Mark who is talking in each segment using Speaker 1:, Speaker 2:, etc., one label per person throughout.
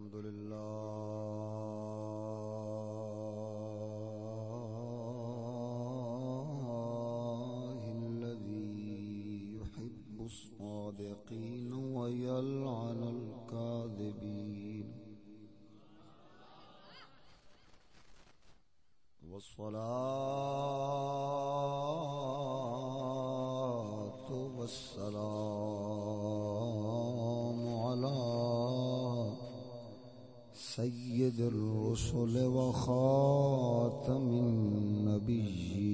Speaker 1: الحمد لله سيد الرسل وخاتم النبيين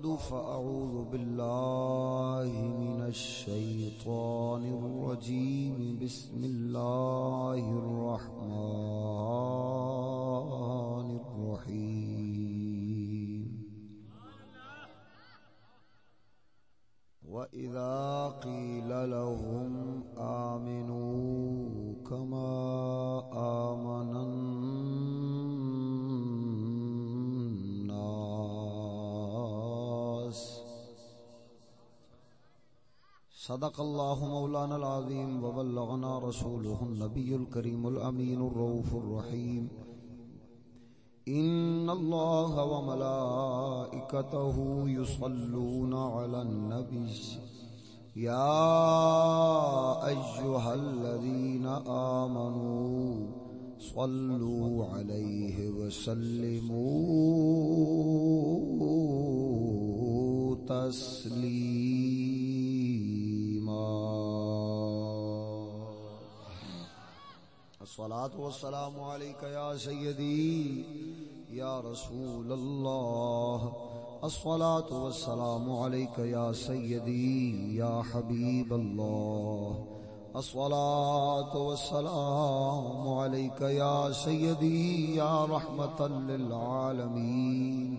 Speaker 1: بعد فأعوذ بالله من الشيطان الرجيم. بسم صدق الله مولانا العظيم وبلغنا رسوله النبي الكريم الأمين الروف الرحيم. إن الله وملائكته يصلون على النبي. يا أيها الذين آمنوا صلوا عليه وسلموا تسليما. الصلاة والسلام عليك يا سيدي، يا رسول الله. الصلاة والسلام عليك يا سيدي، يا حبيب الله. الصلاة والسلام عليك يا سيدي، يا رحمة للعالمين.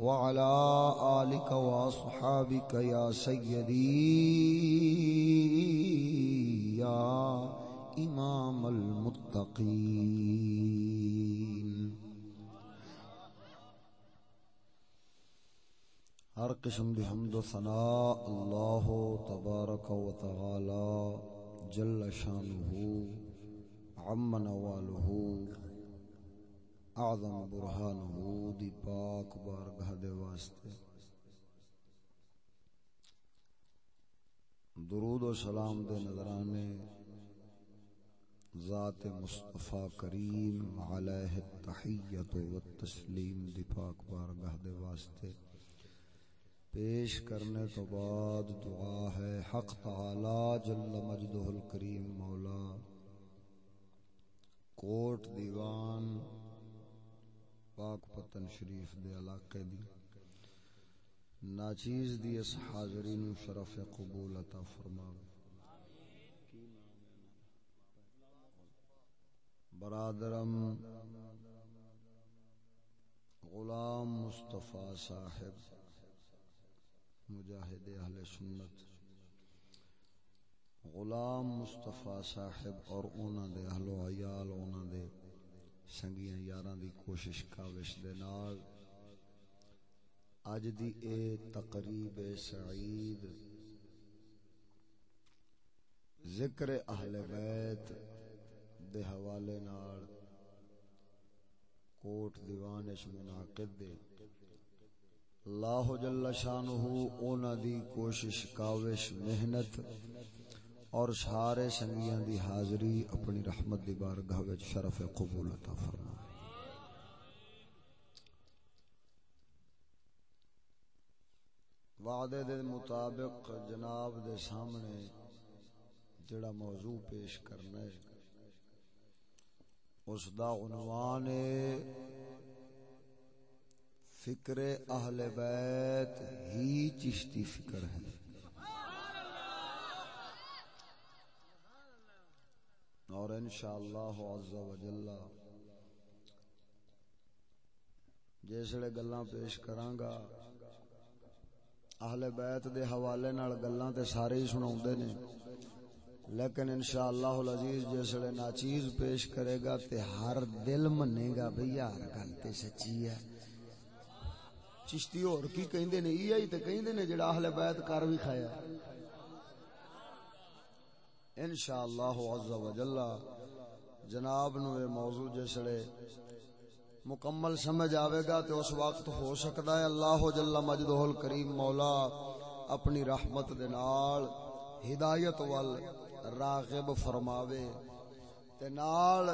Speaker 1: وعلى آلك وأصحابك يا سيدي، يا إمام المتقين. ہر قسم دی حمد و ثناء اللہ تبارک و تعالی جل شانہ عم نوالہ اعظم برہانہ دی پاک بارگاہ دے واسطے۔ درود و سلام دے نظرانے ذات مصطفیٰ کریم علیہ التحیت و تسلیم دی پاک بارگاہ دے واسطے پیش کرنے تو بعد دعا ہے، حق تعالی جل مجدہ الکریم مولا، کوٹ دیوان پاک پتن شریف دے علاقے دی۔ ناچیز دی اس حاضرین شرف قبول عطا فرماوے۔ برادرم، غلام مصطفیٰ صاحب، مجاہد اہل سنت۔ غلام مصطفیٰ صاحب اور اونا دے اہل و عیال اونا دے سنگیاں یاراں دی کوشش کاوش دے نال اج دی اے تقریب سعید، ذکر اہل بیت دے حوالے نال کوٹ دیوان اس منعقد دے۔ اللہ جل شانہ اونا دی کوشش، کاوش، محنت اور سارے سنگیاں دی حاضری اپنی رحمت دی بارگاہ وچ شرف قبول عطا فرما وعدے دے مطابق جناب دے سامنے جڑا موضوع پیش کرنا ہے اس دا عنوان فکر اہل بیت، ہی چشتی فکر ہے۔ اور انشاءاللہ عز و جل جسے گلاں پیش کراں گا اہل بیت دے حوالے نال گلاں تے سارے ہی سناوندے نے۔ لیکن انشاءاللہ العزیز جسے ناچیز پیش کرے گا تے ہر دل منے گا بھئی یار گل تے سچی ہے۔ چشتی اور کی کہندے نے، ای آئی تے کہندے نے جڑا اہل بیت کر بھی کھایا۔ انشاءاللہ عز و جل جناب نو اے موضوع جسڑے مکمل سمجھ آوے گا تے اس وقت ہو سکتا ہے اللہ جل مجدہ الکریم مولا اپنی رحمت دے نال ہدایت وال راغب فرماوے تے نال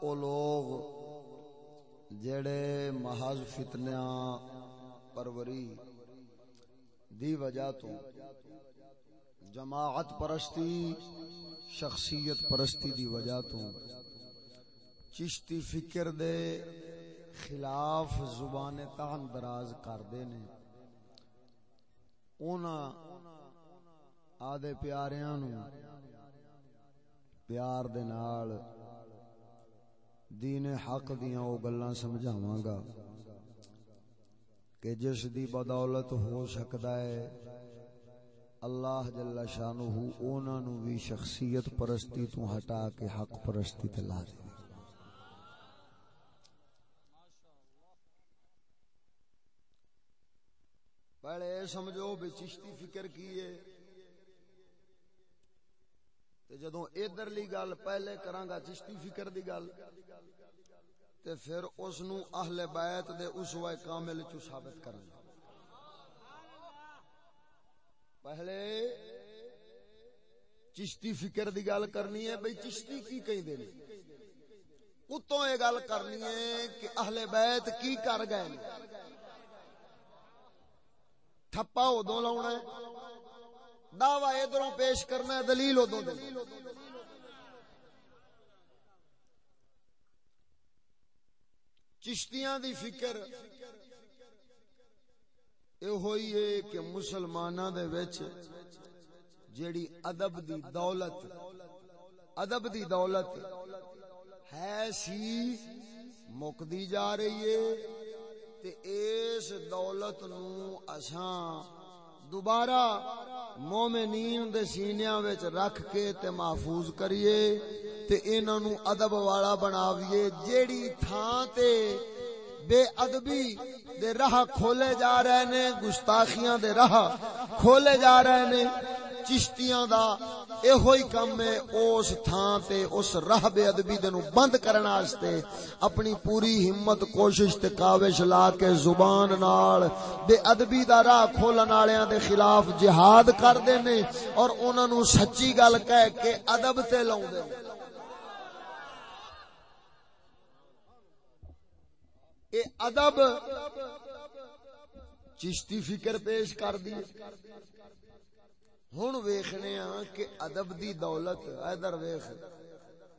Speaker 1: او لوگ جڑے محض فتنیاں پروری دی وجہ تو جماعت پرستی، شخصیت پرستی دی وجہ تو چشتی فکر دے خلاف زبان تان دراز کردے نے۔ اونا آدھے پیاریاں نو پیار دے نال دین حق دیاں او گلاں سمجھاواں گا کہ جس دی بدولت ہو سکتا ہے، اللہ جل شانہ اونا نو بھی شخصیت پرستی تو ہٹا کے حق پرستی تے لا دے۔ پہلے سمجھو بے چشتی فکر کیے۔ تے جدوں ادھر لی گل پہلے کراں گا، چشتی فکر دی گل، تے پھر اس نو اہل بیت دے اسوہ کامل چو ثابت کراں گا۔ پہلے چشتی فکر دی گل کرنی ہے، بھئی چشتی کی کہیں دے اتوں یہ گل کرنی ہے کہ اہل بیت کی کر گئے؟ ٹھپا ادو لاؤنا ہے۔ دعوی ادھروں پیش کرنا ہے، دلیل ادو چشتیاں دی فکر اے ہوئی ہے کہ مسلمانہ دے وچ جیڑی ادب دی دولت، ادب دی دولت ہے سی مکدی جا رہی ہے، تے اس دولت نو اساں دوبارہ مومنین دے سینیاں وچ رکھ کے تے محفوظ کریے تے انہاں نو ادب والا بناویے، جیڑی تھاں تے بے ادبی دے راہ کھولے جا رہے نے، گستاخیاں دے راہ کھولے جا رہے نے چشتیاں دا اے ہوئی کم ہے، اس تھان تے، اس راہ بے ادبی دے نو بند کرنا آستے اپنی پوری ہمت، کوشش تے کاوش لا کے زبان نال بے ادبی دا راہ کھولن آلیاں دے خلاف جہاد کر دے نے اور انہاں نو سچی گل کہہ کے ادب تے لاؤں دے۔ اے ادب چشتی فکر پیش کر دی۔ ہوں ویخنے کہ ادب دی دولت ادھر ویخ،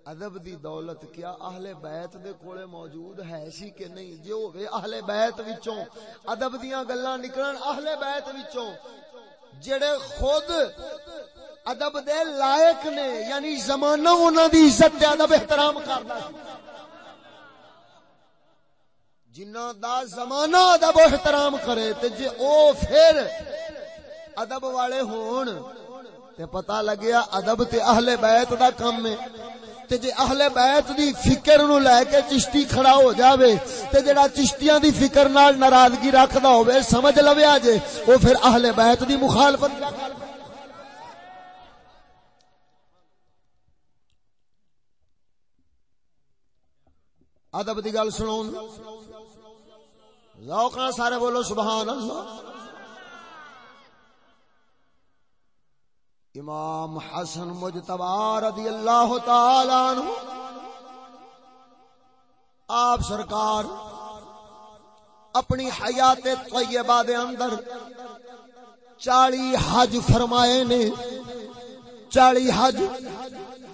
Speaker 1: ادب دی دولت کیا اہل بیت دے کولے موجود ہے سی کہ نہیں؟ جو ہوئے اہل بیت وچوں ادب دیاں گلاں نکلن اہل بیت وچوں، جڑے خود ادب دے لائق نے یعنی زمانہ انہاں دی عزت تے ادب احترام کردا سی جنہ دا زمانہ ادب احترام کرے تے جے او پھر ادب والے ہون۔ تے پتہ لگیا ادب تے اہل بیت دا کم ہے۔ تے جے اہل بیت دی فکر نو لے کے چشتی کھڑا ہو جاوے، تے جڑا چشتیاں دی فکر نال ناراضگی رکھدا ہوے سمجھ لویا جے، او پھر اہل بیت دی مخالفت ادب دی گل سنو ذوقنا سارے بولو سبحان اللہ۔ امام حسن مجتبا رضی اللہ تعالی عنہ، آپ سرکار اپنی حیات طیبہ دے اندر چالی حج فرمائے نے، چالی حج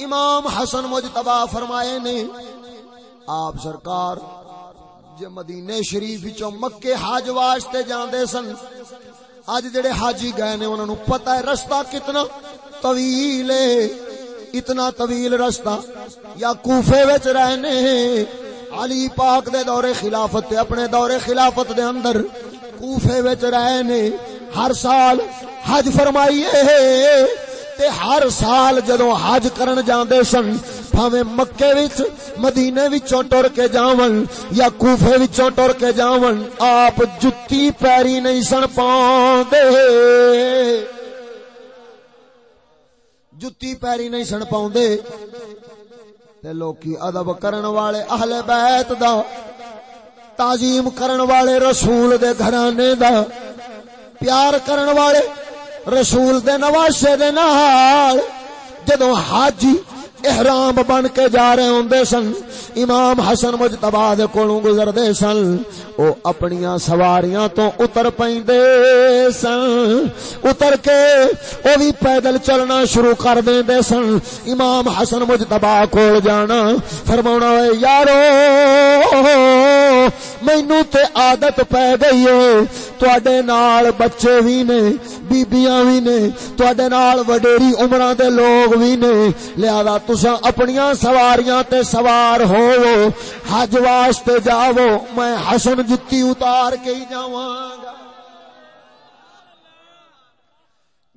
Speaker 1: امام حسن مجتبا فرمائے نے۔ آپ سرکار جے مدینے شریف وچوں مکے حج واسطے جاندے سن اج جڑے حاجی گئے نے، انہاں نو پتہ ہے رستہ کتنا طویل اتنا طویل رستہ یا کوفے وچ رہنے۔ علی پاک دے دور خلافت اپنے دور خلافت دے اندر کوفے وچ رہنے۔ ہر سال حج فرمائیے تے ہر سال جدو حج کرن جاندے سن، بھاویں مکے وچ، مدینے وچوں ٹر کے جاون یا کوفے وچوں ٹر کے جاون، آپ جُتی پیری نہیں سن پاوندے جُتی پیری نہیں سن پاوندے تے لوکی ادب کرن والے اہل بیت دا تعظیم کرن والے رسول دے گھرانے دا پیار کرن والے رسول دے نواشے دے نال جدو حاجی احرام بن کے جا رہے ہوں سن امام حسن مجتبا دے کولوں گزردے سن او اپنیاں سواریاں تو اتر پیندے سن۔ اتر کے او بھی پیدل چلنا شروع کر دیندے سن۔ امام حسن مجتبا کول جانا۔ فرماونا اے یارو، مینوں تے عادت پے گئی ہے۔ تواڈے نال بچے وی نے بیبییاں وی نے، تواڈے نال وڈیری عمراں دے لوگ وی نے۔ لہذا تساں اپنیاں سواریاں تے سوار ہوو حج واسطے جاو میں حسن جتی اتار کے ہی جاواں گا۔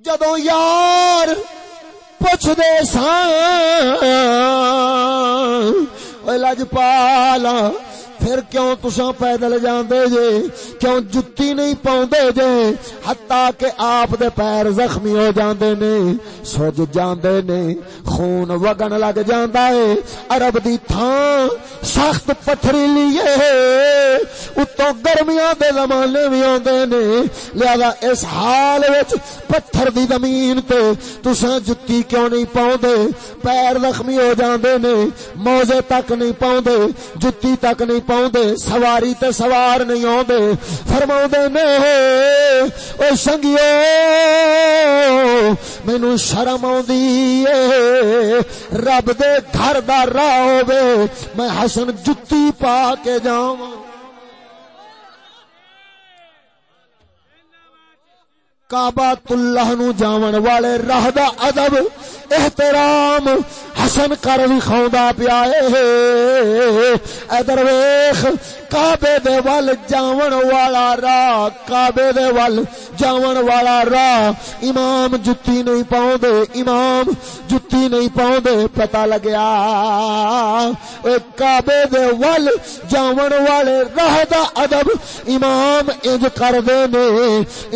Speaker 1: جدوں یار پوچھ دے سان لج پالا پھر کیوں تساں پیدل جاندے جے؟ کیوں جتی نہیں پاؤندے جے؟ حتیٰ کہ آپ دے پیر زخمی ہو جاندے نے سوج جاندے نے، خون وگن لگ جاندا ہے۔ عرب دی تھان سخت پتھری لیے اتوں گرمیاں دے زمانے بھی آندے نے۔ لہذا اس حال وچ پتھر دی زمین تے تساں جتی کیوں نہیں پاؤندے؟ پیر زخمی ہو جاندے نے، موزے تک نہیں پاؤندے، جتی تک نہیں پاؤندے، سواری تے سوار نہیں آدھے فرما نے او سنگیو مینو شرم آدھی رب دے گھر دا راہ ہوے میں حسن جتی پا کے جاؤں کعبۃ اللہ نو جاون والے راہ دا ادب، احترام حسن کر بھی کھاوندا پیا اے ادھر ویکھ کعبے دے ول جاون والا راہ کعبے دے ول جاون والا راہ امام جُتی نہیں پاوندے امام جُتی نہیں پاوندے پتہ لگیا۔ اے کعبے دے ول جاون والے راہ دا ادب امام انج کر دے نے۔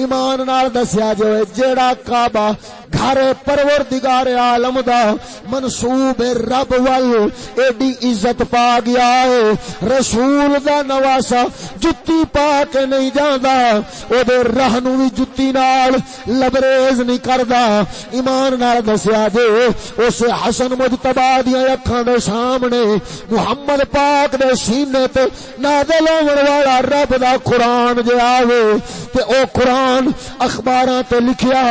Speaker 1: ایمان نال دسیا جو جیڑا کعبہ گھر پروردگار عالم دا منصوب رب ول ایڈی عزت پا گیا ہے۔ رسول دا نواسا جتی پا کے نہیں جاندا۔ او دے راہ نو وی جتی نال لبریز نہیں کردا۔ ایمان نال دسیا جے اس حسن مجتبی دی اکھاں دے سامنے محمد پاک دے سینے تے نازل ہون والا رب دا قرآن جے آوے۔ تے او قرآن اخباراں تے لکھیا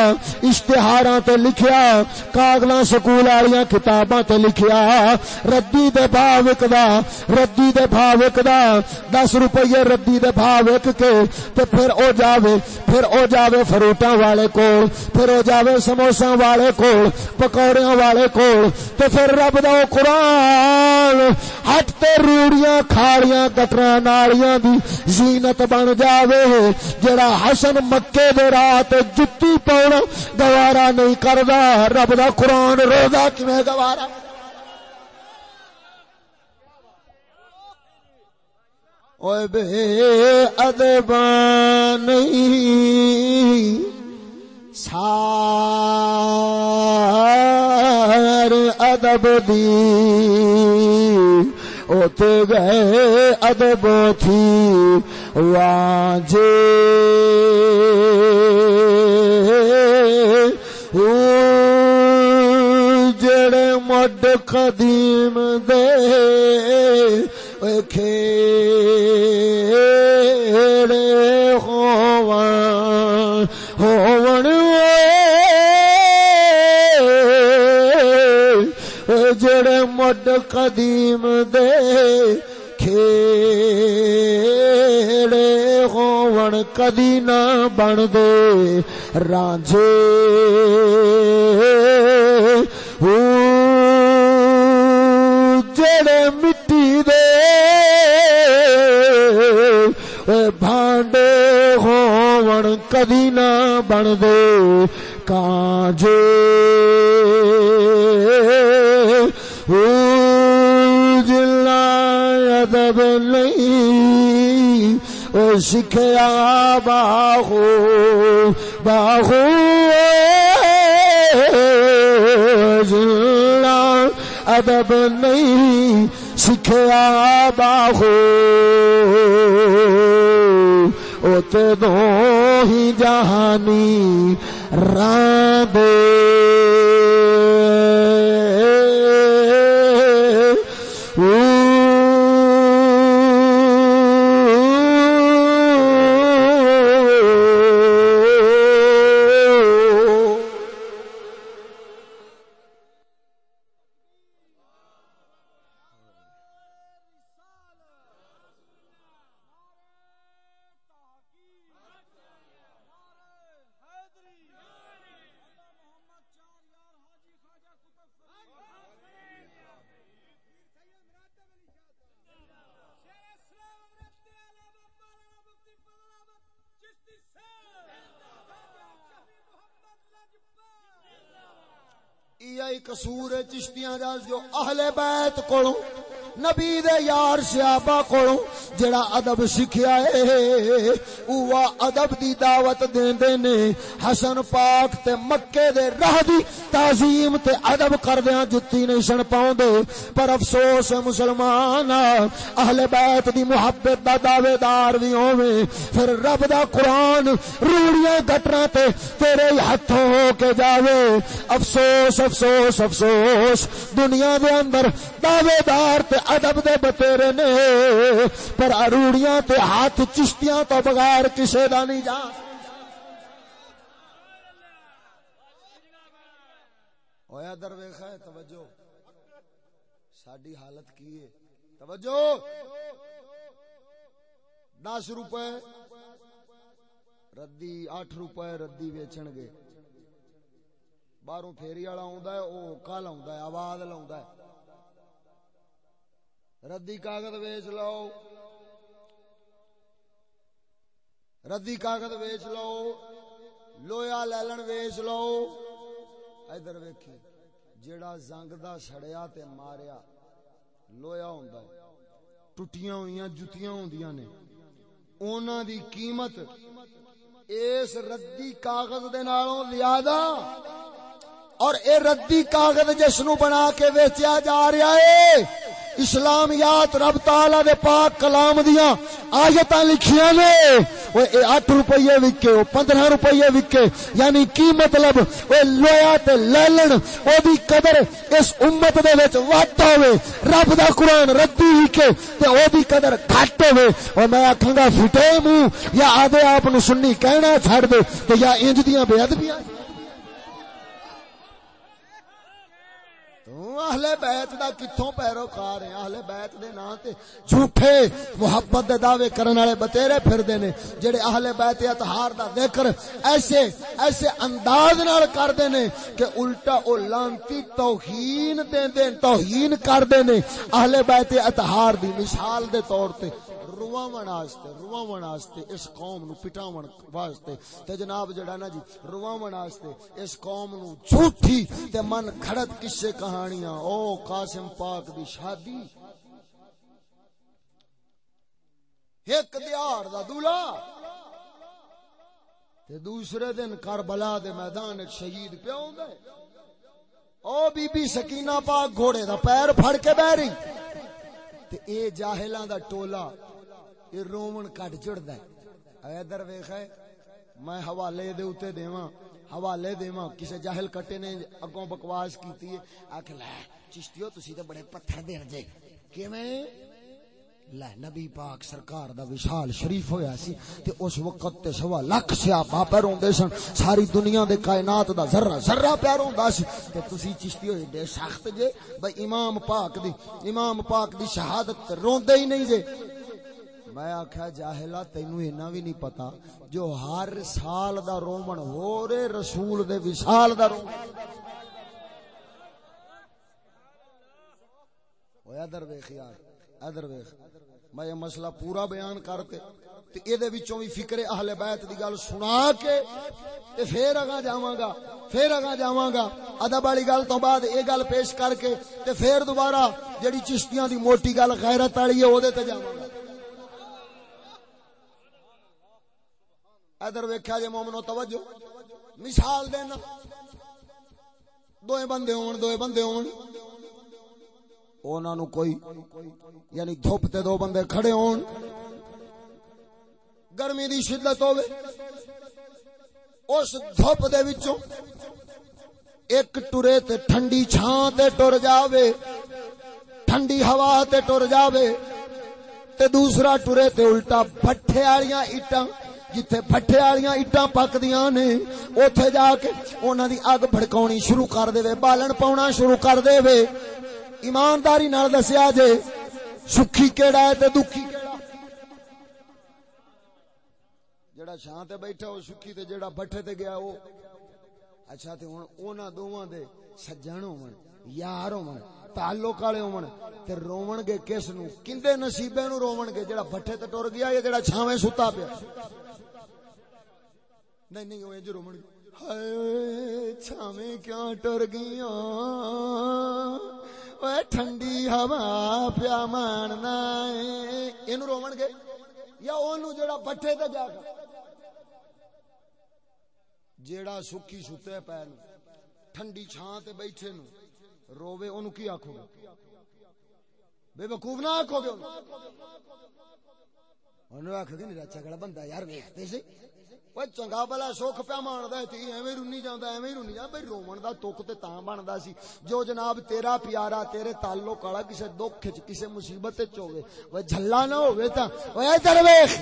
Speaker 1: اشتہار تے لکھیا کاغلاں سکول والیاں کتاباں تے لکھیا۔ ردی دے بھا وکدا ردی دے بھا وکدا۔ دس روپیے ردی دے بھا وک کے تے پھر او جاوے، پھر او جاوے فروٹاں والے کول، پھر او جاوے سموساں والے کول، پکوڑیاں والے کول۔ تے پھر رب دا قرآن، ہٹ تے روڑیاں، کھاڑیاں، گٹراں، نالیاں دی زینت بن جاوے۔ جڑا حسن مکے دے رات جتی پاؤنا، گوارا نہیں کردا رب دا قرآن روزہ کیویں گوارا؟ اوے بے ادبان نہیں، سار ادب دی۔ اوتے گئے ادب تھی، واجے۔ جڑے مڈ قدیم دے کھیڑے ہون ہون جڑے مڈ قدیم دے بن کدی نہ بن دے رانجے جڑے مٹی دے بھانڈے ہون کدی نہ بن دے کانجے سکھیا باہو باہو جلا ادب نہیں سکھیا باہو تے دو ہی جہانی راندے صحابہ کو جڑا ادب سکھیا ہے او ادب دی دعوت دیندے نے۔ حسن پاک تے مکے دے راہ دی تعظیم تے ادب کردیاں جتی نہیں سن پاوندے۔ پر افسوس ہے مسلمان، اہل بیت دی محبت دا دعوے دار وی ہوویں پھر رب دا قرآن روڑیاں گٹراں تے تیرے ہتھوں ہو کے جاوے۔ افسوس افسوس افسوس، دنیا دے اندر دعوے دار تے ادب دے بتیرے نے۔ پر اروڑیاں تے ہاتھ چشتیاں تو بغیر کسے دا نہیں جا ہویا در ویخا ہے توجہ۔ ساڈی حالت کی ہے؟ توجہ۔ دس روپے۔ ردی اٹھ روپے ردی ویچن گے۔ باہروں پھیری والا آ وہ کل آ آواز لا ردی کاغذ ویچ لو ردی کاغذ ویچ لو، لویا لین ویچ لو۔ ادھر ویکھی جیڑا زنگ دا سڑیا تے ماریا، لویا ہوندا ہے۔ ٹٹیاں ہوئیاں، جتیاں ہوندیاں نے۔ اونا دی قیمت اس ردی کاغذ دے نالوں زیادہ، اور اے ردی کاغذ جس نو بنا کے ویچیا جا رہا ہے اسلامیات رب تعالی دے پاک کلام دیاں آیتاں لکھیاں نے۔ اٹھ روپیے وکے پندرہ روپیے وکے یعنی کی مطلب او لویا تے لیلن او دی قدر اس امت دے وچ وقت ہوے رب دا قرآن ردی ہی کے تے او دی قدر گھٹ ہوے او میں آکھاں گا فٹے منہ یا آدھے آپ نو سنی کہنا چھڑ دے تے یا انج دیاں بے ادبیاں اہل بیت دا کتھوں پیروکار ہیں، اہل بیت دے نام تے جھوٹے محبت دے دعوے کرن والے بتیرے پھردے نے جڑے اہل بیت اطہار دا ذکر ایسے ایسے انداز نال کردے نے کہ الٹا او لانتی توہین دیندے توہین کردے نے اہل بیت اطہار دی مثال دے طور تے رواون واسطے رواون واسطے اس قوم نو پٹاون واسطے۔ تے جناب جڑا نا جی رواون واسطے اس قوم نو جھوٹھی تے من کھڑت کسے کہانیاں۔ او قاسم پاک دی شادی۔ ایک دیار دا دولا تے دوسرے دن کربلا دے میدان وچ شہید پیا ہوندا ہے۔ او بی بی سکینہ پاک گھوڑے دا پیر پھڑ کے بہ رہی تے اے جاہلاں دا ٹولا۔ یہ رومن کٹ چڑھتا ہے۔ ادھر ویخ ہے، میں حوالے دے اتے دیواں، حوالے دیواں، کسے جاہل کٹے نے اگوں بکواس کیتی ہے۔ آکھ لے، چشتیو، تسی تے بڑے پتھر دین جے۔ کیویں؟ لے، نبی پاک سرکار دا وشال شریف ہویا سی تے اس وقت تے سوا لاکھ سیاپا پیروں دے سن۔ ساری دنیا دے کائنات دا ذرہ ذرہ پیروں دا سی۔ تے تسی چشتی ہوئے دے سخت جے۔ بھئی امام پاک دی، امام پاک دی شہادت روندے ہی نہیں جے۔ میں آخیا جاہلا، تینو اینا بھی نہیں پتا۔ جو ہر سال دا رومن ہو رے رسول دے وشال دا رومن۔ ادھر ویخ یار، ادھر ویخ میں یہ مسئلہ پورا بیان کرتے، تے اے دے وچوں بھی فکر اہل بیت دی گل سنا کے، تے پھر اگاں جاواں گا، پھر اگاں جاواں گا۔ ادب والی گل تو بعد اے گل پیش کر کے، تے پھر دوبارہ جڑی چشتیاں دی موٹی گل غیرت والی ہے او دے تے جاواں گا۔ ادھر ویکھیا جے مومنو توجہ۔ مثال دینا دوئے بندے ہون، دوئے بندے ہون۔ انہاں نو کوئی یعنی دھوپ تے دو بندے کھڑے ہون۔ گرمی دی شدت ہوے اس دھوپ دے وچوں ایک ٹرے تے ٹھنڈی چھاں تے ٹر جاوے۔ ٹھنڈی ہوا تے ٹر جاوے۔ تے دوسرا ٹرے تے الٹا بھٹھے والیاں اٹاں جتھے بھٹھے والیاں اٹاں پکدیاں نے، اوتھے جا کے انہاں دی اگ بھڑکاونی شروع کر دے وے بالن پاونا شروع کر دے وے ایمانداری نال دسیا جے، سکھی کیڑا ہے تے دکھی؟ جڑا چھاں تے بیٹھا او سکھی تے جڑا بٹھے تے گیا او۔ اچھا تے ہن انہاں دوواں دے سجن ہون، یار ہون، تعلق والے ہون۔ تے روون گے کس نو کیندے نصیبے نو روون گے، جڑا بٹھے تے ٹر گیا یا جڑا چھاویں ستا پیا؟ نہیں نہیں او انج جی روون گے ہائے، چھاویں کیوں ٹر گیاں ٹھنڈی ہوا پیا ماننا اینو روون گے یا اونوں جڑا بٹھے تے جا کے جیڑا سکی ستے پے نو ٹھنڈی چھاں تے بیٹھے نو روے اونوں کی آکھو گے؟ بے وقوف نہ آکھو گے اونوں آکھ دے نہیں چگڑا بندہ یار ویکھتے سی وہ چنگا بلا سکھ پیا ماندا تے ایویں رونی جاندا ایویں رونی جاندا بھئی رومن دا تک تے تاں بندا سی جو جناب تیرا پیارا تیرے تعلق والا کسے دکھ وچ کسے مصیبت وچ ہوے وہ جھلا نہ ہوے تا او ادھر ویکھ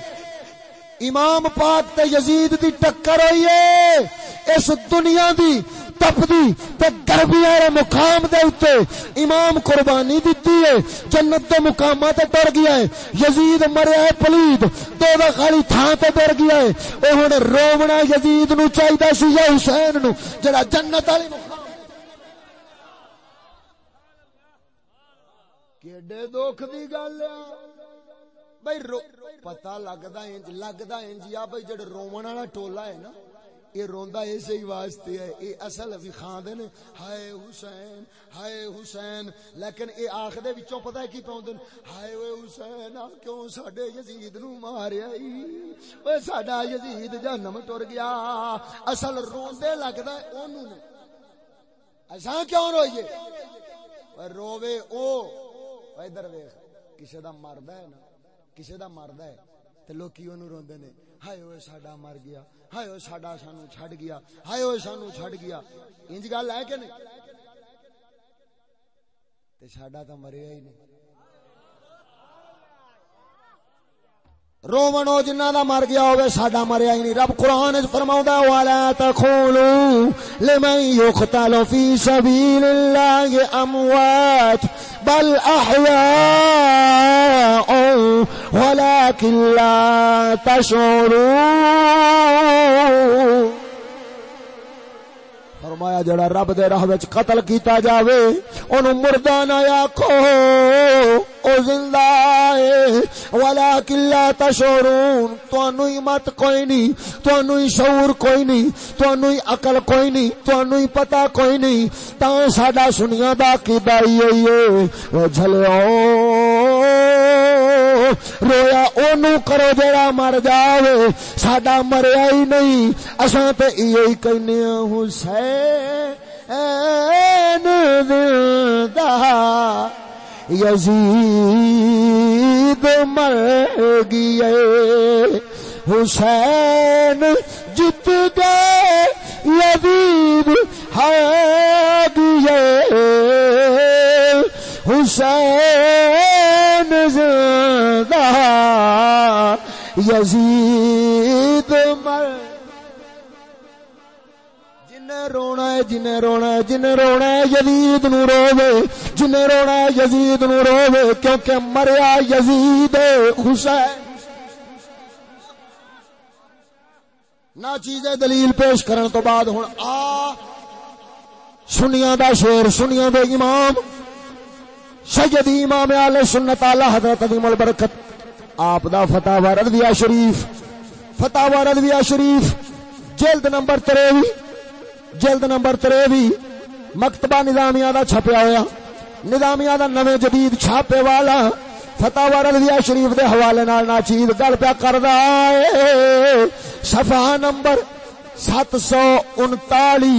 Speaker 1: امام پاک تے یزید دی ٹکر ہوئی ہے۔ اس دنیا دی تپدی تے گرمی والے مقام دے اوتے امام قربانی دتی ہے۔ جنت دے مقامات تے ٹر گیا ہے۔ یزید مریا ہے پلید۔ دو دا خالی تھاں تے ٹر گیا ہے۔ او ہن روونا یزید نو چاہیدا سی یا حسین نو، جڑا جنت والی مقام کیڈے دکھ دی گل ہے؟ بھائی پتہ لگدا انج لگدا انج جی، یا بھائی جڑا روون والا ٹولا ہے نا، یہ روندا اسی ہی واسطے ہے۔ اے اصل وی کھاندے نے ہائے حسین ہائے حسین۔ لیکن اے آکھدے وچوں پتہ ہے کی پاوندے ہائے اوے حسین، آ کیوں ساڈے یزید نو ماریا ای؟ اوے ساڈا یزید جہنم ٹر گیا۔ اصل روندے لگدا ہے اونوں نے اساں کیوں روئیے؟ اوے رووے او۔ ادھر ویکھ، کسے دا مردا ہے نا۔ کسی دا مرد ہے تے لوکی اونوں روندے نے ہائے اوے ساڈا مر گیا ہائے اوے ساڈا سانو چھڈ گیا ہائے اوے سانو چھڈ گیا انج گل ہے کہ نہیں تے ساڈا تے مریا ہی نہیں رومن او جنہ دا مر گیا ہوے ساڈا مریا ہی نہیں۔ رب قران وچ فرماوندا ہے والا تقولوا لمن يقتل في سبيل الله اموات بل احياء ولكن لا تشعرون فرمایا، جڑا رب دے راہ وچ قتل کیتا جاوے، اونوں مردہ نہ آکھو او زندہ ہے ولکن لا تشعرون تانوں ہی مت کوئی نہیں تانوں ہی شعور کوئی نہیں تانوں ہی عقل کوئی نہیں تانوں ہی پتہ کوئی نہیں تا ساڈا سنیا دا عقیدہ ہی ہے؟ او جھلیو رویا اونوں کرو جڑا مر جاوے، ساڈا مریا ہی نہیں۔ اساں تے ایہی کہنے حسین زندہ یزید مر گئے حسین جت گئے یزید ہے گئے حسین زندہ یزید مر رونا ہے جن رونا ہے جن رونا ہے یزید نو روے جن رونا ہے یزید نو روے کیونکہ مریا یزید حسین نہ چیزیں دلیل پیش کرن تو بعد ہن آ سنیاں دا شیر سنیاں دے امام سید امام علیہ سنت اللہ حضرت عظیم البرکت آپ دا فتح رضویہ شریف فتح رضویہ شریف جلد نمبر تریوی جلد نمبر تریوی، مکتبہ نظامیہ دا چھپیا ہوا نظامیہ دا نویں جدید چھاپے والا فتح رضویہ شریف دے حوالے نال ناچید گل پیا کردا اے صفحہ نمبر سات سو انتالی،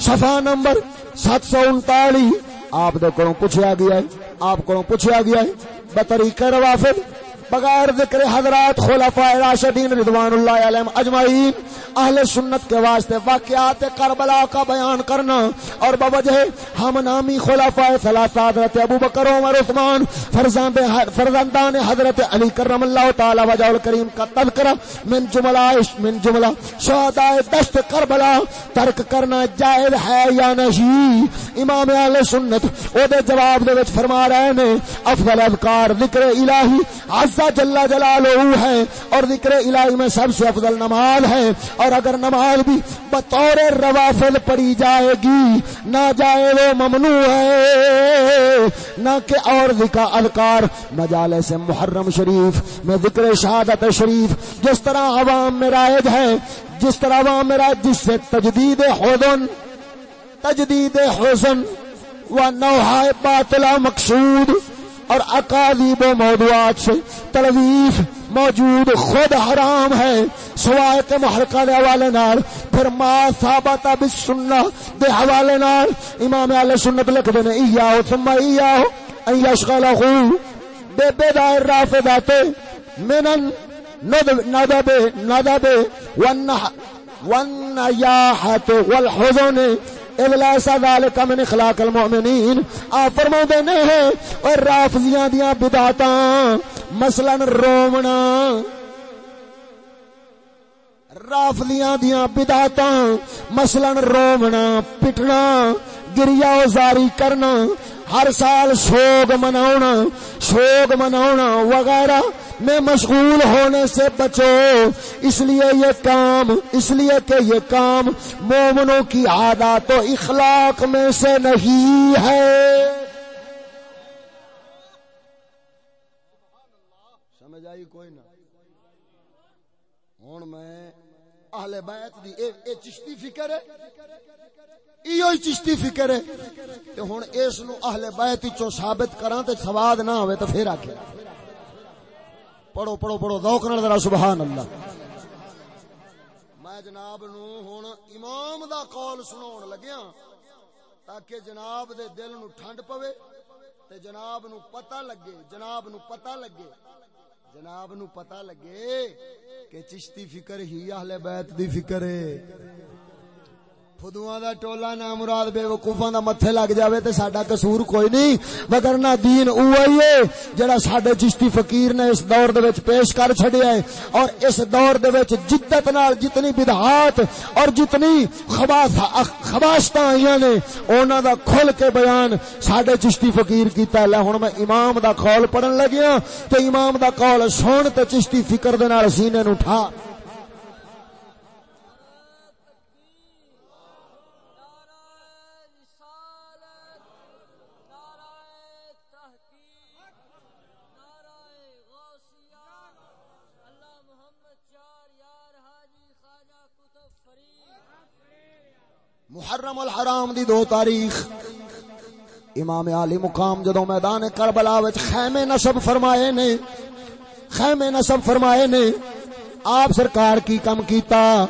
Speaker 1: صفحہ نمبر سات سو انتالی۔ آپ دے کو پوچھا گیا ہے، آپ کو پوچھا گیا ہے۔ بطریقہ روافد بغیر ذکر حضرات خلفاء راشدین رضوان اللہ علیہ اجمعین، اہل سنت کے واسطے واقعات کربلا کا بیان کرنا۔ اور بوجہ جی، ہم نامی خلفاء ثلاثہ حضرت ابو بکر، عمر، عثمان فرزند فرزندان حضرت علی کرم اللہ تعالی وجہ الکریم کا تذکرہ، من جملہ من جملہ، شہداء دشت کربلا، ترک کرنا جائز ہے یا نہیں؟ امام اہل سنت او دے جواب دے وچ فرما رہے نے افضل اذکار ذکر الہی، عز جل جلالہ ہے اور ذکر الہی میں سب سے افضل نماز ہے اور اگر نماز بھی بطور روافل پڑی جائے گی، نہ جائے وہ ممنوع ہے۔ نہ کہ اور ذکر اذکار مجالے سے محرم شریف میں ذکر شہادت شریف۔ جس طرح عوام میں رائج ہے، جس طرح عوام میں رائج، جس سے تجدید حضن تجدید حسن و نوحہ باطلہ مقصود۔ اور اکادیب و موضوعات سے تلویف موجود خود حرام ہے۔ سوائے کے محرکہ دے حوالے نال پھر ما ثابت بالسنہ دے حوالے نال امام علیہ سنت لکھ دینے ایاہو، ثم ایاہو ان یشغلہو بے بے دائر رافداتے منن ندب ندب ونح والنیاحت والحزن اذلا ایسا ذالک من اخلاق المؤمنین۔ آپ فرمو دینے اور رافضیاں دیاں بدعتاں، مثلا رومنا۔ رافضیاں دیاں بدعتاں، مثلا رومنا، پٹنا گریا زاری کرنا، ہر سال سوگ مناونا سوگ مناونا وغیرہ۔ میں مشغول ہونے سے بچو۔ اس لیے یہ کام اس لیے کہ یہ کام مومنوں کی عادات و اخلاق میں سے نہیں ہے۔ سمجھ آئی کوئی نہ؟ ہوں میں اہل بیت دی اے, اے چشتی فکر ہے۔ ایو چشتی فکر ہے۔ تے ہن اس نو اہل بیت چوں ثابت کراں تے سواد نہ ہوے تے پھر آکھے۔ پڑھو پڑھو پڑھو، ذوق نال ذرا سبحان اللہ۔ میں جناب نو ہن امام دا قول سناون لگیا تاکہ جناب دے دل نو ٹھنڈ پوے تے جناب نو پتہ لگے، جناب نو پتہ لگے، جناب نو پتہ لگے کہ چشتی فکر ہی اہل بیت دی فکر ہے۔ فدواں دا ٹولا نہ مراد بے وقوفاں دا متھے لگ جاوے تے ساڈا قصور کوئی نہیں۔ مگر نہ دین اوہی ہے جڑا ساڈے چشتی فقیر نے اس دور دے وچ پیش کر چھڈیا ہے۔ اور اس دور دے وچ جدت نال جتنی بدعات اور جتنی خباث خباستاں آئیاں نے انہاں دا کھل کے بیان ساڈے چشتی فقیر کیتا ہے۔ ہن میں امام دا قول پڑھن لگیا تے امام دا قول سن تے چشتی فکر دے نال سینے نو اٹھا محرم الحرام دی دو تاریخ۔ امام علی مقام جدو میدان کربلا وچ خیمے نصب فرمائے نے، خیمے نصب فرمائے نے، آپ سرکار کی کم کیتا،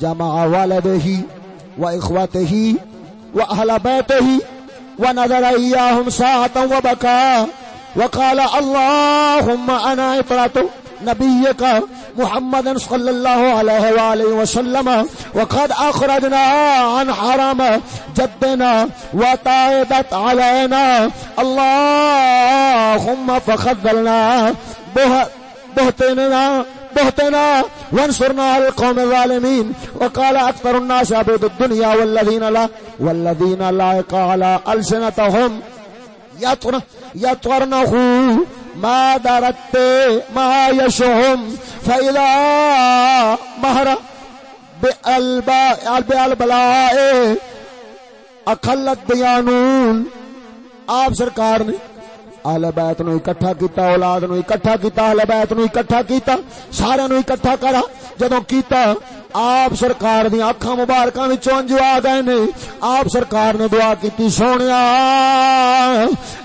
Speaker 1: جمع والدہ ہی و اخواتہ و اہل بیتہ ہی و نظر ایاہم ساعتا و بکا۔ وقال اللهم انا اطراتو نبيك محمد صلى الله عليه وآله وسلم. وقد أخرجنا عن حرام جدنا وطائبت علينا. اللهم فخذلنا بهتنا بهتنا وانصرنا على القوم الظالمين. وقال أكثر الناس عبد الدنيا والذين لا والذين لا على ألسنتهم. يطرنه ما دارت ما يشهم فإذا مهر بالبلاء اخلت دیانون۔ آپ سرکار نے اہل بیت نو اکٹھا کیتا، اولاد نو اکٹھا کیتا، اہل بیت نو اکٹھا کیتا سارا نو اکٹھا کرا، جدوں کیتا آپ سرکار دی اکھاں مبارکاں وچوں انجو آ گئے نے۔ آپ سرکار نے دعا کیتی، سونیا،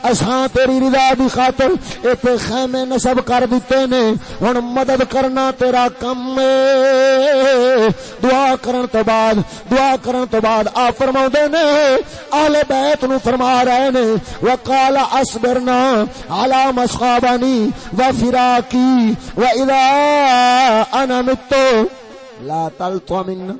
Speaker 1: اساں تیری رضا دی خاطر ایتھے خیمے نصب کر دتے نے۔ ہن مدد کرنا تیرا کم اے دعا کرن تو بعد، دعا کرن تو بعد آپ فرماوندے نے اہل بیت نو فرما رہے نے۔ وقال اصبرنا على مسخابني وفراقي واذا انا مت۔ لا تلطمن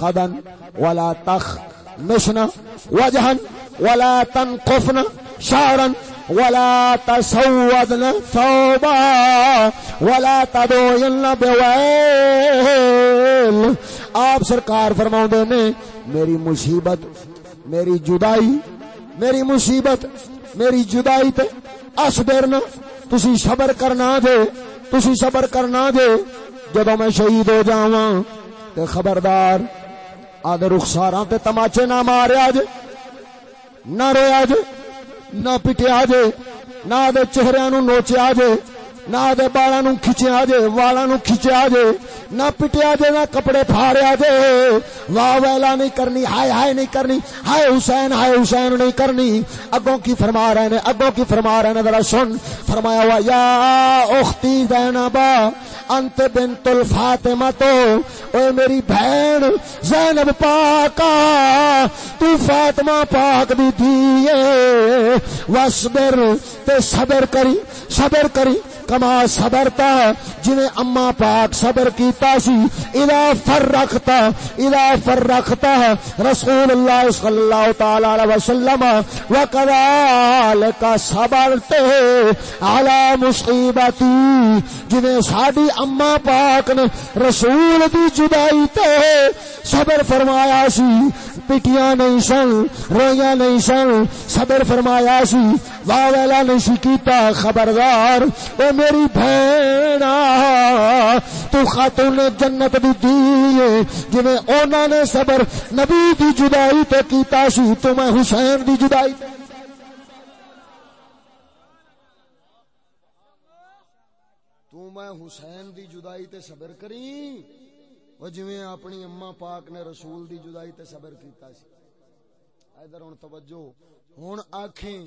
Speaker 1: غدا ولا تخمشن وجها ولا تنقفن شعرا ولا تسودن ثوبا ولا تدوين بويل. آپ سرکار فرماؤں نے، میری مصیبت، میری جدائی، میری مصیبت، میری جدائی تے اصبرنا تسی صبر کرنا جے تسی صبر کرنا جے جدو میں شہید ہو جاواں تے خبردار آدھے رخساراں تے تماچے نہ ماریا جے نہ رویا جے نہ پٹیا جے نہ آدھے چہریاں نو نوچیا جے نہ آدھے بالا نو کھچیا جے والا نو کھچیا جے نہ پٹیا جے نہ کپڑے پھاڑیا جے واہ ویلا نہیں کرنی ہائے ہائے نہیں کرنی ہائے حسین ہائے حسین نہیں کرنی اگوں کی فرما رہے نے اگوں کی فرما رہے نے ذرا سن فرمایا ہوا یا اختی زینبا انت بنت الفاطمہ تو اے میری بہن زینب پاکا تو فاطمہ پاک دی دیئے واسبر تے صبر کری صبر کری کما صبرتا جنہیں اما پاک صبر کیتا سی، اذا فرقتا اذا فرقتا رسول اللہ صلی اللہ تعالی علیہ وسلم وکذالک صبرتے علی مصیبتی جنہیں ساڈی اما پاک نے رسول دی جدائی تے صبر فرمایا سی پٹیاں نہیں سن، رویاں نہیں سن۔ صبر فرمایا سی واہ ویلا نہیں سی کیتا خبردار۔ او میری بہن تو خاتون جنت دی دی جویں اونا نے صبر نبی دی جدائی تے کیتا سی، تو میں حسین دی جدائی تے۔ تو میں حسین دی جدائی تے صبر کریں وہ جویں اپنی اما پاک نے رسول دی جدائی تے صبر کیتا سی ادھر ہن توجہ ہن آکھیں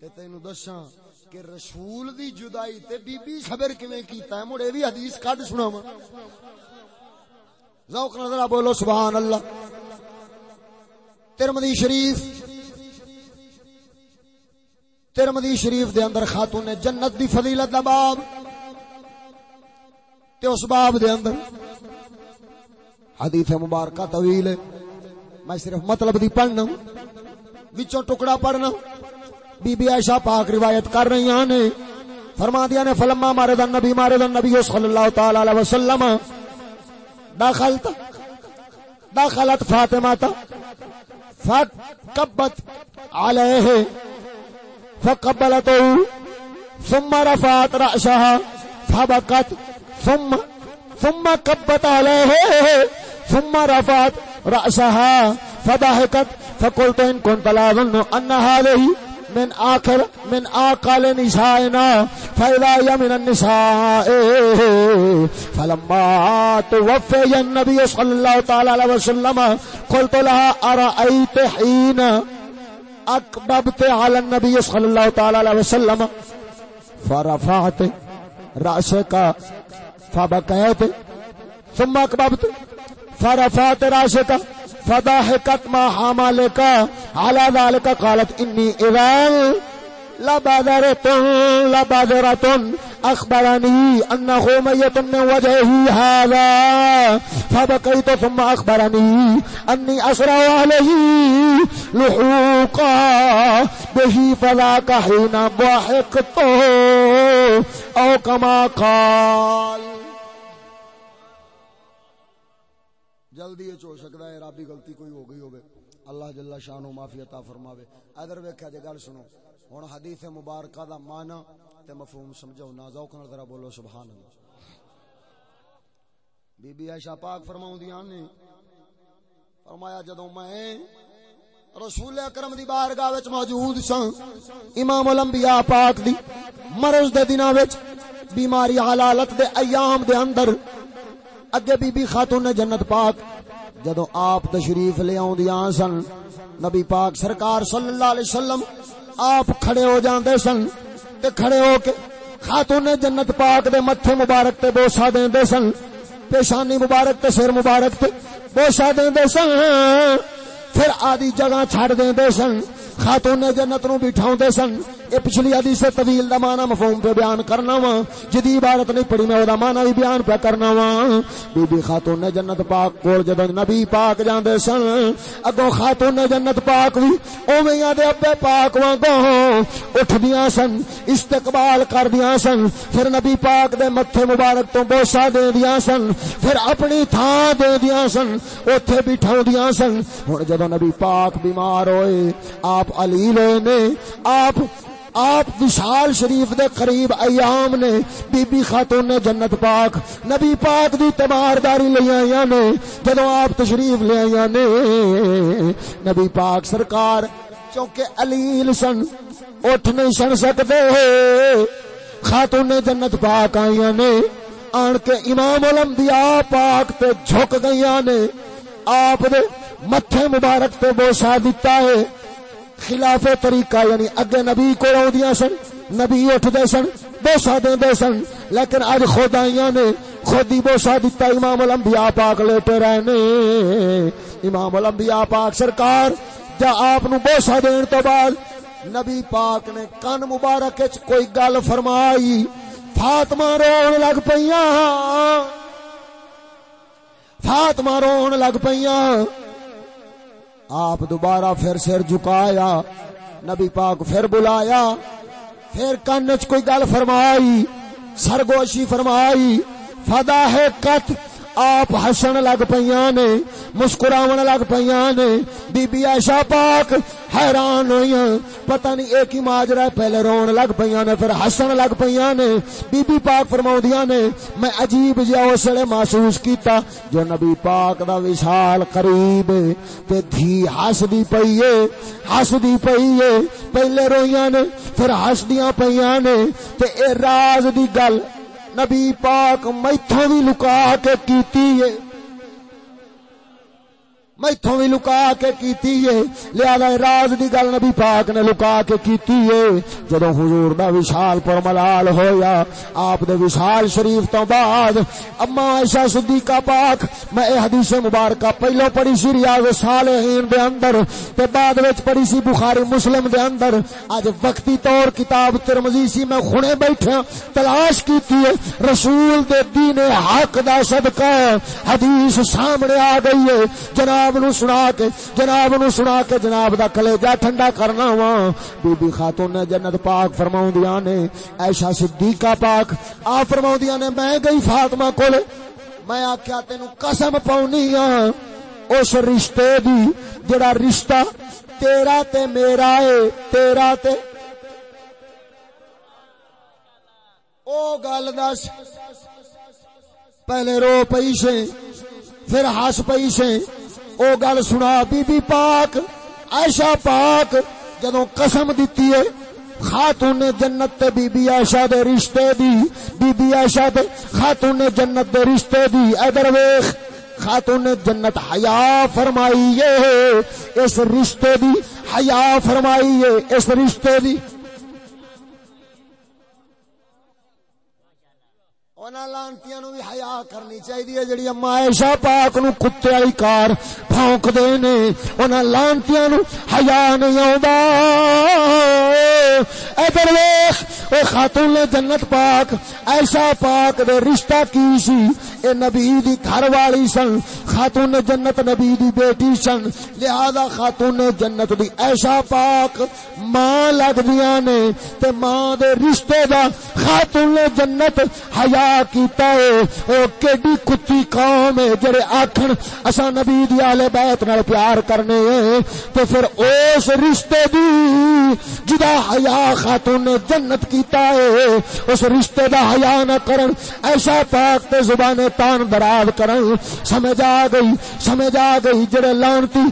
Speaker 1: تے تینو دساں کہ رسول دی جدائی تے بی بی صبر کیویں کیتا ہے مڑے وی حدیث کڈ سناواں ذوق نال ذرا بولو سبحان اللہ ترمذی شریف ترمذی شریف دے اندر خاتون نے جنت دی فضیلت دا باب تے اس باب دے اندر حدیث مبارکہ طویل ہے۔ میں صرف مطلب دی پڑھنا۔ وچوں ٹکڑا پڑھنا۔ بی بی عائشہ پاک روایت کر رہی ہیں فرما دیا نے، فلما مارے دن نبی مارے دن نبی صلی اللہ تعالی علیہ وسلم۔ داخلت داخلت فاطمہ تا۔ فقبت علیہ۔ فقبلته ثم رفعت رأسها فبكت ثم ثم كبت عليه. ثم رفعت رأسها. فضحكت. فقلت إن كنت لا ظن أن هذه من آخر من آقال نسائنا. فإذا هي من النساء. فلما توفي النبي صلى الله تعالى عليه وسلم، قلت لها، أرأيت حين أكببت على النبي صلى الله تعالى عليه وسلم؟ فرفعت رأسك. فبكيت ثم أكببت فرفعت رأسك فضحكت ما حملك على ذلك قالت إني إذا لبادرة لبادرة أخبرني أنه ميت من وجهه هذا فبقيت ثم أخبرني أني أسرع عليه لحوقا به فذاك حين ضحكت أو كما قال۔ جلدی ہو سکتا ہے، رابی غلطی کوئی ہو گئی ہوگی۔ اللہ جل شان معافی عطا فرماوے۔ ادھر ویکھیا جے گل سنو، ہن حدیث مبارکہ دا معنی تے مفہوم سمجھو۔ نا ذوق نال ذرا بولو سبحان اللہ۔ بی بی عائشہ پاک فرماوندیاں نے، فرمایا جدوں میں رسول اکرم دی بارگاہ وچ موجود سن امام الانبیاء پاک دی، مرض دے دناں وچ بیماری حلالت دے ایام دے اندر اگے بی بی خاتون جنت پاک، جدو آپ تشریف لے آؤندیاں سن، نبی پاک سرکار صلی اللہ علیہ وسلم آپ کھڑے ہو جاندے سن، تے کھڑے ہو کے خاتون جنت پاک دے متھے مبارک تے بوسا دیندے سن، پیشانی مبارک تے سر مبارک تے بوسا دیندے سن، پھر آدھی جگہ چھڑ دے سن۔ خاتون جنت نو بٹھاؤں دے سن۔ اے پچھلی حدیث طویل دا معنی مفہوم پہ بیان کرنا وا۔ جدی عبارت نہیں پڑھی میں او دا معنی بھی بیان پہ کرنا وا۔ بی بی خاتون جنت پاک کول جدوں نبی پاک جاندے سن۔ اگوں خاتون جنت پاک وی اوویں دے ابے پاک وانگوں اٹھدیاں سن، استقبال کردیاں سن۔ پھر نبی پاک دے متھے مبارک تو بوسا دے دیاں سن۔ پھر اپنی تھاں دے دیاں سن۔ اوتھے بٹھاؤندیاں سن۔ ہن جدوں نبی پاک بیمار ہوئے، آپ آپ علی ہوئے نے، آپ آپ وشال شریف دے قریب ایام نے، بی بی خاتون نے جنت پاک، نبی پاک دی تبارداری لے آیا نے جدو آپ تشریف لے آیا نے۔ نبی پاک سرکار، چونکہ علیل سن اٹھ نہیں سن سکتے، خاتون نے جنت پاک آئی نے، آن کے امام الانبیاء پاک تے جھک گئی نے۔ آپ دے متھے مبارک تے بوسا دیتا ہے۔ خلاف طریقہ یعنی اگے نبی کو آدیاں سن، نبی اٹھ دے سن، بوسا دے دے سن۔ لیکن اج خود آئیاں نے خود ہی بوسا دیتا امام الانبیاء پاک لیٹے رہنے۔ امام الانبیاء پاک سرکار جا آپ نو بوسا دین تو بعد نبی پاک نے کن مبارک چ کوئی گل فرمائی۔ فاطمہ رون لگ پیاں۔ فاطمہ رون لگ پیاں۔ آپ دوبارہ پھر سر جھکایا، نبی پاک پھر بلایا، پھر کن چ کوئی گل فرمائی، سرگوشی فرمائی فدا ہے کت آپ ہسن لگ پیاں نے، مسکراون لگ پیاں نے۔ بی بی عائشہ پاک حیران ہوئیاں، پتہ نہیں ایک ہی ماجرا ہے، پہلے رون لگ پیاں نے، پھر ہسن لگ پیاں نے۔ بی بی پاک فرماؤندیاں نے، میں عجیب جیا اس لیے محسوس کیتا جو نبی پاک دا وشال قریب تے دھی ہس دی پئی ہے ہس دی پئی ہے۔ پہلے رویاں نے، پھر ہس دیاں پیاں نے۔ تے اے راز دی گل نبی پاک میتھوں بھی لکا کے کیتی ہے۔ میتھوں بھی لکا کے کیتی ہے۔ لہذا راز دی گل نبی پاک نے لکا کے کیتی ہے۔ جدو حضور دا وشال پر ملال ہویا، آپ دے وشال شریف تو بعد اما عائشہ صدیقہ پاک، میں اے حدیث مبارکہ پہلو پڑھی سی ریاض صالحین دے اندر، تے بعد وچ پڑھی سی بخاری مسلم دے اندر۔ اج وقتی طور کتاب ترمذی سی میں خنے بیٹھا تلاش کیتی ہے۔ رسول دے دین حق دا صدقہ حدیث سامنے آ گئی ہے۔ جناب جناب نو سنا کے، جناب نو سنا کے جناب دا کلیجا ٹھنڈا کرنا وا۔ بی بی خاتون نے جنت پاک فرماؤندیاں نے، عائشہ صدیقہ پاک، آ فرماؤندیاں نے، میں گئی فاطمہ کول۔ میں آکھیا تینو قسم پاونی ہاں اس رشتے دی جڑا رشتہ تیرا تے میرا ہے تیرا تے۔ او گل دس، پہلے رو پئی سے پھر ہس پئی سے او گل سنا، بی بی پاک، عائشہ پاک جدو قسم دیتی ہے، خاتون جنت تے بی بی عائشہ دے رشتے دی، بی بی عائشہ دے خاتون جنت دے رشتے دی۔ ادھر ویکھ، خاتون جنت حیا فرمائی ہے اس رشتے دی حیا فرمائی ہے اس رشتے دی۔ لانتیاں نو بھی حیا کرنی چاہیے جڑی اما عائشہ پاک نو کتے والی کار پھونک دے نے انہاں لانتیاں نو حیا نہیں آوندا ادھر ویکھ او خاتون نے جنت پاک عائشہ پاک دے رشتہ کی سی اے نبی دی گھر والی سن خاتون نے جنت نبی دی بیٹی سن لہذا خاتون نے جنت دی عائشہ پاک ماں لگ دیاں نے تے ماں دے رشتے دا خاتون نے جنت حیا کیتا ہے۔ او کیڈی کتی قوم ہے جڑے آکھن، اساں نبی دی اہل بیت نال پیار کرنے ہیں۔ تے پھر اس رشتے دی جدا حیا خاتون نے جنت
Speaker 2: کیتا ہے، اس رشتے دا حیا نہ کرن۔ ایسا پاک تے زبان تان دراز کرن۔ سمجھ آ گئی، سمجھ آ گئی۔ جڑے لانتی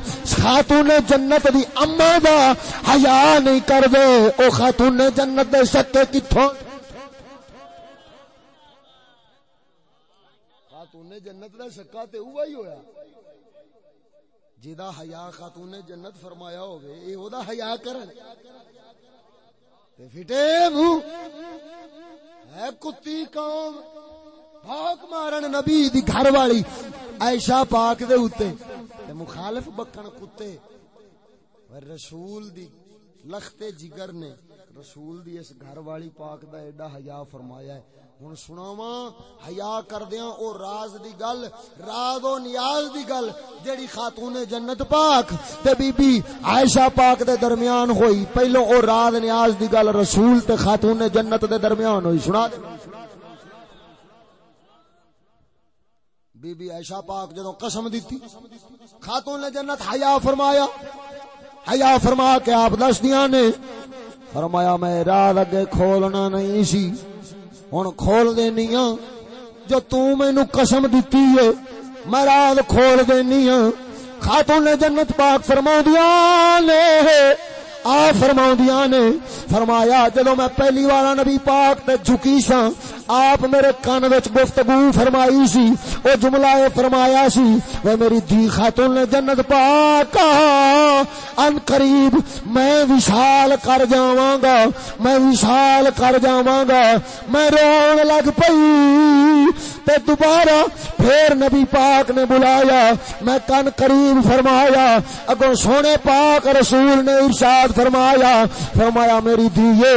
Speaker 2: خاتون جنت دی اما دا حیا نہیں کر دے او خاتون جنت دے سکے کتھوں؟
Speaker 1: خاتون جنت دا سکا تے اوہ ہی ہویا۔ جدا حیا خاتون نے جنت فرمایا ہوگے اے او دا حیا کرن تے فٹے منہ۔ اے کتی قوم بھاک مارن نبی دی گھر والی عائشہ پاک دے اوتے۔ تے مخالف بکن کتے۔ رسول دی لخت جگر نے رسول دی اس گھر والی پاک دا ایڈا حیا فرمایا ہے۔ ہن سناواں، حیا کردیاں، او راز دی گل، راز و نیاز دی گل، جیڑی خاتون جنت پاک تے بی بی عائشہ پاک دے درمیان ہوئی۔ پہلو او راز نیاز دی گل رسول تے خاتون جنت دے درمیان ہوئی۔ سنا دے۔ بی بی عائشہ پاک جدو قسم دیتی خاتون نے جنت حیا فرمایا۔ حیا فرما کے آپ دس دیا نے فرمایا میں راز اگے کھولنا نہیں سی۔ ہوں کھول دینی ہاں۔ جو تین قسم دیتی ہے، میں رات کھول دینی ہاں۔ خاتون نے جنت پاک فرما دیا نے۔ آ فرما نے۔ فرمایا جدو میں پہلی بار نبی پاک تے جھکی سا آپ میرے کان وچ گفتگو فرمائی سی، او جملہ اے فرمایا سی، وہ میری دی خاتون نے جنت پاک، ان قریب میں وشال کر جاواں گا، میں وشال کر جاواں گا، میں رون لگ پئی، تے دوبارہ پھر نبی پاک نے بلایا، میں کن قریب فرمایا، اگوں سونے پاک رسول نے ارشاد فرمایا فرمایا میری دیے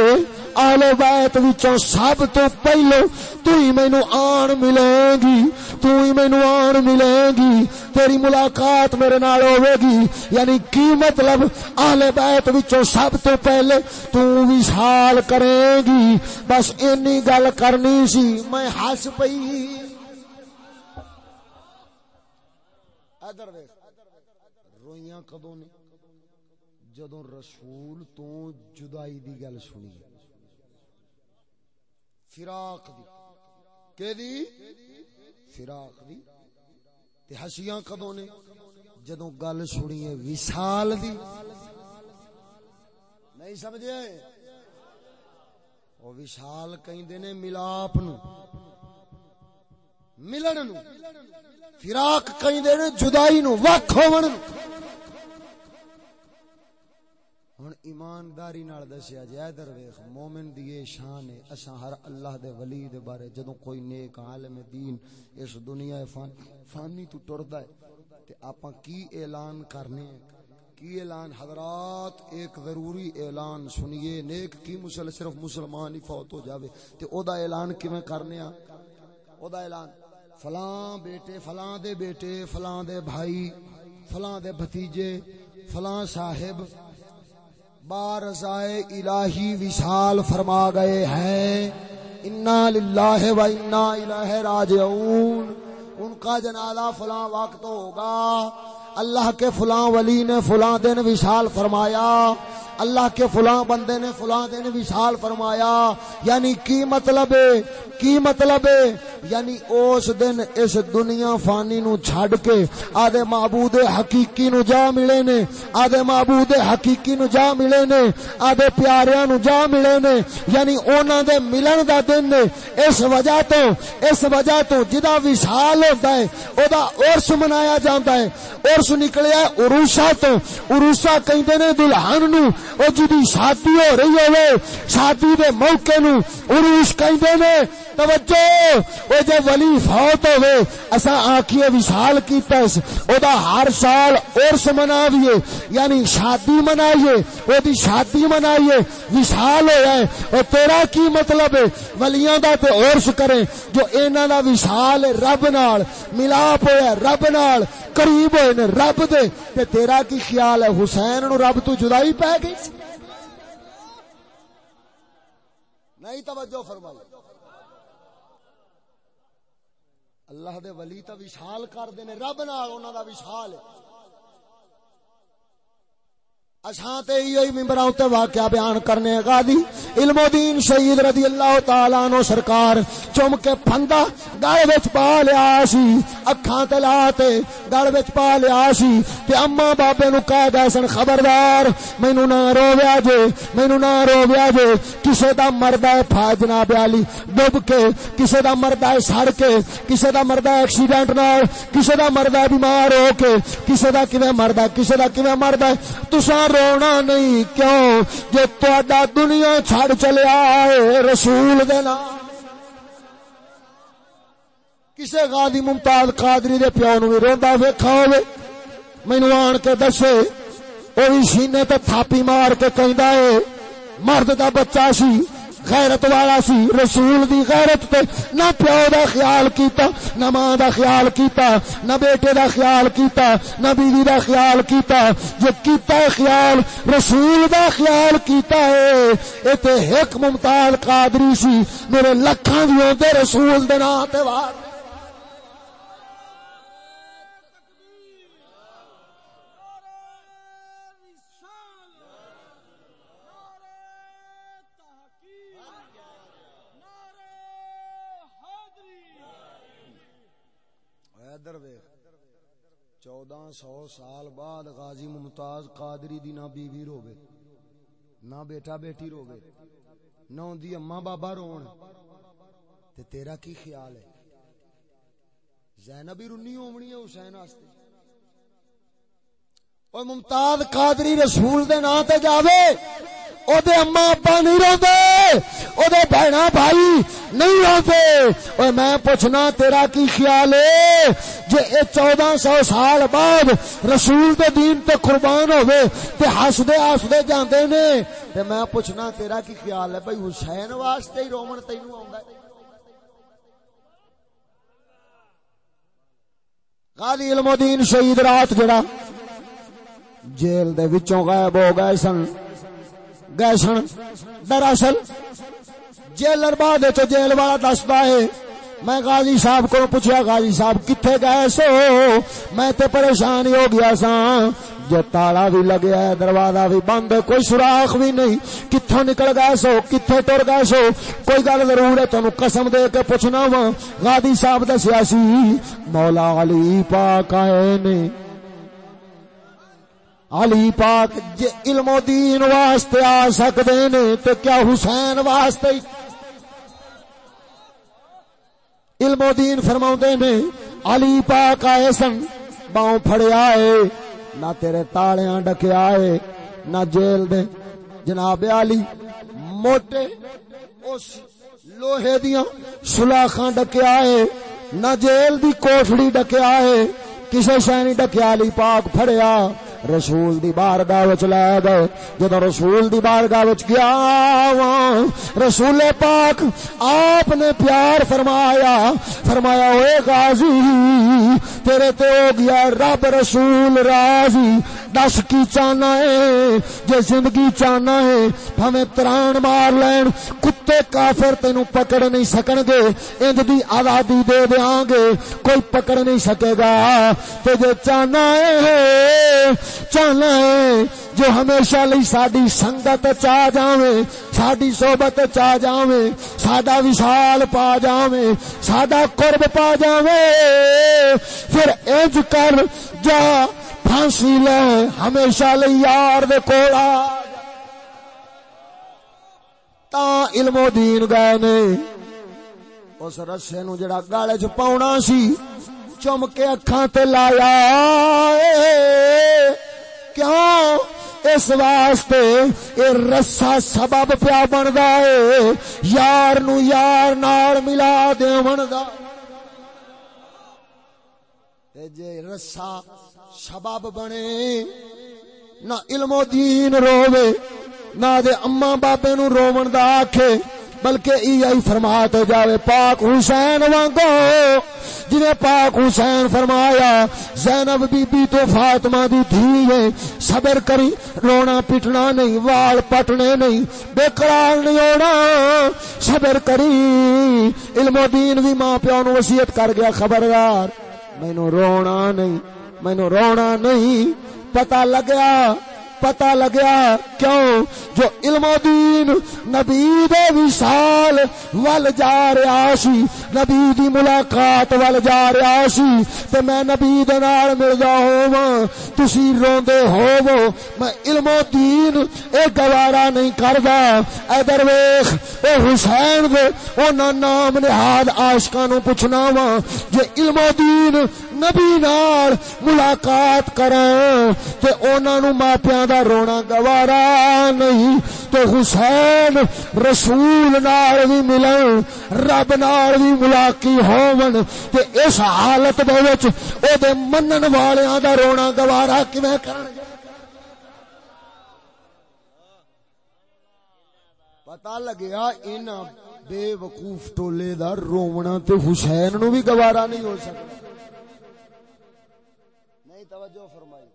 Speaker 1: آل بیت وچوں سب تو پہلو تو ہی مینو آن ملے گی تو ہی مینو آن ملے گی، تیری ملاقات میرے نال ہوے گی۔ یعنی کی مطلب؟ آل بیت وچوں سب تو پہلے تو وشال کرے گی۔ بس اینی گل کرنی سی، میں ہس پئی۔ ادھر ویکھ، روئیاں کدوں نے جدوں رسول تو جدائی دی گل سنی۔ فراق دی۔ کہ دی فراق دی۔ تے ہسیاں کدوں نے؟ جدوں گل سنی ہے وصال دی۔ نہیں سمجھے؟ او وصال کہندے نے ملاپ نو۔ ملن نو۔ فراق کہندے نے جدائی نو وکھ ہون نو۔ ہن ایمانداری نال دسیا جائے در ویکھ، مومن دی شان ہے، اساں ہر اللہ دے ولی دے بارے جدوں کوئی نیک عالم دین اس دنیا فان، فانی تو ٹردا ہے۔ تے آپاں کی اعلان کرنے کی اعلان؟ حضرات، ایک ضروری اعلان سنیے، نیک کی مسل، صرف مسلمان ہی فوت ہو جاوے۔ تے او دا اعلان کیویں کرنے آ او دا اعلان، فلاں بیٹے، فلاں دے بیٹے، فلاں دے بھائی، فلاں دے بھتیجے، فلاں صاحب بار رضائے الہی وشال فرما گئے ہیں۔ انا للہ و انا الہ راجعون۔ ان کا جنازہ فلاں وقت ہوگا۔ اللہ کے فلاں ولی نے فلاں دن وشال فرمایا۔ اللہ کے فلاں بندے نے فلاں دن وشال فرمایا یعنی کی مطلب ہے؟ کی مطلب ہے؟ یعنی اس دن اس دنیا فانی نو چھڈ کے آدھے معبود حقیقی نو جا ملے نے، آدھے معبود حقیقی نو جا ملے نے، آدھے پیاریاں نو جا ملے نے یعنی انہاں دے ملن دا دن نے، اس وجہ تو، اس وجہ تو جدا وشال ہوتا ہے او دا عرس منایا جاندا ہے عرس نکلیا ہے عروسا تو عروسا کہندے نے دلہن نو او جدی شادی ہو رہی ہوے شادی دے موقع نو عروس کہندے نے توجہ او جے ولی فوت ہوے اسا آکھیے وصال کیتا اس او دا ہر سال عرس مناویے یعنی شادی منائیے او دی شادی منائیے وصال ہویا ہے او تیرا کی مطلب ہے ولیاں دا تے عرس کریں جو انہاں دا وصال رب نال ملاپ ہویا رب نال قریب ہوئے نے رب دے تے تیرا کی خیال ہے حسین نو رب تو جدائی پہ گئی نہیں توجہ فرمائی۔ اللہ دے ولی تا وشال کر دینے رب نال انہاں دا وشال ہے۔
Speaker 2: اساں تے ہوئی ممبراں تے واقعہ بیان کرنے غازی علم الدین شہید رضی اللہ تعالی عنہ سرکار چم کے پھندا گل وچ پا لیا سی، اکھاں تے لا تے گل وچ پا لیا سی۔ تے اما بابے نو کہہ دے سن خبردار، مینوں نہ رویا جے، مینوں نہ رویا جے۔ کسے دا مردا ہے پھا جناب علی ڈوب کے، کسے دا مردا ہے سڑ کے، کسے دا مردا ہے ایکسیڈنٹ نال، کسے دا مردا ہے بیمار ہو کے، کسے دا کیویں مردا کسے دا کیویں مردا تساں رونا نہیں، کیوں؟ جے تا دنیا چھڑ چلیا ہے رسول دے نام کسے غازی ممتاز قادری دے پیو نو روندا ویکھا ہوے مینوں آن کے دسے او بھی سینے تے تھاپی مار کے کہندا ہے، مرد دا بچہ سی غیرت والا سی، رسول دی غیرت تے، نہ پیو دا خیال کیتا، نہ ماں دا خیال کیتا، نہ بیٹے دا خیال کیتا، نہ بیوی دا خیال کیتا۔ جو کیتا خیال، رسول دا خیال کیتا ہے۔ اے تے ایک ممتاز قادری سی، میرے لکھاں دیوں دے رسول دے نام تے وار
Speaker 1: چودہ سو سال بعد غازی ممتاز قادری دی نہ بیوی روے نہ بیٹا بیٹی روے نہ دی اما بابا رون تے تیرا کی خیال ہے؟ زینبی رنی ہونی ہے حسین واسطے۔
Speaker 2: او ممتاز قادری رسول دے نام تے جاوے او دے اما ابا نہیں روندے او دے بہنا بھائی نہیں روندے او میں پوچھنا تیرا کی خیال ہے جے اے چودہ سو سال بعد رسول دے دین تے قربان ہوئے تے ہسدے ہسدے جاندے نے تے میں پوچھنا تیرا کی خیال ہے بھائی حسین واسطے ہی رومن تینوں آوندا ہے غازی علم الدین شہید رات جڑا جیل دے وچوں غائب ہو گئے سن۔ گئے سن۔ دراصل جیلر بعد تو جیل والا دستا ہے۔ میں غازی صاحب کو پوچھا، غازی صاحب کتنے گئے سو؟ میں تے پریشان ہو گیا سا۔ جو تالا بھی لگیا ہے، دروازہ بھی بند ہے، کوئی سوراخ بھی نہیں۔ کتوں نکل گئے سو؟ کتنے ٹر گئے سو؟ کوئی گل ضرور ہے تمہیں قسم دے کے پوچھنا وا۔ غازی صاحب دسیا سی، مولا علی پاک آئے نے۔ علی پاک جے علم و دین واسطے آ سکتے نے تو کیا حسین واسطے علم و دین فرما نے، علی پاک آئے سن، باؤں پھڑے آئے، نہ تیرے تالیاں ڈکے آئے، نہ جیل دے۔ جناب علی، موٹے اس لوہے دیاں سلاخاں ڈکے آئے، نہ جیل دی کوٹڑی ڈکے آئے، کسے شہنی ڈکے، علی پاک پھڑیا۔ رسول دی بارگاہ وچ لے گئے۔ جب رسول دی بارگاہ وچ گیا ہاں، رسول پاک آپ نے پیار فرمایا۔ فرمایا، اوے غازی، تیرے تے ہو گیا رب رسول راضی۔ دس کی چاہنا ہے جے زندگی چاہنا ہے ہمیں تران مار لین۔ کتے کافر تینو پکڑ نہیں سکن گے۔ انج دی آزادی دے دیاں گے۔ کوئی پکڑ نہیں سکے گا۔ تے جے چاہنا ہے چاہنا ہے جو ہمیشہ لی ساڈی سنگت چاہ جاویں ساڈی صحبت چاہ جاویں ساڈا وشال پا جاویں ساڈا قرب پا جاویں پھر انج کر، جا، پھانسی لے، ہمیشہ لی یار دے کولا تا علم و دین گئے نے، اس رسے نو جڑا گالے چ پاؤنا سی چم کے اکھاں تے لایا کیوں؟ اس واسطے اے رسا سبب پیا بندا ہے یار نو یار نال ملا دیون دا تے جے رسا سبب بنے، نہ علم و دین روے نہ دے اما بابے نو روون دا آکھے۔ بلکہ ای آئی فرماتے جاوے پاک حسین وانگو۔ جنہیں پاک حسین فرمایا، زینب بی بی تو فاطمہ دی دھی ہے۔ صبر کری، رونا پٹنا نہیں، وال پٹنے نہیں، بے قرار نہیں ہونا۔ صبر کری، علم و دین بھی ماں پیو نو وصیت کر گیا خبردار۔ مینو رونا نہیں مینو رونا نہیں، پتہ لگیا۔ پتہ لگیا کیوں؟ جو علم و دین نبی دے وصال ول جا رہا سی، نبی دی ملاقات ول جا رہا سی، تے میں نبی دے نال ملدا ہوواں، تسی روندے ہوو میں علم و دین اے گوارا نہیں کردا۔ ادھر ویکھ او حسین دے انہاں نام نہاد عاشقاں نو پوچھنا وا جے علم و دین نبی نال ملاقات کریں تے انہاں نو ماپیاں دا رونا گوارا نہیں تو حسین رسول نال بھی ملن رب نال بھی ملاقی ہون تے اس حالت دے وچ او دے منن والیاں دا رونا گوارا کیویں کرن گے؟
Speaker 1: پتا لگیا ان بے وقوف ٹولے دا رونا تے حسین نو بھی گوارا نہیں ہو سکتا۔ توجہ فرمائی۔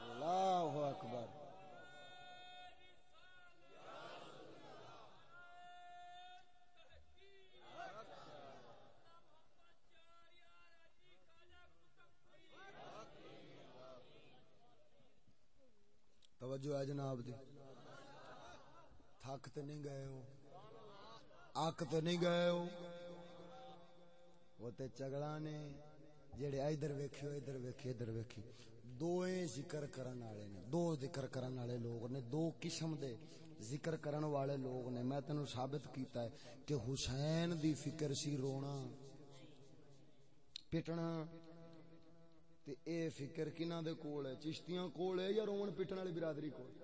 Speaker 1: اللہ اکبر۔ توجہ ہے جناب دی۔ تھک تے نہیں گئے ہو۔ اک تے نہیں گئے ہو۔ وہ تے چگڑا نے جڑے ادھر ویکھے ادھر ویکھے ادھر ویکھے دو ذکر کرن والے نے، دو ذکر کرن والے لوگ نے، دو قسم دے ذکر کرن والے لوگ نے۔ میں تینوں ثابت کیتا ہے کہ حسین دی فکر سی رونا، پٹنا۔ تے اے فکر کنہ دے کول ہے، چشتیاں کول ہے یا رون پٹن والی برادری کول؟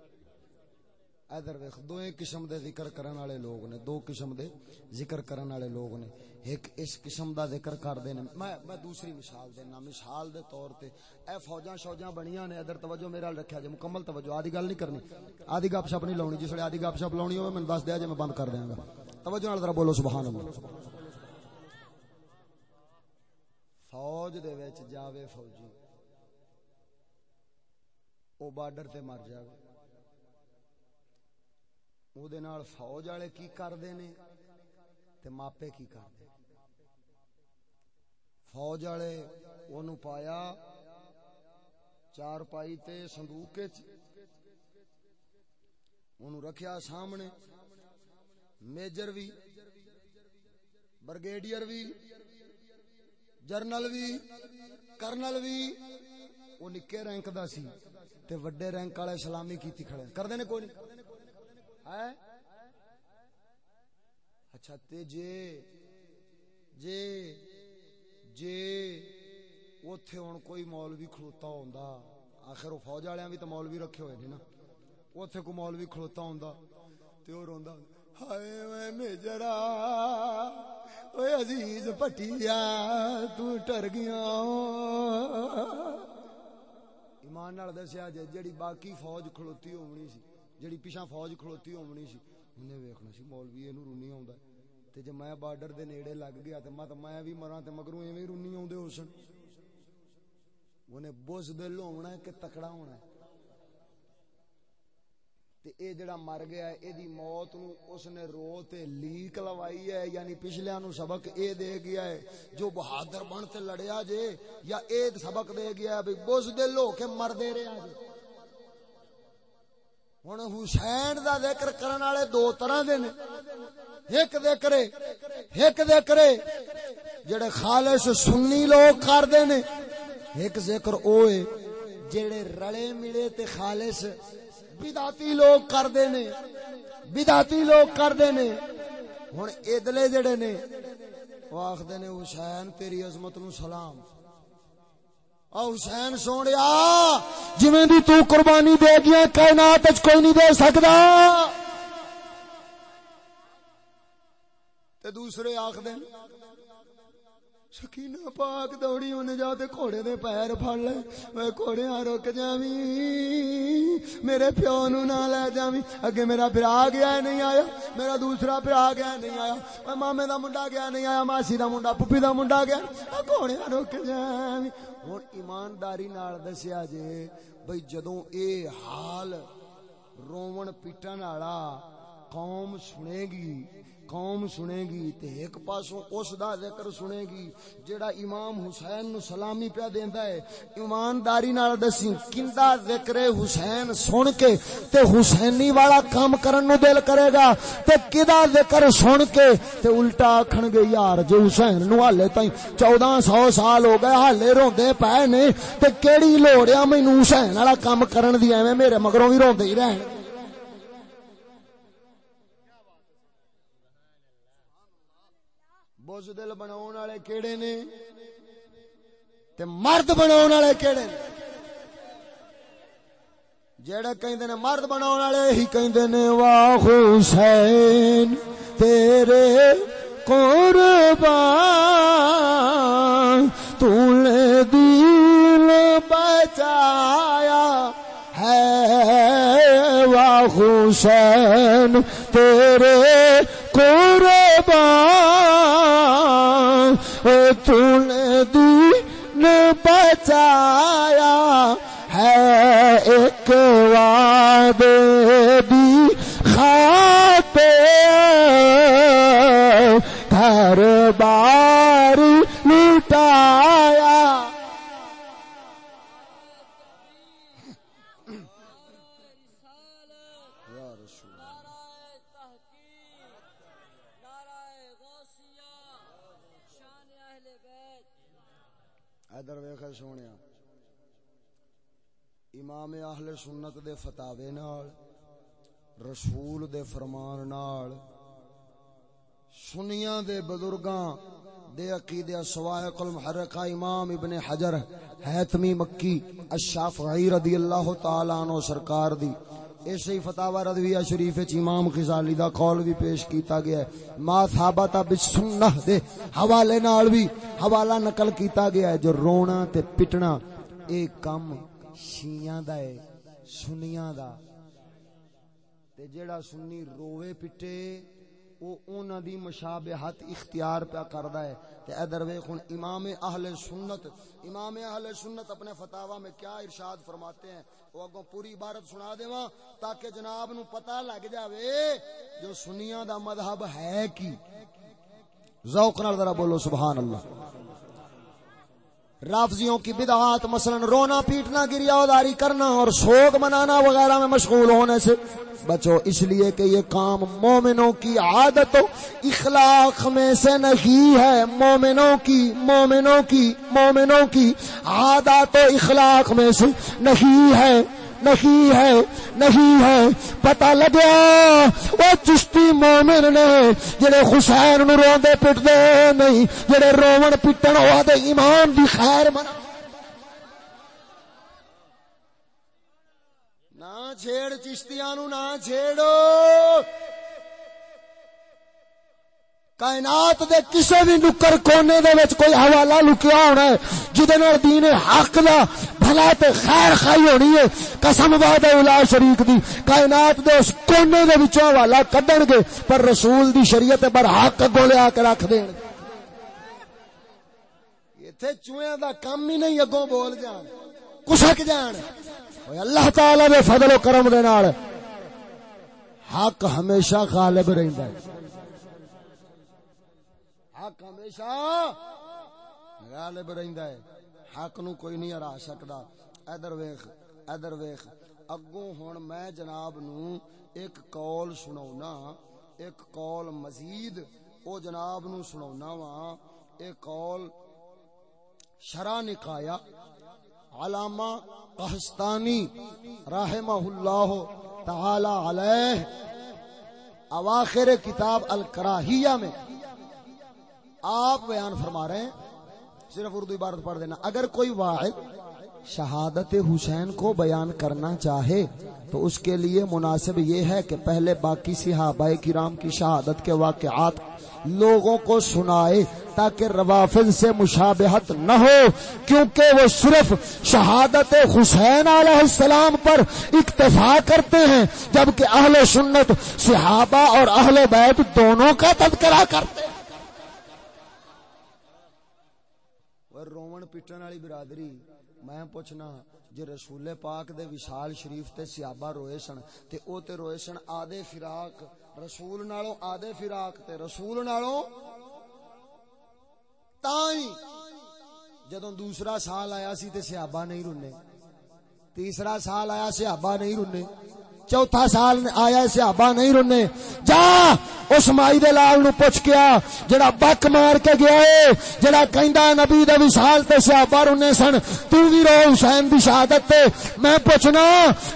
Speaker 1: ادھر ویکھ، دو قسم دے ذکر کرن والے لوگ نے، دو قسم دے ذکر کرن والے لوگ نے۔ ایک اس قسم دا ذکر کردے نے۔ میں میں دوسری مثال دینا، مثال دے طور تے اے فوجاں شوجاں بنیاں نے، ادھر توجہ میرے ال رکھیا جے، مکمل توجہ۔ آدھی گل نہیں کرنی۔ آدھی گپ شپ نہیں لاونی جس ویلے آدھی گپ شپ لاونی ہوے مینوں دس دیا جے، میں بند کر دیاں گا۔ توجہ نال ذرا بولو، سبحان اللہ۔ فوج دے وچ جاوے فوجی، او بارڈر تے مر جاوے۔ او دے نال فوج والے کی کردے نے تے ماپے کی کردے فوج والے اونوں پایا چار پائی تے صندوق وچ اونوں رکھیا سامنے میجر وی برگیڈیئر وی جرنل وی کرنل وی وہ نکے رینک دا سی تے وڈے رینک والے سلامی کیتی کھڑے کردے نے کوئی نہیں ہے؟ اچھا تے جے جے جے، اوتھے ہن کوئی مولوی کھلوتا ہوندا۔ آخر وہ فوج والےاں بھی تے مولوی رکھے ہوئے نے نا۔ اوتھے کو مولوی کھلوتا ہوندا تے او روندا۔ ہائے اوے میجرا اوے عزیز پٹیا تو ٹر گیا ایمان نال دسیا جے جڑی باقی فوج کھلوتی ہونی سی۔ جڑی پیچھے فوج کھلوتی ہونی سی۔ انہیں ویکھنا سی، مولوی اینو رونی آوندا تے جے میں بارڈر دے نیڑے لگ گیا تے مت میں بھی مراں تے مگروں ایویں رونی آوندے ہوسن۔ انہیں بزدل ہونا ہے کہ تکڑا ہونا ہے۔ تے اے جڑا مر گیا ہے، اے دی موت نو اس نے رو تے لیک لوائی ہے یعنی پچھلیاں نو سبق اے دے گیا ہے۔ جو بہادر بن تے لڑیا جے، یا اے سبق دے گیا ہے، بھئی بزدل ہو کے مر دے رہا جے۔ ہن حسین دا ذکر کرن والے دو طرح دے نے ایک ذکر ایک ذکر جڑے خالص سنی لوگ کردے نے ایک ذکر اوے جڑے رلے ملے تے خالص بداتی لوگ کردے نے بداتی لوگ کردے نے ہن ادلے جڑے نے وہ آخدے نے حسین تیری عظمت نو سلام او حسین سونیا
Speaker 2: جویں دی تو قربانی دے گیا، کائنات وچ کوئی نہیں دے سکدا۔
Speaker 1: تے دوسرے آخدے سکینہ پاک دوڑی، انہیں جا تے گھوڑے دے پیر پھڑ لے۔ میں گھوڑیاں رک جاویں، میرے پیو نو نہ لے جاویں۔ اگے میرا بھرا گیا ہے نہیں آیا، میرا دوسرا بھرا گیا ہے نہیں آیا۔ میں مامے دا منڈا گیا نہیں آیا، ماسی دا منڈا، پھپھی دا منڈا گیا۔ گھوڑیاں رک جاویں۔ ہن ایمانداری نال دسیا جے، بھئی جدوں اے حال رون پیٹن والا قوم سنے گی قوم سنے گی تے ایک پاسوں اس دا ذکر سنے گی جڑا امام حسین نو سلامی پیا دیندا ہے۔ ایمانداری نال دسی کیندا ذکر حسین سن کے تے حسینی والا کام کرن نو دل کرے گا۔ تے کدا ذکر سن کے تے الٹا آکھن گے، یار جو حسین نو حالے تائیں 1400 سال ہو گئے، حالے روندے پے نے۔ تے کیڑی لوڑیا مینوں حسین والا کام کرن دی ایویں میرے مگروں وی روندے ہی رہن۔ بزدل بناؤ والے کیڑے نے تے مرد بناؤ والے کیڑے نے جڑے کہندے نے مرد بناؤ والے ہی کہندے نے واہ حسین تیرے قربان تو نے دل بچایا ہے واہ حسین تیرے قربان تو نے دین بچایا ہے ایک وعدے۔ امام اہل سنت دے فتاوے نال، رسول دے فرمان نال، سنیاں دے بزرگاں دے عقیدہ سوائق المحرقہ امام ابن حجر حیتمی مکی، الشافعی رضی اللہ تعالی عنہ سرکار دی۔ ایسے ہی فتاوہ رضویہ شریف چ امام غزالی دا قول بھی پیش کیتا گیا ہے۔ ما ثابتا بسنہ دے حوالے نال بھی حوالہ نقل کیتا گیا ہے۔ جو رونا تے پٹنا، ایک کم شیعہ دا ہے، سنیاں دا۔ تے جیڑا سنی روے پٹے، او اونا دی مشابہت اختیار پہ کردا ہے۔ تے ادھر ویکھن امام اہل سنت، امام اہل سنت اپنے فتاوا میں کیا ارشاد فرماتے ہیں۔ وہ اگوں پوری عبارت سنا دیواں، تاکہ جناب نو پتہ لگ جاوے جو سنیاں دا مذہب ہے کی۔ ذوق نال ذرا بولو، سبحان اللہ۔ رافضیوں کی بدعات مثلا رونا پیٹنا گریا اداری کرنا اور سوگ منانا وغیرہ میں مشغول ہونے سے بچو، اس لیے کہ یہ کام مومنوں کی عادت و اخلاق میں سے نہیں ہے۔ مومنوں کی مومنوں کی مومنوں کی عادت و اخلاق میں سے نہیں ہے۔ نہیں ہے نہیں ہے پتا لگیا وہ چشتی مومن نے جڑے حسین نو روندے پٹدے نہیں، جڑے روون پٹن ہوا دے ایمان دی خیر منا۔ نہ چھیڑ چشتیاں نو، نہ چھیڑو۔ کائنات دے کسے بھی نکر کونے دے وچ کوئی حوالہ لکیا ہونا ہے، جدے نال دین حق دا بھلا تے خیر خائی ہونی ہے، قسم وعد اولا شریک دی۔ کائنات دے اس کونے دے وچوں حوالہ کڈن گے، پر رسول دی شریعت پر حق گولے آ کے رکھ دین۔ ایتھے چوہیاں دا کم ہی نہیں، اگوں بول جان۔ کسک جان؟ اوے اللہ تعالی دے فضل و کرم دے نال۔ حق ہمیشہ غالب رہندا ہے۔ حق ہمیشہ غالب رہندا ہے۔ حق نو کوئی نہیں ہرا سکدا۔ ادھر ویکھ ادھر ویکھ۔ اگوں ہن میں جناب نو ایک قول سناونا ہاں۔ ایک قول مزید او جناب نو سناونا وا ایک قول شرع نکایا۔ علامہ قہستانی رحمہ اللہ تعالی علیہ۔ اواخر کتاب الکراہیہ میں۔ آپ بیان فرما رہے ہیں، صرف اردو عبارت پڑھ دینا اگر کوئی واحد شہادت حسین کو بیان کرنا چاہے، تو اس کے لیے مناسب یہ ہے کہ پہلے باقی صحابہ کرام کی شہادت کے واقعات لوگوں کو سنائے، تاکہ روافظ سے مشابہت نہ ہو، کیونکہ وہ صرف شہادت حسین علیہ السلام پر اکتفا کرتے ہیں، جبکہ اہل سنت، صحابہ اور اہل بیت دونوں کا تذکرہ کرتے ہیں رومن پٹن والی برادری میں پوچھنا جے رسول پاک دے وشال شریف تے صحابہ روئے سن تے او تے روئے سن آدھے فراق رسول نالوں آدھے فراق تے رسول نالوں تائیں جدوں دوسرا سال آیا سی تے صحابہ نہیں رونے تیسرا سال آیا صحابہ نہیں رونے چوتھا سال آیا صحابہ نہیں رونے جا، اس مائی دے لال نو پوچھ کیا جڑا بک مار کے گیا ہے، جڑا کہندا نبی دے وصال تے صحابہ رونے سن، تو وی رو حسین دی شہادت تے۔ میں پوچھنا،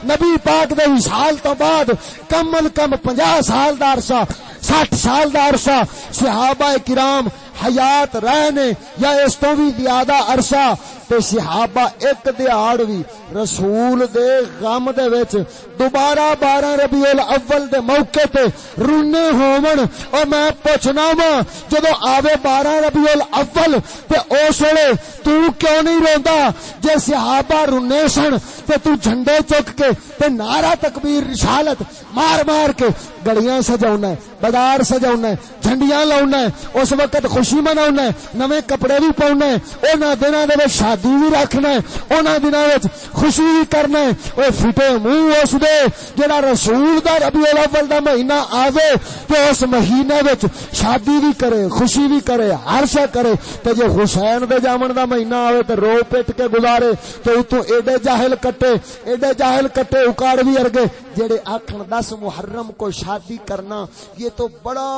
Speaker 1: نبی پاک دے وصال تو بعد کم از کم 50 سال دا عرصہ 60 سال دا عرصہ صحابہ کرام حیات رہنے یا اس تو بھی زیادہ عرصہ تے صحابہ ایک دیہڑ وی رسول دے غم دے وچ دوبارہ بارہ ربیع الاول دے موقع تے رونے ہون اور میں پوچھنا وا جدو آوے بارہ ربیع الاول تے اس ویلے تو کیوں نہیں روندا؟ جے صحابہ رونے سن تے تو جھنڈے چک کے تے نعرہ تکبیر، رسالت مار مار کے گڑیاں سجاونا ہے، بازار سجاونا ہے، جھنڈیاں لاونا ہے، اس وقت خوشی مناونا ہے نویں کپڑے بھی پاونا ہے، انہاں دناں دے وچ شادی بھی رکھنا ہے، انہاں دناں وچ خوشی بھی کرنا ہے۔ او فٹے منہ اس دے، جڑا رسول دا ربیع الاول دا مہینہ آوے تے اس مہینے وچ شادی بھی کرے، خوشی بھی کرے ہر شے کرے، تے جے حسین دے جامن دا مہینہ آوے، تے رو پٹ کے گزارے، تے اتوں ایڈے جاہل کٹے، ایڈے جاہل کٹے اکاڑ بھی ارگے۔ جڑے آکھن، دس محرم کو شادی کرنا، یہ تو بڑا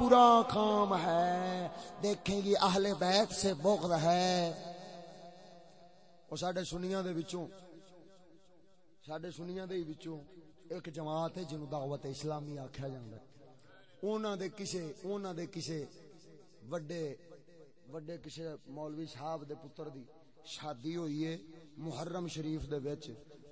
Speaker 1: برا کام ہے۔ دیکھیں گی اہل بیت سے بغض ہے۔ وہ ساڈے سنیاں دے وچوں، ساڈے سنیاں دے وچوں ایک جماعت ہے جنوں دعوت اسلامی آکھیا جاندا ہے۔ انہاں دے کسے، انہاں دے کسے وڈے وڈے کسے مولوی صاحب دے پتر دی شادی ہوئی ہے محرم شریف دے وچ،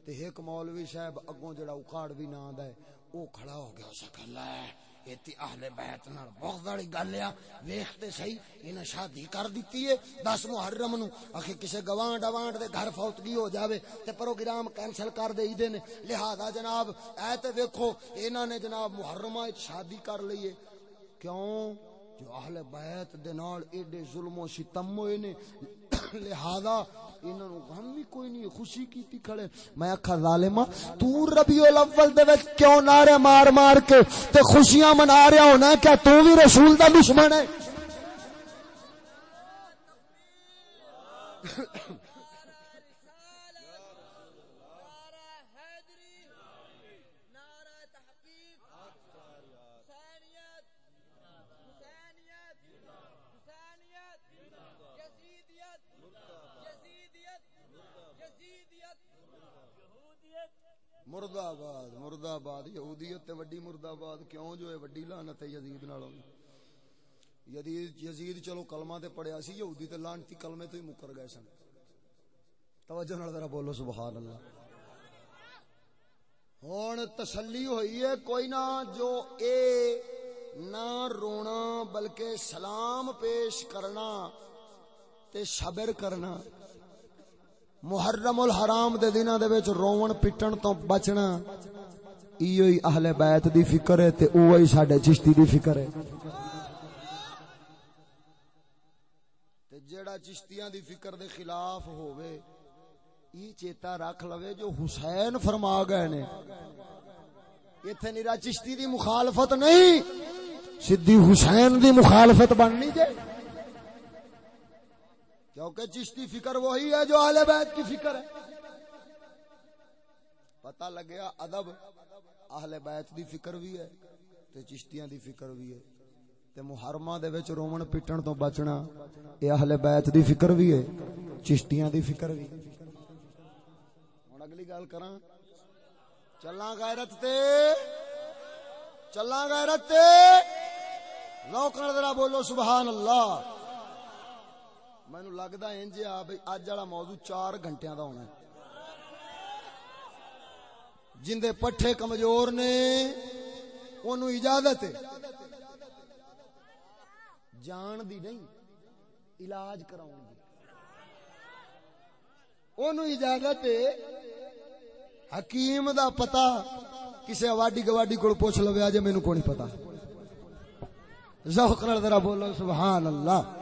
Speaker 1: تے ایک مولوی صاحب اگوں جڑا اکھاڑ بھی نہ آندا ہے، او کھڑا ہو گیا اس کہلا ہے ایتی اہل بیت نال بہت بڑی گل ہے۔ ویکھتے صحیح، انہاں شادی کر دتی ہے۔ 10 محرم نو اکھے کسے گواں ڈوانٹ دے گھر فوتگی ہو جاوے تے پروگرام کینسل کر دے دے نے۔ لہذا جناب، اے تے ویکھو، انہاں نے جناب محرمہ وچ شادی کر لئی ہے۔ کیوں؟ جو اہل بیت دے نال ایڈے ظلم و ستم ہوئے نے۔ لہذا انہاں نو غم بھی کوئی نہیں خوشی کیتی کھڑے۔ میں آکھا ظالما تو ربیع الاول دے وچ کیوں نعرے مار مار کے تے خوشیاں منا رہا ہونا کیا تو بھی رسول دا دشمن ہے؟ مرد آباد مرد آباد یہودیت تے وڈی مرد آباد کیوں جو ہے وڈی لعنت ہے یزید نالوں یزید یزید چلو کلمہ تے پڑھیا سی، یہودی تے لعنتی کلمے تو ہی مکر گئے سن۔ توجہ نال ذرا بولو، سبحان اللہ۔ ہن تسلی ہوئی ہے کوئی نہ جو اے نہ رونا، بلکہ سلام پیش کرنا تے صبر کرنا۔ محرم الحرام دے دنوں دے وچ رون پٹن تو بچنا۔ ایو ہی اہل بیت دی فکر ہے تے اوہ ہی ساڈے چشتی دی فکر ہے۔ تے جیڑا چشتیاں دی فکر دے خلاف ہووے، ای چیتا رکھ لوے جو حسین فرما گئے نے۔ ایتھے نیرا چشتی دی مخالفت نہیں، سدھی حسین دی مخالفت بننی جائے کیونکہ چشتی فکر وہی ہے جو اہل بیت کی فکر ہے۔ پتہ لگیا ادب، اہل بیت دی فکر بھی ہے، تے چشتیاں دی فکر بھی ہے۔ تے محرمہ دے وچ رومن پٹن تو بچنا، اے اہل بیت دی فکر بھی ہے، چشتیاں دی فکر بھی۔ ہن اگلی گل کراں۔ چلاں غیرت تے، چلاں غیرت تے۔ لوکاں ذرا بولو سبحان اللہ۔ مینو لگتا انج آ بھائی اج والا موضوع چار گھنٹے دا ہونا ہے جندے پٹھے کمزور نے اونوں اجازت ہے جان دی نہیں علاج کراؤن دی اونوں اجازت ہے حکیم دا پتہ کسے واڈی گواڈی کول پوچھ لوے اج مینوں کوئی نہیں پتا ذوق نال ذرا بولو سبحان اللہ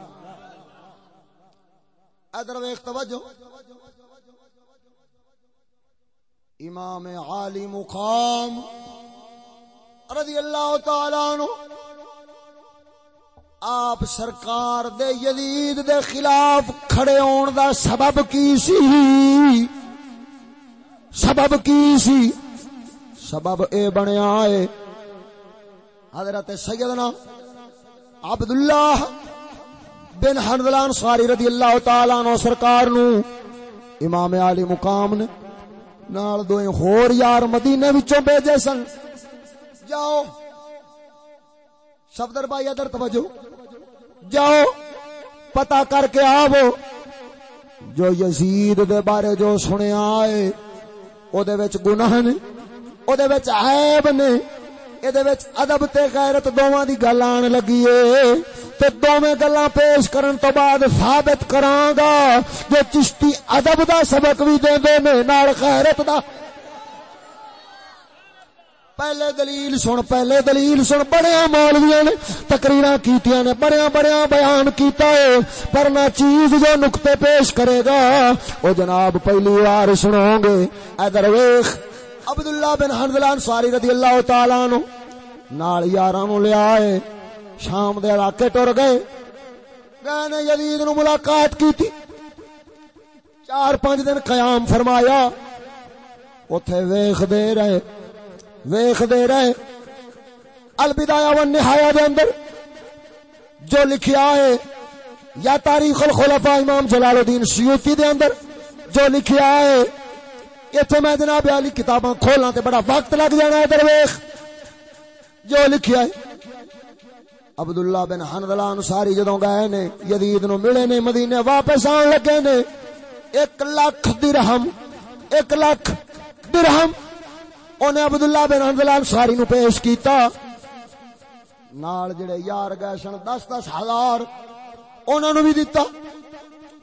Speaker 1: ادر ویخ توجہ۔ امام عالی مقام رضی اللہ تعالی عنہ آپ سرکار دے یزید دے خلاف کھڑے ہون دا سبب کی سی؟ سبب کی سی؟ سبب اے بنیا ہے۔ حضرت سیدنا عبداللہ بن حنزلان ساری رضی اللہ تعالی عنہ سرکار نو امام علی مقام نے نال دوئے ہور یار مدینے وچوں بھیجے سن۔ جاؤ۔ صفدر بھائی ادھر توجہ۔ جاؤ۔ پتا کر کے آو جو یزید دے بارے جو سنیا ہے، او دے وچ گناہ نے، او دے وچ عیب نے۔ اے وچ ادب تے غیرت دوواں دی گل آن لگی ہے تے دوویں گلاں پیش کرن تو بعد ثابت کراں گا جو چشتی ادب دا سبق وی دیندے نے نال غیرت دا پہلے دلیل سن پہلے دلیل سن بڑے مولویاں نے تقریراں کیتیاں نے بڑے بڑے بیان کیتا ہے پر نہ چیز جو نقطے پیش کرے گا او جناب پہلی بار سنو گے ادھر ویکھ عبداللہ بن حنزلان سواری رضی اللہ تعالی عنہ نال یاراں نو لے آئے، شام دے علاقے ٹر گئے۔ گئے نے یزید نو ملاقات کیتی۔ چار پانچ دن قیام فرمایا۔ اوتھے ویکھ دے رہے ویخ دے رہے۔ البدایا و نہایا دے اندر جو لکھیا ہے، یا تاریخ الخلفاء امام جلال الدین سیوتی دے اندر جو لکھیا ہے ایتھے میں جناب علی کتاباں کھولنا تے بڑا وقت لگ جانا ہے درویش۔ جو لکھیا ہے۔ عبداللہ بن حنظلان ساری جدوں گئے نے، یزید نو ملے نے، مدینے واپس آن لگے نے۔ ایک لاکھ درہم، ایک لاکھ درہم۔ انہیں عبداللہ بن حنظلان ساری نو پیش کیتا۔ نال جڑے یار گئے سن، دس دس ہزار انہوں نے بھی دیتا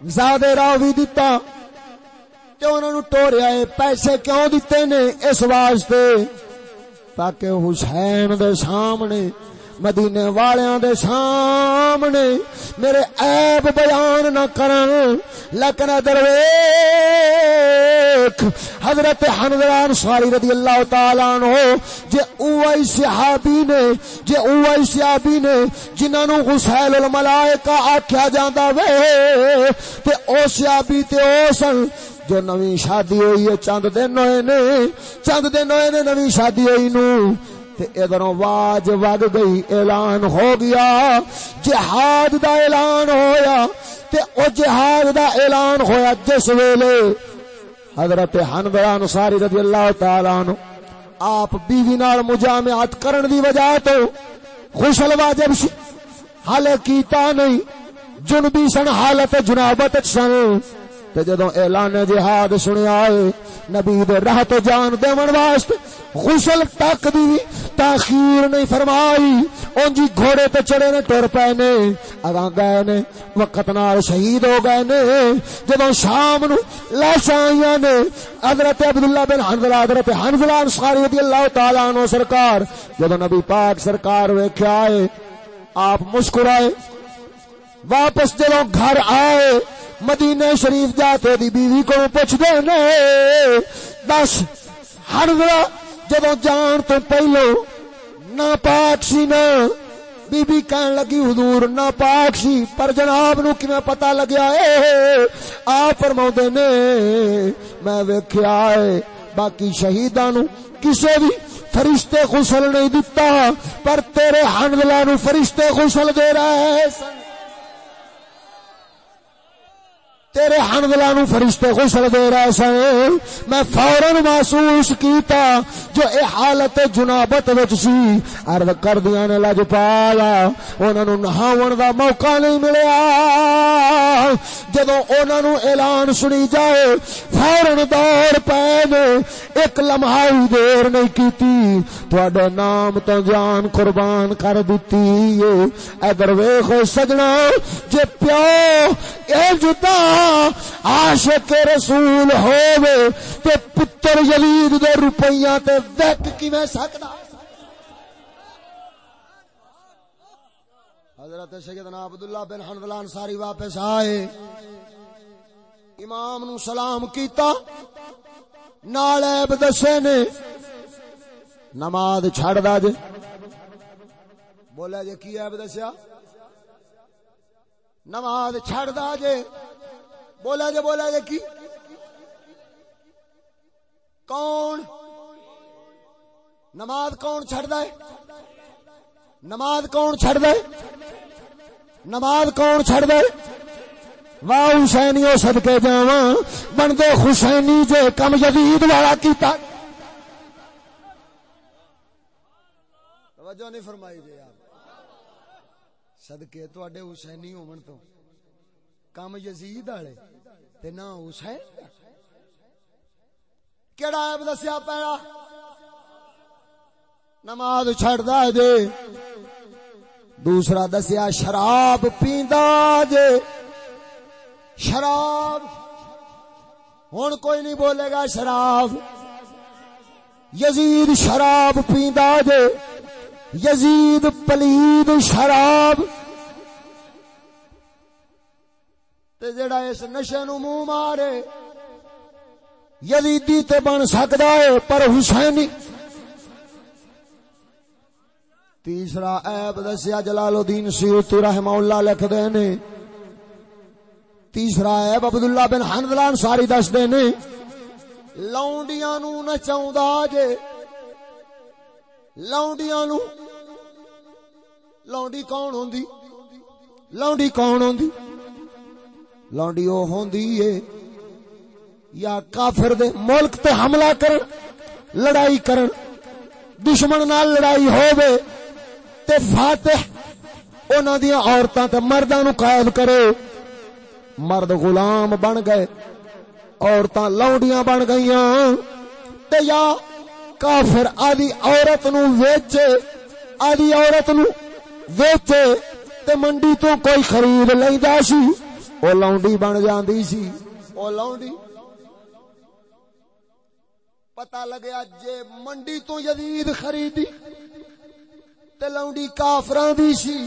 Speaker 1: زیادہ راہ بھی دیتا تے انہوں نے ٹوریا ہے، پیسے کیوں دیتے نے اس واسطے؟ تاکہ حسین دے سامنے، مدینے والیاں دے سامنے میرے عیب بیان نہ کرن۔ لیکن درویش، حضرت حنظلان سواری رضی اللہ تعالی عنہ، جے اوئی صحابی نے، جے اوئی صحابی نے جنہاں نو غسیل الملائکہ آکھیا جاندا وے، تے او صحابی تے او سن۔ جو نوی شادی ہوئی ہے چند دن ہوئے نے چند دن ہوئے نے نوی شادی ہوئی نو تے ادھروں واج وگ گئی اعلان ہو گیا جہاد دا اعلان ہویا تے او جہاد دا اعلان ہویا جس ویلے حضرت حنبران ساری رضی اللہ تعالیٰ عنہ آپ بیوی نال مجامعات کرن دی وجہ تو خوشل واجب سی حالے کیتا نہیں جنبی سن حالت جنابت سن تے جدوں اعلان جہاد سنیا ہے، نبی دے راہ تو جان دیون واسطے غسل تک دی تاخیر نہیں فرمائی اون جی گھوڑے تے چڑے نے، ٹر پے نے، اگاں گئے نے، وقت نال شہید ہو گئے نے، جدوں شام نو لاشاں آئیاں نے، حضرت عبداللہ بن حنظلہ، حضرت حنظلہ انصاری رضی اللہ تعالی عنہ سرکار، جدوں نبی پاک سرکار ویکھیا ہے، آپ مسکرائے واپس جدوں گھر آئے مدینے شریف جاتے دی بیوی کو پوچھ دے نے دس ہر جدو جان تو پہلو نہ پاک سی نہ بی بی کہن لگی، حضور نہ پاک سی، پر جناب نو کیویں پتہ لگیا اے آ فرماوندے نے، میں ویکھیا اے باقی شہیداں نو کسے بھی فرشتے غسل نہیں دتا، پر تیرے حنزلہ نو فرشتے غسل دے رہے سن۔ تیرے حنزلہ نو فرشتے غسل دے رہے سن۔ میں فوراً محسوس کیتا جو اے حالت جنابت وچ سی۔ عرض کر دیا نے لج پایا۔ انہاں نو نہاون دا موقع نہیں ملیا۔ جدوں انہاں نو اعلان سنی جائے، فوراً دور پے نے ایک لمحہ دیر نہیں کیتی۔ تواڈے نام تو جان قربان کر دتی۔ ادھر ویکھو سجنا، جے پیو، اے جتا عاشق رسول ہووے تے پتر یلید دے روپیاں تے ویک کیویں سکدا حضرت سیدنا عبداللہ بن حنظلہ انصاری واپس آئے۔ امام نو سلام کیتا۔
Speaker 2: نال عیب دسے نے۔ نماز چھڑ دا جے۔
Speaker 1: بولا جی کی عیب دسیا؟
Speaker 2: نماز چھڑ دا جے۔
Speaker 1: بولا جی بولا جی کی؟
Speaker 2: کون؟ نماز کون چھڑ ہے نماز کون چھڑ ہے نماز کون چھڑ ہے واہ حسینی صدقے جاواں بندے حسینی جے کم جدید والا کیتا۔
Speaker 1: توجہ نہیں فرمائی جی آپ۔ صدقے تواڈے حسینی ہون تو۔ کم یزید والے تے نہ حسین کیڑا عیب دسیا پیا
Speaker 2: نماز چھڑدا جے۔ دوسرا دسیا، شراب پیندا جے۔ شراب۔ ہن کوئی نہیں بولے گا شراب۔ یزید شراب پیندا جے۔ یزید پلید شراب۔ تے جڑا اس نشے نو منہ مارے، یزیدی تے بن سکدا ہے، پر حسینی۔ تیسرا عیب دسیا جلال الدین سیوطی رحمہ اللہ لکھ دے نے۔ تیسرا عیب عبداللہ بن حنظلان ساری دس دے نے۔ لونڈیاں نو نچاوندا جے۔ لونڈیاں نو۔ لونڈی کون ہوندی؟ لونڈی کون ہوندی؟ لونڈی او ہوندی ہے یا کافر دے ملک تے حملہ کرن، لڑائی کرن، دشمن نال لڑائی ہووے تے فاتح انہاں دی عورتاں تے مرداں نو قید کرے۔ مرد غلام بن گئے، عورتاں لونڈیاں بن گئیاں۔ تے یا کافر آدی عورت نو ویچے آدی عورت نو ویچے تے منڈی تو کوئی خرید لیندا سی۔ او لونڈی بن جاندی سی او لونڈی پتہ لگیا جے منڈی تو یزید خریدی تے لونڈی کافراں دی سی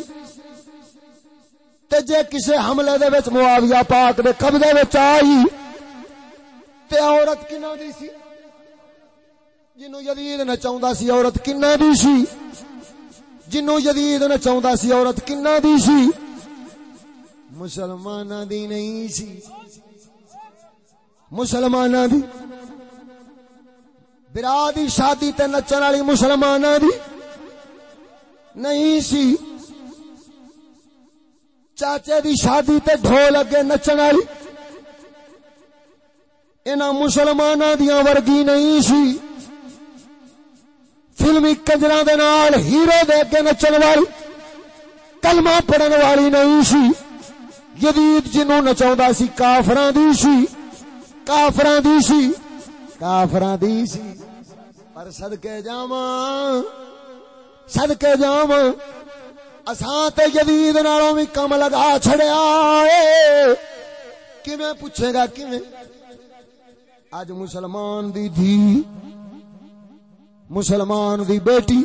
Speaker 2: تے جے کسے حملے دے وچ معاویہ پاک دے قبضے وچ آئی تے عورت کنا دی سی جنو یزید نہ چاہندا سی عورت کنا دی سی جنو یزید نہ چاہندا سی عورت کنا دی سی مسلماناں دی نہیں سی۔ مسلماناں دی۔ برا دی شادی تے نچن والی مسلماناں دی نہیں سی۔ چاچے دی شادی تے ڈھول اگے نچن والی۔ انہاں مسلماناں دیاں ورگی نہیں سی۔ فلمی کنجراں دے نال ہیرو دے اگے نچن والی۔ کلمہ پڑھن والی نہیں سی۔ یزید جنوں نچاوندا سی کافراں دی سی، کافراں دی سی، کافراں دی سی۔ پر صدکے جاواں، صدقے جام اساں تے جدید نالوں بھی کم لگا چھڑیا اے۔ کیویں پوچھے گا کیویں؟ اج مسلمان دی دھی، مسلمان دی بیٹی،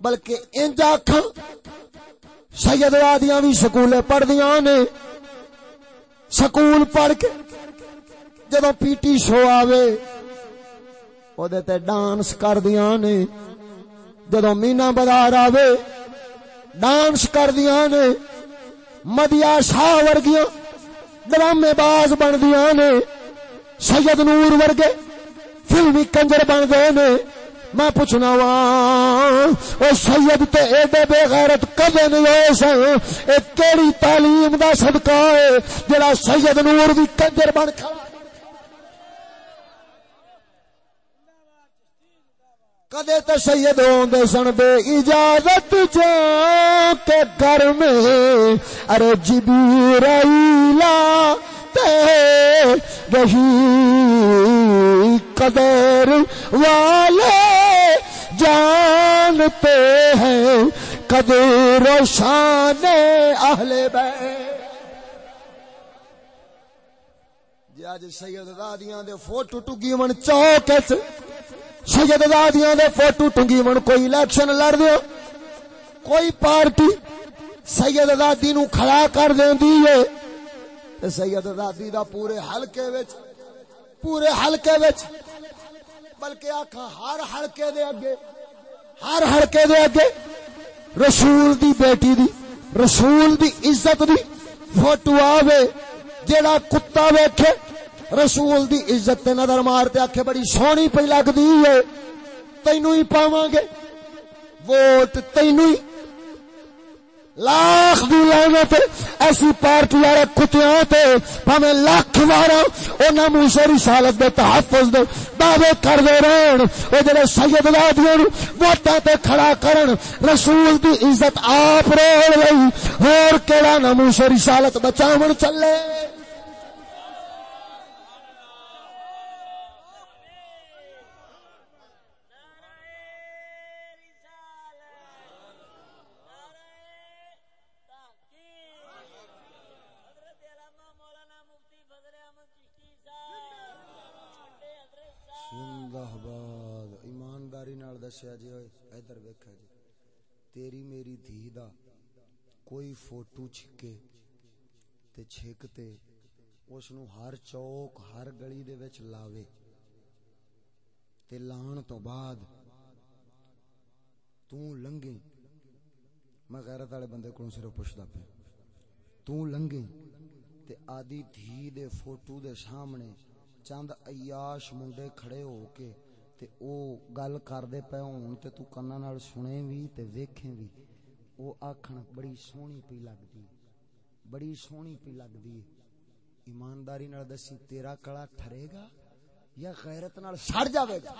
Speaker 2: بلکہ انج آکھاں سید وادیاں بھی سکولے پڑھ دیاں نے۔ سکول پڑھ کے جدوں پی ٹی شو آوے او دے تے ڈانس کر دیاں نے۔ جدو مینا بازار آوے، ڈانس کر دیا نے۔ مدیا شاہ ورگیاں ڈرامے باز بن دیا نے۔ سید نور ورگے فلمی کنجر بن گئے نے۔ میں پوچھنا وا، او سید تے ایڈے بے غیرت کدے نہیں ہوئے سن؟ اے کیڑی تعلیم دا صدقہ ہے جڑا سید نور بھی کنجر بن کھڑا کدے تو سید ہوندے سن؟ بے اجازت جا کے گھر میں۔ ارے جبریلا تے قدر والے۔ جانتے ہیں قدر و شان اہل بیت۔ جی اج سید دادیاں دے فوٹو ٹگی من چوک سید دادیاں دے فوٹو ٹنگی من کوئی الیکشن لڑ دیو کوئی پارٹی سید دادی نو کھڑا کر دیندی ہے۔ تے سید دادی دا پورے حلقے وچ، پورے حلقے وچ بلکہ آخا ہر ہلکے دے اگے، ہر ہلکے دے اگے، رسول دی بیٹی دی، رسول دی عزت دی فوٹو آوے، جیڑا کتا ویکھے، رسول دی عزت تے نظر مارتے آکھے، بڑی سونی پی لگتی ہے، تینوں ہی پاواں گے، ووٹ تینوں ہی لاکھ دی لعنت، ایسی پارٹی والے کتیاں تے پاویں لاکھ وارا انہاں موسی رسالت دے تحفظ دے دعوے کر دے رہن۔ او جڑے سید وادیاں نو ووٹاں تے کھڑا کرن، رسول دی عزت آپ روڑ لئی، ہور کیڑا ناموس رسالت بچاون چلے۔
Speaker 1: دسیا جی ادھر ویکھا جی تیری میری دھی دا کوئی فوٹو چھکے تے چھکتے اس نو ہر چوک ہر گلی دے وچ لاوے تے لان تو بعد تو لنگے میں غیرت والے بندے کو صرف پوچھدا پیا تو لنگے تے آدی دھی دے فوٹو دے سامنے چند عیاش منڈے کھڑے ہو کے تے او گل کردے پے ہون تے تو کنا نال سنے وی تے ویکھیں وی او آکھن بڑی سونی پی لگدی بڑی سونی پی لگدی ایمانداری نال دسی تیرا کڑا ٹھرے گا یا غیرت نال سڑ جاوے گا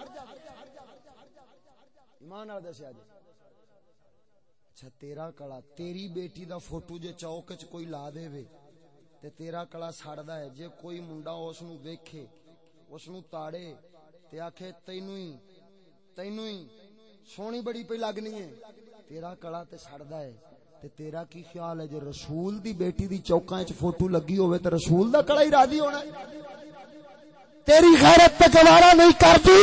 Speaker 1: ایمان نال دسیا جی اچھا تیرا کڑا تیری بیٹی دا فوٹو جے چوک وچ کوئی لا دے وے تے تیرا کڑا سڑدا ہے جے کوئی منڈا اس نو ویکھے اس نو تاڑے تے آکھے تینو ہی تینو ہی، سونی بڑی پہ لگنی ہے۔ تیرا کڑا تے سڑدا ہے۔ تے تیرا کی خیال ہے؟ جے رسول دی بیٹی دی چوکاں وچ فوٹو لگی ہوے تے رسول دا کڑا ہی راضی ہونا ہے۔ تیری غیرت تے گوارا نہیں کرتی۔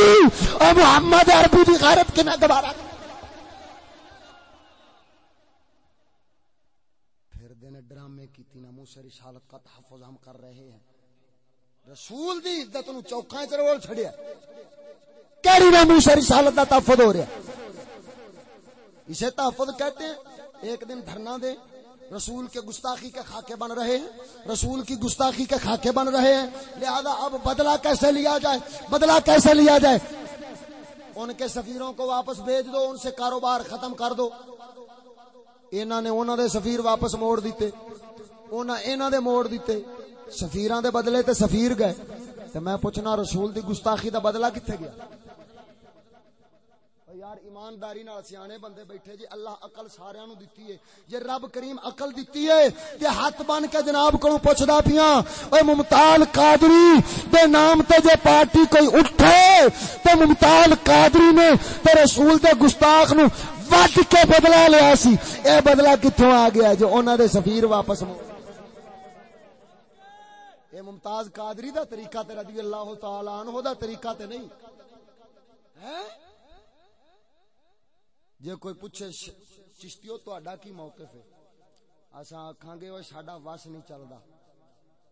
Speaker 1: او محمد عربی دی غیرت کنا گوارا؟ پھر دن ڈرامے کیتی نا موسی رسالت کا تحفظ ہم کر رہے ہیں۔ رسول دی عزت نو چوکھاں چ رول چھڑیا کیڑی نہ منہ سے رسالت دا تحفظ ہو رہا۔ اسے تحفظ کہتے ہیں، ایک دن دھرنا دے، رسول کے گستاخی کے خاکے بن رہے ہیں۔ رسول کی گستاخی کے خاکے بن رہے ہیں۔ لہذا اب بدلہ کیسے لیا جائے؟ بدلہ کیسے لیا جائے؟ ان کے سفیروں کو واپس بھیج دو، ان سے کاروبار ختم کر دو۔ انہوں نے انہوں نے سفیر واپس موڑ دیتے۔ انہوں نے انہوں نے موڑ دیتے۔ سفیران دے بدلے تے سفیر گئے۔ تے میں پوچھنا رسول دی گستاخی دا بدلہ کتھے گیا؟ یار، ایمانداری نال سیانے بندے بیٹھے جی اللہ عقل سارے نو دتی ہے۔ جے رب کریم عقل دتی ہے، تے ہاتھ بن کے جناب کو پوچھدا پیاں اوے ممتاز قادری دے نام تے جے پارٹی کوئی اٹھے، تے ممتاز قادری نے تے رسول دے گستاخ نو وڈ کے بدلہ لیا سی۔ اے بدلہ کتھوں آ گیا جو انہاں دے سفیر واپس مو اے ممتاز قادری دا طریقہ تے رضی اللہ تعالی عنہ دا طریقہ تے نہیں۔ ہے جے کوئی پوچھے چشتیو تہاڈا کی موقف ہے؟ اساں آکھاں گے او ساڈا وس نہیں چلدا۔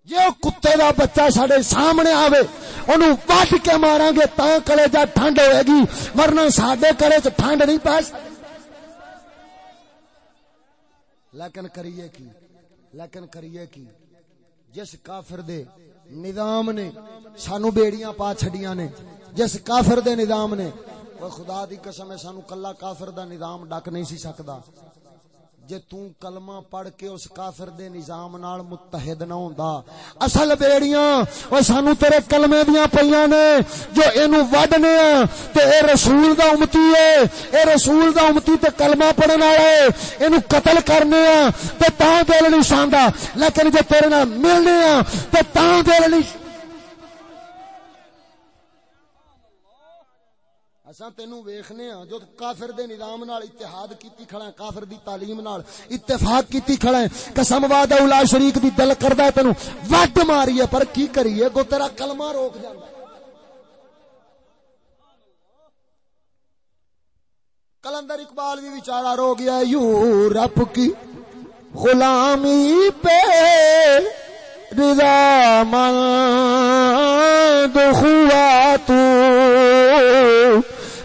Speaker 1: جے کتے دا بچہ ساڈے سامنے آوے، اونوں وٹ کے ماراں گے تاں کلیجا ٹھنڈ ہوئے گی، ورنہ ساڈے کلے چ ٹھنڈ نہیں پے لیکن کریے کی؟ لیکن کریے کی؟ جس کافر دے نظام نے سانو بیڑیاں پا چھڑیاں نے، جس کافر دے نظام نے، وہ خدا دی قسم ہے سانو کلا کافر دا نظام ڈک نہیں سی سکدا جے تو کلمہ پڑھ کے اس کافر دے نظام نال متحد نہ ہوندا۔ اصل بیڑیاں او سانو تیرے کلمے دیاں پیاں نے، جو اینو وڈنے تے اے رسول دا امتی ہے۔ اے رسول دا امتی تے کلمہ پڑھن والے، اینو قتل کرنے تے تاں دل نہیں ساندا۔ لیکن جے تیرے نال ملنے تے تاں دل نہیں اساں تینو ویکھنے ہاں جو کافر دے نظام نال اتحاد کیتی کھڑا ہے، کافر دی تعلیم نال اتفاق کیتی کھڑا ہے۔ قسم وعدہ اولا شریک دی دل کردا ہے تینو۔ وڈ ماری ہے پر کی کریے؟ گو تیرا کلمہ روک جاندا کلندر اقبال بھی بیچارہ رو گیا یورپ کی غلامی پہ رضا من
Speaker 2: چاند ہوا تو۔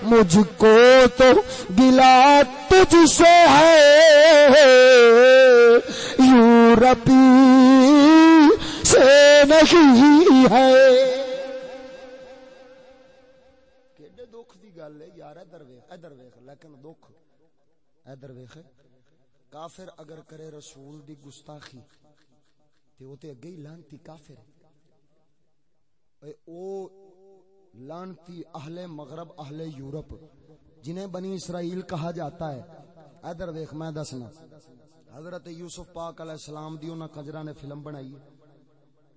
Speaker 2: مجھ کو تو گلا تجھ سے ہے۔ یورپی سے نہیں ہے۔
Speaker 1: دکھ دی گل ہے؟ یار ادھر ویخ ادھر ویخ لیکن دکھ۔ ادھر ویخ کافر اگر کرے رسول دی گستاخی، تے وہ تے اگے ہی لانتی کافر اے او لانتی اہل مغرب، اہل یورپ، جنہیں بنی اسرائیل کہا جاتا ہے۔ ادھر ویخ میں دسنا، حضرت یوسف پاک علیہ السلام دی انہاں کنجراں نے فلم بنائی۔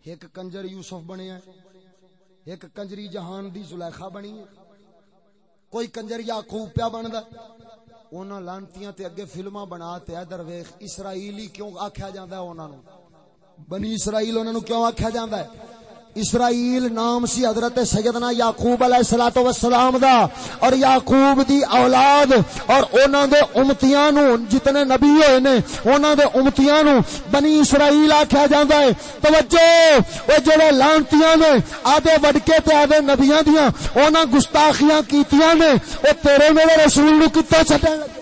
Speaker 1: ایک کنجر یوسف بنیا ایک کنجری جہان دی زلیخا بنی کوئی کنجر یعقوب پیا بندا انہاں لانتیاں تے اگے فلماں بنا تے ادھر ویکھ، اسرائیلی کیوں آکھیا جاندا ہے انہاں نو بنی اسرائیل انہاں نو کیوں آکھیا جاندا ہے؟ اسرائیل نام سی حضرت سیدنا یعقوب علیہ الصلوۃ والسلام دا اور یعقوب دی اولاد اور انہاں دے امتیاں نو جتنے نبی ہوئے نے انہاں دے امتیاں نو بنی اسرائیل آکھیا جاندا ہے۔ توجہ او جڑے لانتیاں نے آدے وڈکے تے آدے نبیاں دیاں انہاں گستاخیاں کیتیاں نے او تیرے میرے رسول نو کتا چھڈن لگے۔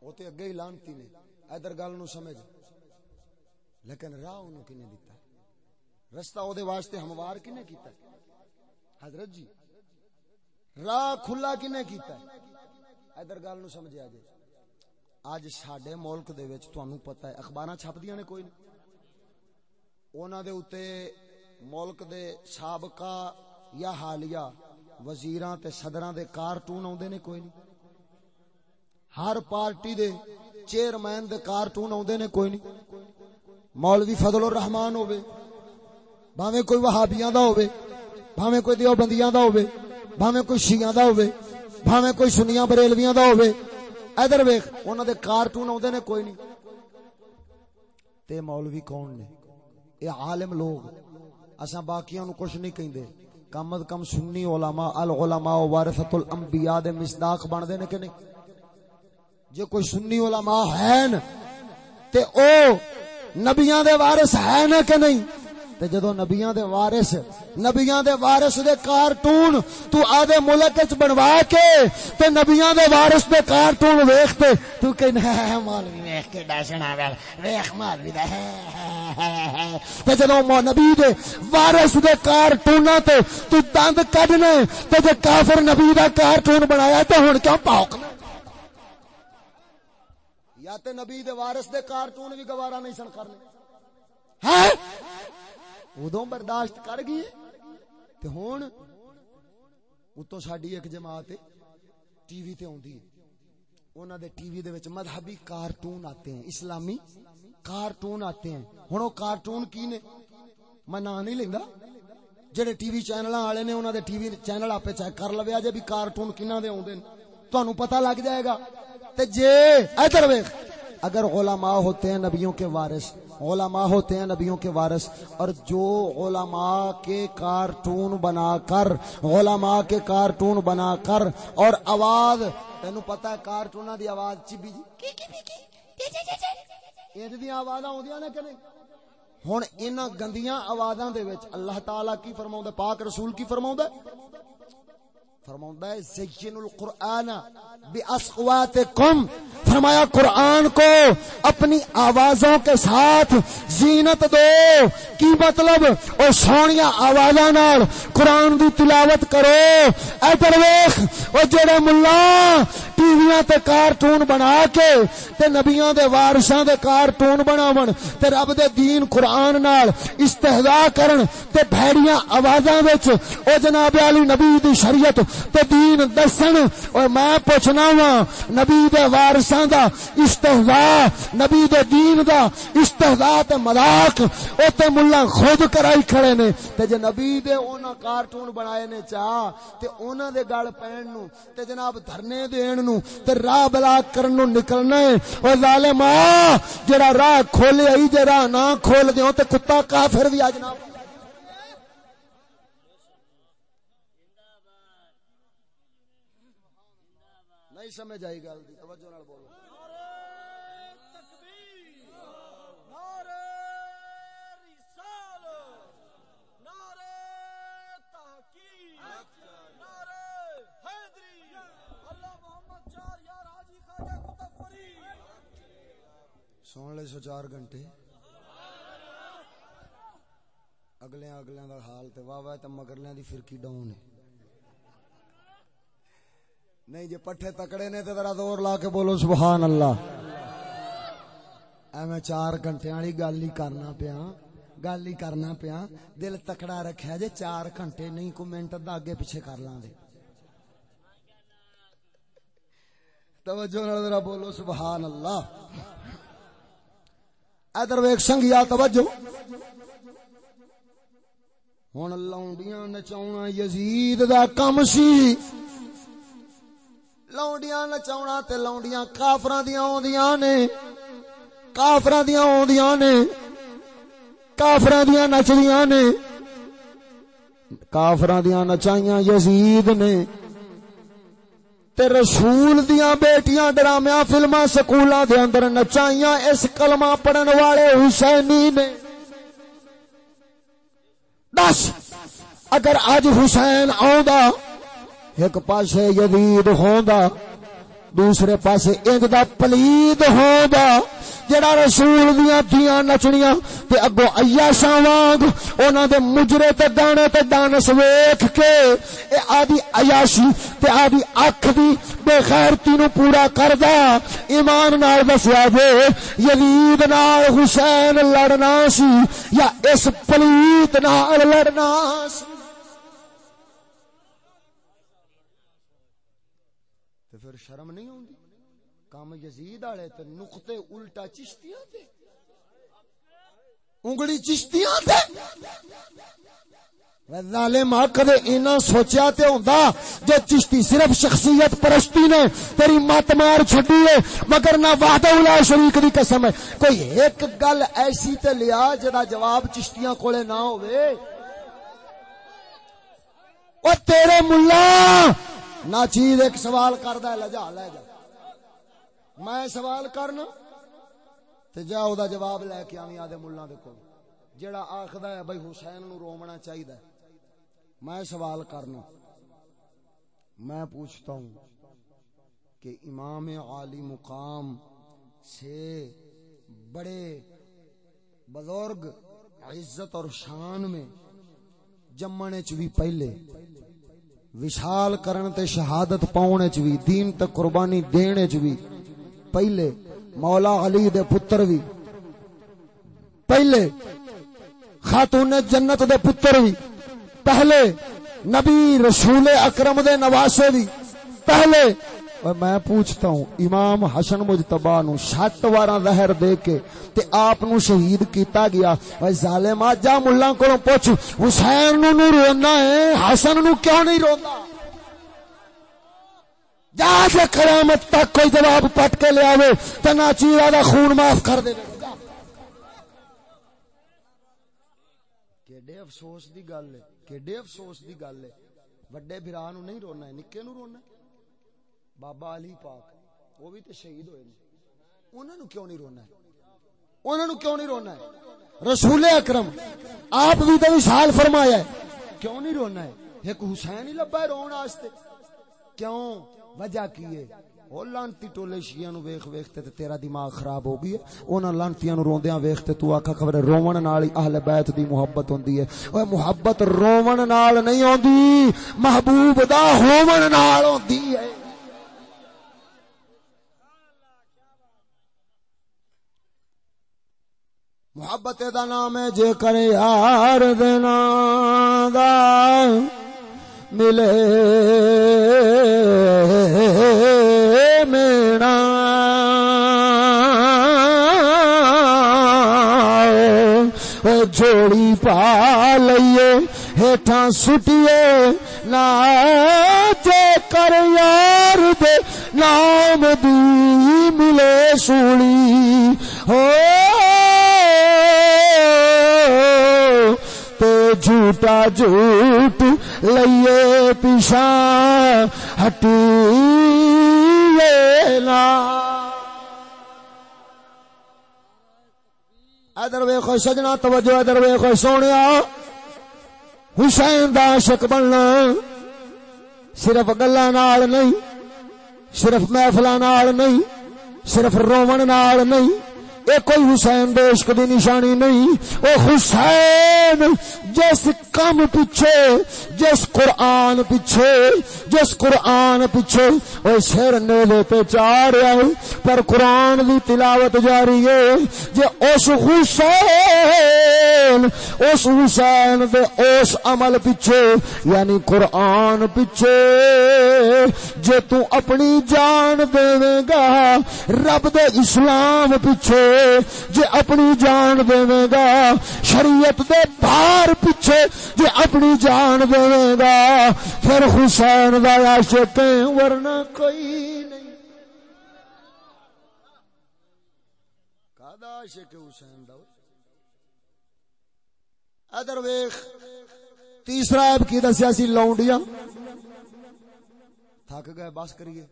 Speaker 1: او تے اگے ہی لانتی نے۔ ادھر گل نو سمجھ۔ لیکن راہ انہوں کنے دیتا ہے؟ رستہ او دے واسطے ہموار کنے کیتا ہے؟ حضرت جی راہ کھلا کنے کیتا ہے؟ ادھر گل نو سمجھے آجے آج ساڈے ملک دے وچ تانوں پتہ ہے، اخباراں چھپدیاں نے کوئی نہیں انہاں دے اوتے ملک دے سابقہ یا حالیہ وزیراں تے صدراں دے کارٹون اوندے نے کوئی نہیں ہر پارٹی دے چیئرمین دے کارٹون اوندے نے کوئی نہیں مولوی فضل الرحمان ہوے بھاویں کوئی وہابیاں دا ہوے بھاویں کوئی دیوبندیاں دا ہوے بھاویں کوئی شیعاں دا ہوے بھاویں کوئی سنیاں بریلویاں دا ہوے ادھر ویکھ انہاں دے کارٹون اوندے نے کوئی نہیں تے مولوی کون نے اے عالم لوگ اساں باقیاں نو کچھ نہیں کہندے کم از کم سنی علماء العلماء وارثۃ الانبیاء دے مصداق بندے نے کہ نہیں جے کوئی سنی علماء ہیں تے او نبیاں دے وارث ہے نا کہ نہیں؟ تے جدو نبیاں دے وارث، نبیاں دے وارث دے کارٹون تو آدھے ملک وچ بنوا کے تے نبیاں دے وارث دے کارٹون ویکھ تے، تو کہنا ہے مولوی ویکھ کے ڈسنا ویل ویکھ مولوی دا ہے تے جدو مو نبی دے وارث دے کارٹوناں تے تو دند کڈنے، تے جے کافر نبی دا کارٹون بنایا، تے ہن کیوں پاوکنا یا تے نبی دے وارث دے کارٹون بھی گوارا نہیں سن کرنے ادو برداشت کر گئی تے ہون اتو ساڈی ایک جماعت ٹی وی تے اوندی ہے۔ انہاں دے ٹی وی دے وچ مذہبی کارٹون آتے ہیں اسلامی کارٹون آتے ہیں۔ ہن او کارٹون کی نے؟ میں نام نہیں لیندا۔ جڑے ٹی وی چینلاں والے نے انہاں دے ٹی وی چینل آپے چیک کر لوے اجے بھی کارٹون کنا دے اوندے نے؟ تانوں پتہ لگ جائے گا۔ تے جے ادھر ویکھ۔ اگر علماء ہوتے ہیں نبیوں کے وارث علماء ہوتے ہیں نبیوں کے وارث اور جو علماء کے کارٹون بنا کر علماء کے کارٹون بنا کر اور آواز تینو پتہ ہے کارٹوناں دی آواز چبی جی؟ انج دی آوازاں ہوندیاں کہ نہیں؟ ہن انہاں گندیاں آوازاں دے وچ اللہ تعالی کی فرماوندا پاک رسول کی فرماوندا فرماؤں ہے، زین القرآن باصواتکم فرمایا، قرآن کو اپنی آوازوں کے ساتھ زینت دو۔ کی مطلب؟ او سونیاں آوازاں نال قرآن دی تلاوت کرو۔ اے درویش، او جڑے مولا ٹی ویاں تے کارٹون بنا کے تے نبیاں دے وارثاں دے کارٹون بناون تے رب دے دین قرآن نال استہزاء کرن تے بھڑیاں آوازاں وچ، او جناب علی نبی دی شریعت تے دین دسن، اور میں پوچھنا وا، نبی دے وارثاں دا استہزاء نبی دے دین دا استہزاء تے مذاق، او تے مولا خود کرائی کھڑے نے۔ تے جے نبی دے انہاں کارٹون بنائے نے چا، تے انہاں دے گل پین نو، تے جناب دھرنے دین نو، تے راہ بلا کرن نو نکلنا ہے۔ او ظالما جڑا راہ کھولے ای جے راہ نہ کھول دیو تے کتا کافر وی آ جناب۔ نہیں سمجھ آئی گل توجہ نال بولو۔ سن لے سو چار گھنٹے۔ اگلے اگلے کا حال تو واہ واہ تے مگرلیاں دی فرقی ڈاؤن ہے۔ نہیں، جے پٹھے تکڑے نے تے ذرا دور لا کے بولو سبحان اللہ۔ اے میں چار گھنٹے والی گل ہی کرنا پیا، گل ہی کرنا پیا۔ دل تکڑا رکھیا جے چار گھنٹے، نہیں کو منٹ دا اگے پیچھے کر لاں دے۔ توجہ نال ذرا بولو سبحان اللہ۔ ادھر ویک سنگیا توجہ۔ ہوں لونڈیاں نچاؤنا یزید دا کم سی۔ لونڈیاں نچاؤنا تے لونڈیاں کافراں دیاں اوندیاں نے۔ کافراں دیاں اوندیاں نے۔ کافراں دیاں نچدیاں نے۔ کافراں دیاں نچائیاں یزید نے۔ تے رسول دیاں بیٹیاں ڈرامیاں فلماں سکولاں دے اندر نچائیاں اس کلمہ پڑھن والے حسینی نے۔ دس، اگر اج حسین آندا ایک پاسے یزید ہوندا، دوسرے پاسے انج دا پلید ہوندا۔ جڑا رسول دیاں دیاں نچنیاں تے اگوں عیاشاں وانگ، انہاں دے مجرے تے دانے تے دانس ویکھ کے اے آدی عیاشی تے آدی اکھ دی بے غیرتی نو پورا کردا۔ ایمان نال دسیا جے، یزید نال حسین لڑنا سی یا اس پلیت نال لڑنا سی؟ پھر شرم نہیں ہوندی؟ کام یزید والے تے نقطے الٹا چشتیاں تے۔ انگلی چشتیاں تے۔ ظالم کدے اینا سوچیا تے ہوندا جو چشتی صرف شخصیت پرستی نے، تیری مت مار چھڈی ہے، مگر نہ وحدہ الا شریک دی قسم ہے۔ کوئی ایک گل ایسی تے لیا جدا جواب چشتیاں کولے نہ ہوے او تیرے ملا! نہ چیز ایک سوال کردا ہے لجا لے جا۔ میں سوال کرنا، تے جا او دا جواب لے کے آویں آدے ملاں دے کول۔ جیڑا آکھدا ہے، بھائی حسین نو رومنا چاہیدا ہے۔ میں سوال کرنا۔ میں پوچھتا ہوں کہ امام عالی مقام سے بڑے بزرگ عزت اور شان میں جمنے چ بھی پہلے وشال کرن تے شہادت پاؤنے چ بھی دین تے قربانی دینے چ بھی پہلے مولا علی دے پتر وی۔ پہلے خاتون جنت دے پتر وی۔ پہلے نبی رسول اکرم دے نواسے وی۔ پہلے اور میں پوچھتا ہوں، امام حسن مجتبا نو شٹ وارا زہر دے کے تے آپ نو شہید کیتا گیا۔ اوے ظالم جا ملہ کو پوچھ، حسین نو نو رونا ہے، حسن نو کیوں نہیں رونا؟ جا کے قیامت تک کوئی جواب پٹ کے لے آوے تے ناچیرا دا خون معاف کر دے۔ کیڈے افسوس دی گل ہے، کیڈے افسوس دی گل ہے۔ وڈے بھرا نو نہیں رونا ہے، نکے نو رونا ہے۔ بابا علی پاک وہ بھی تے شہید ہوئے نے انہاں نو کیوں نہیں رونا ہے انہاں نو کیوں نہیں رونا ہے رسول اکرم آپ بھی تے وصال فرمایا ہے کیوں نہیں رونا ہے ایک حسین ہی لبا ہے رون واسطے کیوں وجہ کی ہے او لانتی ٹولے شیاں نو ویکھ ویکھ تے تیرا دماغ خراب ہو گئی ہے انہاں لانتیاں نو روندیاں ویکھ تے تو آکھا خبر رون نال اہل بیت دی محبت ہوندی ہے اوے محبت رون نال نہیں ہوندی محبوب دا ہون نال ہوندی ہے محبت دا نام ہے جے کرے یار دینا دا ملے مینا۔ جوڑی پا لئیے، ہیٹھاں سٹیے۔ نا جے کر یار دے نام دی ملے سوڑی۔ ہو جھوٹا جھوٹ لئیے پیشا ہٹی ادر ویخو سجنا، توجہ ادر ویخو سونے حسین دا عاشق بننا۔ صرف گلا نال نہیں، صرف محفل نال نہیں، صرف رومن نال نہیں۔
Speaker 2: اے کوئی حسین دے عشق دی نشانی نہیں او حسین، جس کم پیچھے، جس قرآن پیچھے، جس قرآن پیچھے او سر نیلے پہ چاڑیا ہے، پر قرآن دی تلاوت جاری ہے جے اس حسین اس حسین دے اس عمل پیچھے یعنی قرآن پیچھے جے تو اپنی جان دے گا، رب دے اسلام پیچھے جے اپنی جان دے گا، شریعت دے بار پیچھے جے اپنی جان دے گا، پھر حسین دا عاشق ورنہ کوئی نہیں۔
Speaker 1: کادا عاشق حسین دا؟ ادر ویخ
Speaker 2: تیسرا ایب کی دسیا سی، لونڈیاں۔
Speaker 1: تھک گئے، بس کریے۔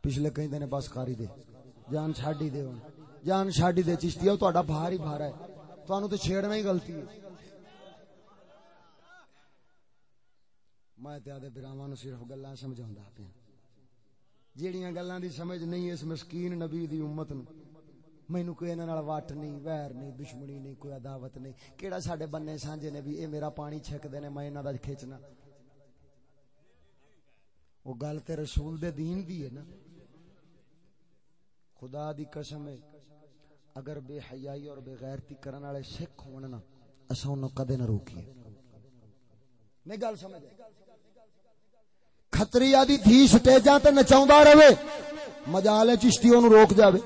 Speaker 1: پچھلے کئی دن بس کاری دے۔ جان چھاڑی دے ہوں جان چھاڑی دے چشتی ہے تو بھار ہی بھارا ہے تو تو چھیڑنا ہی غلطی ہے میں تے آدھے براواں نو صرف گلاں سمجھاوندا پیا جیڑیاں گلاں دی سمجھ نہیں اس مسکین نبی دی امت نو مینوں کوئی انہاں نال واٹ نہیں ویر نہیں دشمنی نہیں کوئی عداوت نہیں کیڑا ساڈے بننے سانجے نے بھی اے میرا پانی چھک دے نے میں انہاں دا کھچنا وہ گل تے رسول دے دین دی ہے نا خدا دی قسم ہے، اگر بے حیائی اور بے غیرتی کرن والے سکھ ہون نا، اساں انہاں کدے نہ روکیے۔ میں گل سمجھ
Speaker 2: کھتری آدی دھی سٹیجاں تے نچاوندا رہے، مجال چشتی اونوں روک جاوے۔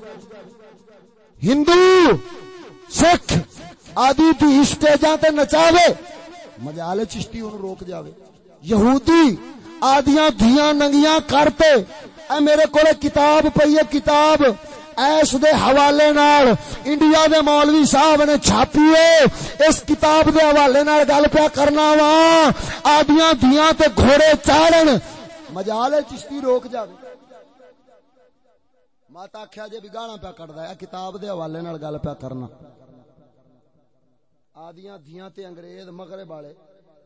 Speaker 2: ہندو، سکھ آدی دھی سٹیجاں تے نچاوے،
Speaker 1: مجال چشتی اونوں روک جاوے۔
Speaker 2: یہودی آدیاں دھیاں ننگیاں کرتے اے میرے کو کتاب پئی ہے، کتاب ایس دے حوالے نال، انڈیا دے مولوی صاحب نے چھاپی ہے۔ اس کتاب دے حوالے نال گل پیا کرنا وا۔ آدیاں دھیاں تے گھوڑے چاڑن
Speaker 1: مجال چشتی روک جاوے۔ ماتا آخیا جی بھی گالا پیا کٹدا ہے کتاب دے حوالے نال گل پیا کرنا۔ آدیاں دھیاں تے انگریز، مغرب والے،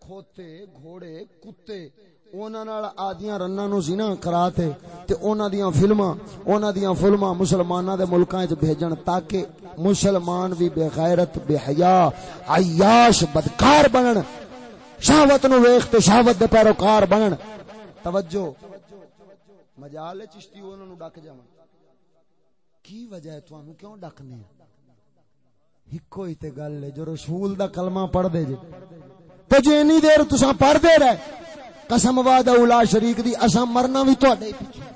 Speaker 1: کھوتے، گھوڑے، کتے آدیاں رنا نو سی نا کرا تے تے اونا دیاں فلما اونا دیاں فلما مسلماناں دے ملکاں وچ بھیجن تاکہ مسلمان بھی بے غیرت بے حیا عیاش بدکار بنن شہوت نو ویکھ تے شہوت دے پیروکار بنن توجہ مجال چشتی انہاں نو ڈک جاواں کی وجہ ہے تانوں کیوں ڈکنے ہکو ہی تے گل ہے جو رسول دا کلمہ پڑھ دے جے
Speaker 2: تے جے انی دیر تساں پڑھ دے رہے قسم واد اولا شریک دی، اساں مرنا بھی تواڈے پیچھے۔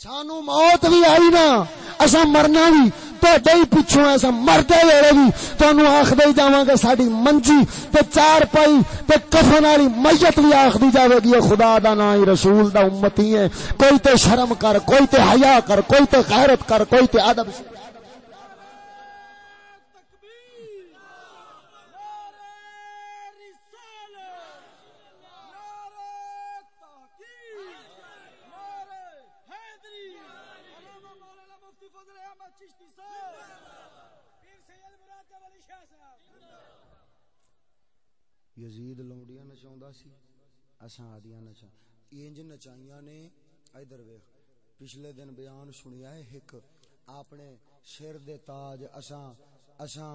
Speaker 2: سانو موت بھی آئی نا، اساں مرنا بھی تواڈے ہی پیچھے اساں مردے ویلے بھی۔ تانوں آکھدے جاواں گے، ساڈی منجی تے چار پائی تے کفن والی میت بھی آکھدی جاوے گی خدا دا نا ہی رسول دا امتی ہے کوئی تے شرم کر، کوئی تے حیا کر، کوئی تے غیرت کر، کوئی تے ادب
Speaker 1: یزید لونڈیاں نچاوندا سی، اساں آدیاں نچا انج نچائیاں نے، ادھر ویکھ، پچھلے دن بیان سنیا ہے ایک اپنے سر دے تاج، اساں اساں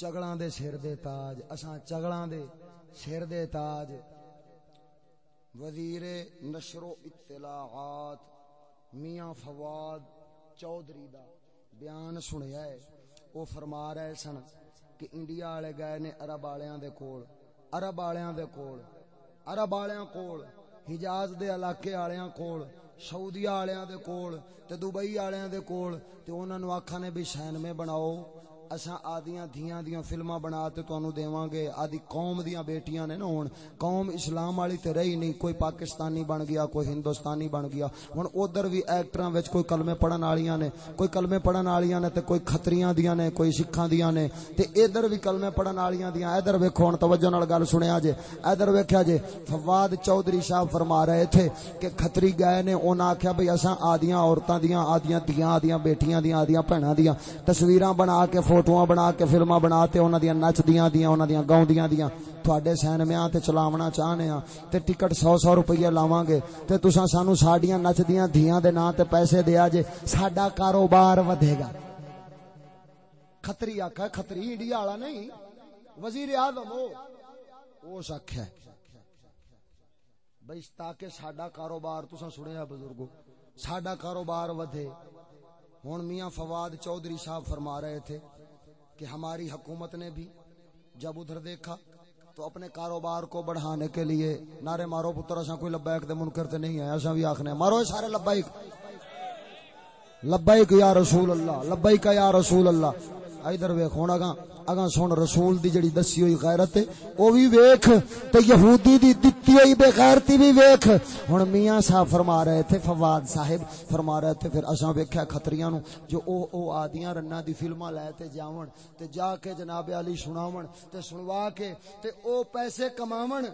Speaker 1: چگڑاں دے سر دے تاج، اساں چگڑاں دے سر دے تاج۔ وزیر نشر و اطلاعات میاں فواد چودھری دا بیان سنیا ہے۔ وہ فرما رہے سن کہ انڈیا والے گئے نے عرب والےاں دے کول۔ عرب والےاں دے کول، عرب والےاں کول، حجاز دے علاقے والےاں کول سعودی والےاں دے کول، تے دبئی والےاں دے کول، تے انہاں نو آکھا نے بھی سینمے بناؤ۔ اساں آدیاں دھیاں دیاں فلماں بنا تے تانوں دیواں گے۔ آدی قوم دیاں بیٹیاں نے نا ہن۔ قوم اسلام والی تے رہی نہیں۔ کوئی پاکستانی بن گیا، کوئی ہندوستانی بن گیا۔ ہن ادھر بھی ایکٹراں وچ کوئی کلمے پڑھن والیاں نے، کوئی کلمے پڑھن والیاں نے تے کوئی کھتریاں دیاں نے، کوئی سکھاں دیاں نے۔ تے ادھر بھی کلمے پڑھن والیاں دیاں۔ ادھر ویکھو ہن، توجہ نال گل سنیا جے۔ ادھر ویکھیا جے، فواد چودھری صاحب فرما رہے تھے کہ کھتری گئے نے انہاں آکھیا بھئی اساں آدیاں عورتاں دیاں، آدیاں دیاں آدیاں بیٹیاں دیاں، آدیاں بہناں دیاں۔ تصویراں بنا کے
Speaker 2: فوٹو بنا کے فلما بنا تے انہاں دیاں نچدیاں دیاں انہاں دیاں گاؤندیاں دیاں تھوڑے سینمیا تے چلاونا چاہنے ہاں تے ٹکٹ سو سو روپیہ لاواں گے تے تساں سانو ساڈیاں نچدیاں دھیاں دے نا تے پیسے دیا جے ساڈا کاروبار ودے گا کھتری آکھا کھتری انڈیا والا نہیں وزیر اعظم او او شک بھئی تاکہ ساڈا کاروبار تساں سنیا بزرگو ساڈا کاروبار ودے ہن میاں فواد چودھری صاحب فرما رہے تھے کہ ہماری حکومت نے بھی جب ادھر دیکھا تو اپنے کاروبار کو بڑھانے کے لیے نعرے مارو پتر اساں کوئی لبیک دے منکر تے نہیں ہے اساں بھی آکھنے مارو سارے لبیک۔ لبیک یا رسول اللہ، لبیک یا رسول اللہ۔ ادھر ویکھ ہونا گا اگاں سن رسول دی جڑی دسی ہوئی غیرت ہے، او بھی ویکھ، تے یہودی دی دتی ہوئی بے غیرتی بھی ویکھ۔ ہن میاں صاحب فرما رہے تھے، فواد صاحب فرما رہے تھے، پھر اساں ویکھیا خطریاں نو جو او او آدیاں رنا دی فلماں لے تے جاون، تے جا کے جناب علی سناون، تے سنوا کے تے او پیسے کماون۔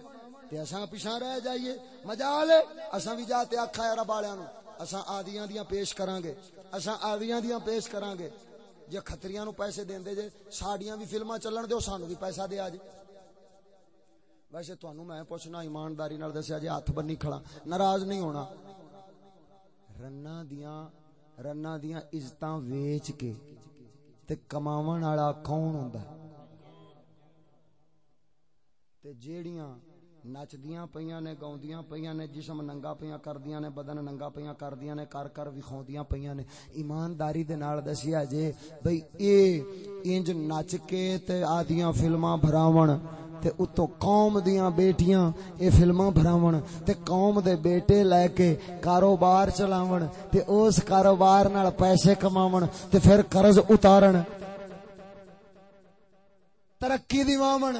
Speaker 2: تے اساں پیچھے رہ جائیے۔ مجال اساں بھی جا تے آکھا رب والےاں نو اساں آدیاں دیاں پیش کران گے اساں آدیاں دیاں پیش کران گے جے خطریاں نو پیسے دیندے جے، ساڈیاں بھی فلماں چلن دیو سانو بھی پیسہ دیا جے ویسے تانوں میں پوچھنا، ایمانداری نال دسیا جے ہاتھ بنی کھڑا، ناراض نہیں ہونا۔ رنا دیاں رنا دیاں عزتاں ویچ کے تے کماون والا کون ہوندا؟ تے جیڑیاں نچدیاں پیاں نے، گاؤندیاں پیاں نے، جسم ننگا پیاں کردیاں نے، بدن ننگا پیاں کردیاں نے کر کر وکھاوندیاں پیاں نے۔ ایمانداری دے نال دسیا جے بھئی اے انج نچ کے تے آدیاں فلماں بھراون تے اتو قوم دیاں بیٹیاں اے فلماں بھراون تے قوم دے بیٹے لے کے کاروبار چلاون تے اس کاروبار نال پیسے کماون تے پھر قرض اتارن۔ ترقی دیواون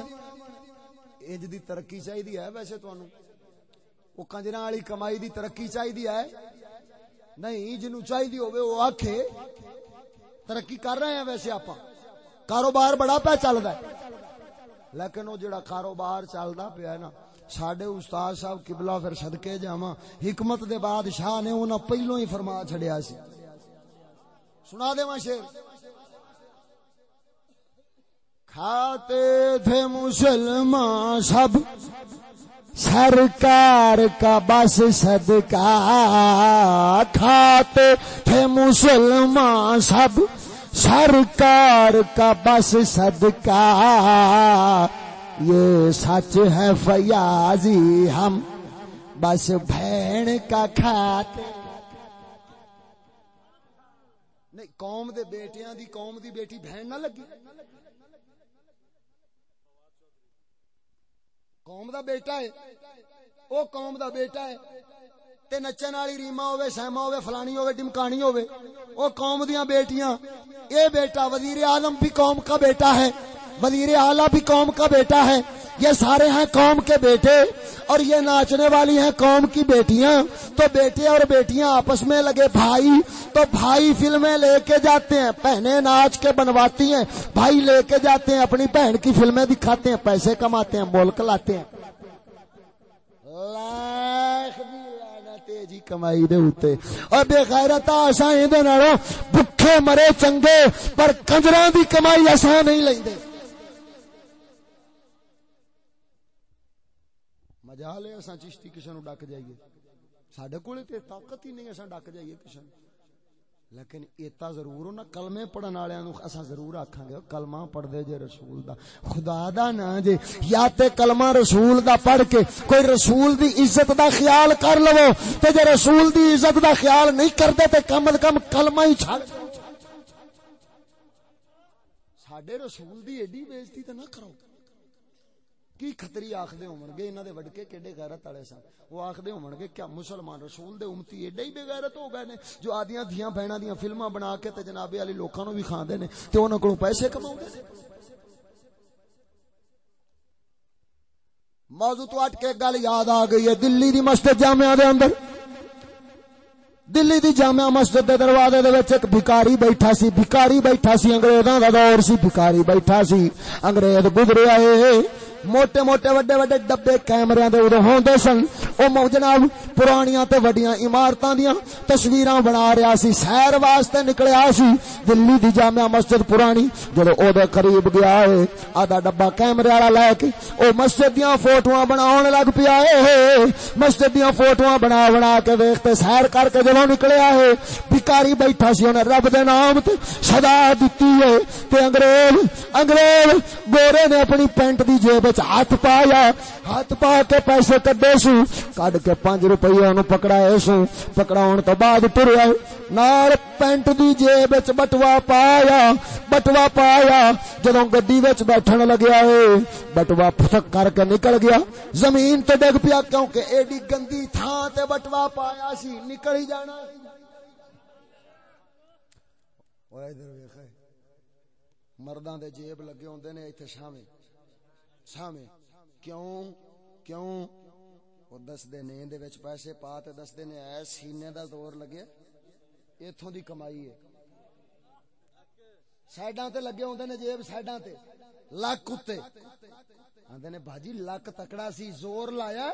Speaker 2: انج دی ترقی چاہیے ہے ویسے تانوں وہ کنجراں والی کمائی دی ترقی چاہیے ہے۔ نہیں، جنوں چاہیے ہوے وہ آکھے، ترقی کر رہے ہیں ویسے آپ کاروبار بڑا پہ چلدا ہے۔ لیکن وہ جڑا کاروبار چلدا پیا ہے نا، ساڈے استاد صاحب قبلہ پھر صدکے جاواں۔ حکمت دے بادشاہ نے انہاں پہلو ہی فرما چھڑیا سی۔ سنا دے شیر۔ کھاتے تھے مسلمان سب۔ سرکار کا بس صدقہ کھاتے تھے مسلمان سب۔ سرکار کا بس صدقہ۔ یہ سچ ہے فیاضی، ہم بس بھین کا کھاتے۔ نہیں، قوم دے بیٹیاں دی، قوم دی بیٹی بہن نہ لگی۔ قوم دا بیٹا ہے۔ او قوم دا بیٹا ہے۔ تے نچن والی ریما ہوے سیما ہوے فلانی ہوے ڈمکانی ہوے او قوم دیاں بیٹیاں۔ اے بیٹا وزیر اعظم بھی قوم کا بیٹا ہے۔ وزیر اعلی بھی قوم کا بیٹا ہے۔ یہ سارے ہیں قوم کے بیٹے اور یہ ناچنے والی ہیں قوم کی بیٹیاں۔ تو بیٹے اور بیٹیاں آپس میں لگے بھائی۔ تو بھائی فلمیں لے کے جاتے ہیں۔ پہنے ناچ کے بنواتی ہیں۔ بھائی لے کے جاتے ہیں، اپنی بہن کی فلمیں دکھاتے ہیں، پیسے کماتے ہیں، ملک لاتے ہیں۔ لاکھ دی لعنت جی کمائی دے اوتے۔ او بے غیرتا اساں دے نالوں بھکھے مرے چنگے، پر کنجراں دی کمائی اساں نہیں لیندے۔ مجال ہے، اساں چشتی کسے نو ڈک جائیے۔ ساڈے کولے تے طاقت ہی نہیں، اساں ڈک جائیے کسے نو لیکن ایتا ضرور ہو نا کلمے پڑھن والےاں نو اساں ضرور آکھاں گے کلمہ پڑھ دے جے رسول دا۔ خدا دا نا جے، یا تے کلمہ رسول دا پڑھ کے کوئی رسول دی عزت دا خیال کر لو۔ تے جے رسول دی عزت دا خیال نہیں کردے تے کم از کم کلمہ ہی چھڑ۔ ساڈے رسول دی ایڈی بےزتی تے نہ کرو کی خطری آخدے ہون گے انہاں دے وڈکے کیڑے غیرت والے سن؟ وہ آخدے ہون گے کیا مسلمان رسول دے امتی ایڈے ہی بے غیرت ہو گئے نے، جو آدیاں دھیاں بہناں دیاں فلماں بنا کے تے جناب علی لوکاں نو بھی کھاندے نے، تے انہاں کولوں پیسے کماوندے نے؟ موضوع تو اٹ کے گل یاد آ گئی ہے، دلی دی مسجد جامعہ دے اندر۔ دلی دی جامعہ مسجد دے دروازے دے وچ ایک بھکاری بیٹھا سی، بھکاری بیٹھا سی، انگریزاں دا دور سی، بھکاری بیٹھا سی، انگریز گزرے آئے۔ موٹے موٹے وڈے وڈے ڈبے کیمرے دے ادو ہوندے سن۔ او جناب پرانیاں تے وڈیاں عمارتاں دیاں تصویراں بنا رہا سی۔ سیر واسطے نکلیا سی۔ دلی دی جامع مسجد پرانی جدو او دے قریب گیا ہے۔ آدھا ڈبا کیمرے والا لے کے او مسجد دیاں فوٹواں بناون لگ پیا ہے۔ مسجد دیاں فوٹواں بنا بنا کے ویکھتے سیر کر کے جدوں نکلیا ہے۔ بھکاری بیٹھا سی اونے رب دے نام تے صدا دتی ہے۔ تے انگریز انگریز گورے نے اپنی پینٹ دی جیب وچ ہاتھ پایا ہاتھ پا کے پیسے کڈے سو کڈ کے 5 روپے نو پکڑائے سو پکڑاون تو بعد ٹریا نال پینٹ دی جیب وچ بٹوا پایا بٹوا پایا جدوں گڈی وچ بیٹھن لگیا اے بٹوا پھٹک کر کے نکل گیا زمین تے ڈگ پیا کیونکہ ایڈی گندی تھاں تے بٹوا پایا سی نکل ہی جانا سی مرداں دے جیب لگے ہوندے نے ایتھے شامے شامے کیوں؟ کیوں؟ وہ دس دے نے دے وچ پیسے پا تے دس دے نے اے سینے دا زور لگے۔ ایتھوں دی کمائی ہے۔ سائیڈاں تے لگے ہوندے نے جیب سائیڈاں تے۔ لک اتے۔ آندے نے باجی لک تکڑا سی، زور لایا۔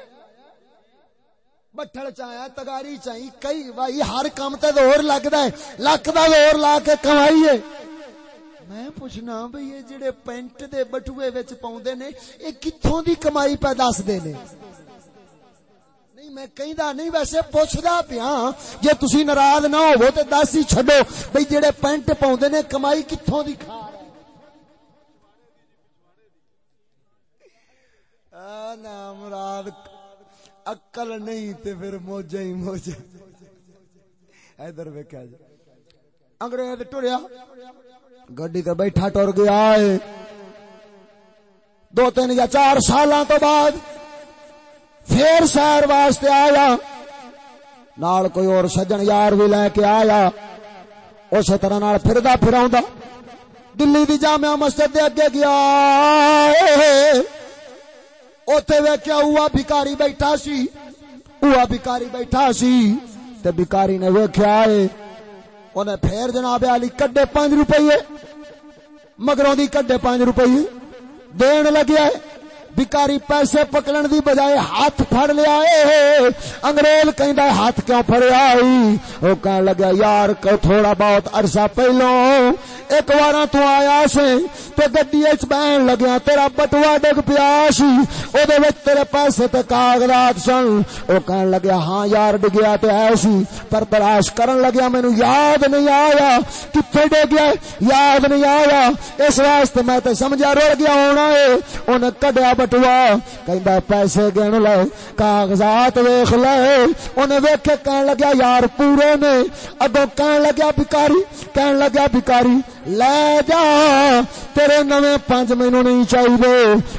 Speaker 2: بٹھل چایا، تگاری چاہی کئی بھائی ہر کام تے زور لگدا ہے۔ لک دا زور لا کے کمائی ہے۔ میں پوچھنا ہاں بھئی یہ جڑے پینٹ دے بٹوے وچ پاوندے نے اے کتھوں دی کمائی پہ دس دے نے نہیں، میں کہندا نہیں، ویسے پوچھدا پیا جے تسی ناراض نہ ہوو تے دس ہی چھڈو بھئی جڑے پینٹ پاوندے نے، کمائی کتھوں دی کھا نا مراد اکل نہیں تے پھر موجہ ہی موجہ۔ ادھر ویکھیا جی انگریز ٹریا گڈی تے بیٹھا ٹر گیا ہے۔ دو تین یا چار سالاں تو بعد پھر سیر واسطے آیا۔ نال کوئی اور سجن یار بھی لے کے آیا۔ اسی طرح نال پھردا پھراؤں دلی دی جامع مسجد دے اگے گیا۔ اوتے ویکھیا ہوا بھکاری بیٹھا سی۔ ہوا بھکاری بیٹھا سی۔ تے بھکاری نے ویکھیا ہے۔ انہیں پھر جناب علی کڈے پانچ روپیے مگروں دی کڈے پانچ روپیے دین لگیا ہے۔ بکاری پیسے پکڑن دی بجائے ہاتھ پھڑ لیا اے۔ انگریز کہندا ہاتھ کیوں پھڑیا ائی او کہن لگا یار کو تھوڑا بہت عرصہ پہلو۔ ایک وار تو آیا سی تے گڈی وچ بہن لگیا، تیرا بٹوا ڈگ پیا سی۔ او دے وچ تیرے پیسے تے کاغذات سن۔ او کہن لگا ہاں یار، ڈگیا تے ہے سی۔ پر تلاش کرن لگیا، مینوں یاد نہیں آیا۔ کتھے ڈگیا یاد نہیں آیا۔ اس واسطے میں تے سمجھا رڑ گیا ہونا اے۔ اون کڈیا بٹوا کہندا پیسے گن لے کاغذات ویکھ لے اونے ویکھ کے کہن لگا یار پورے نے۔ اگوں کہن لگا بھکاری، کہن لگا بھکاری لے جا تیرے نویں پانچ مہینوں نہیں چاہیے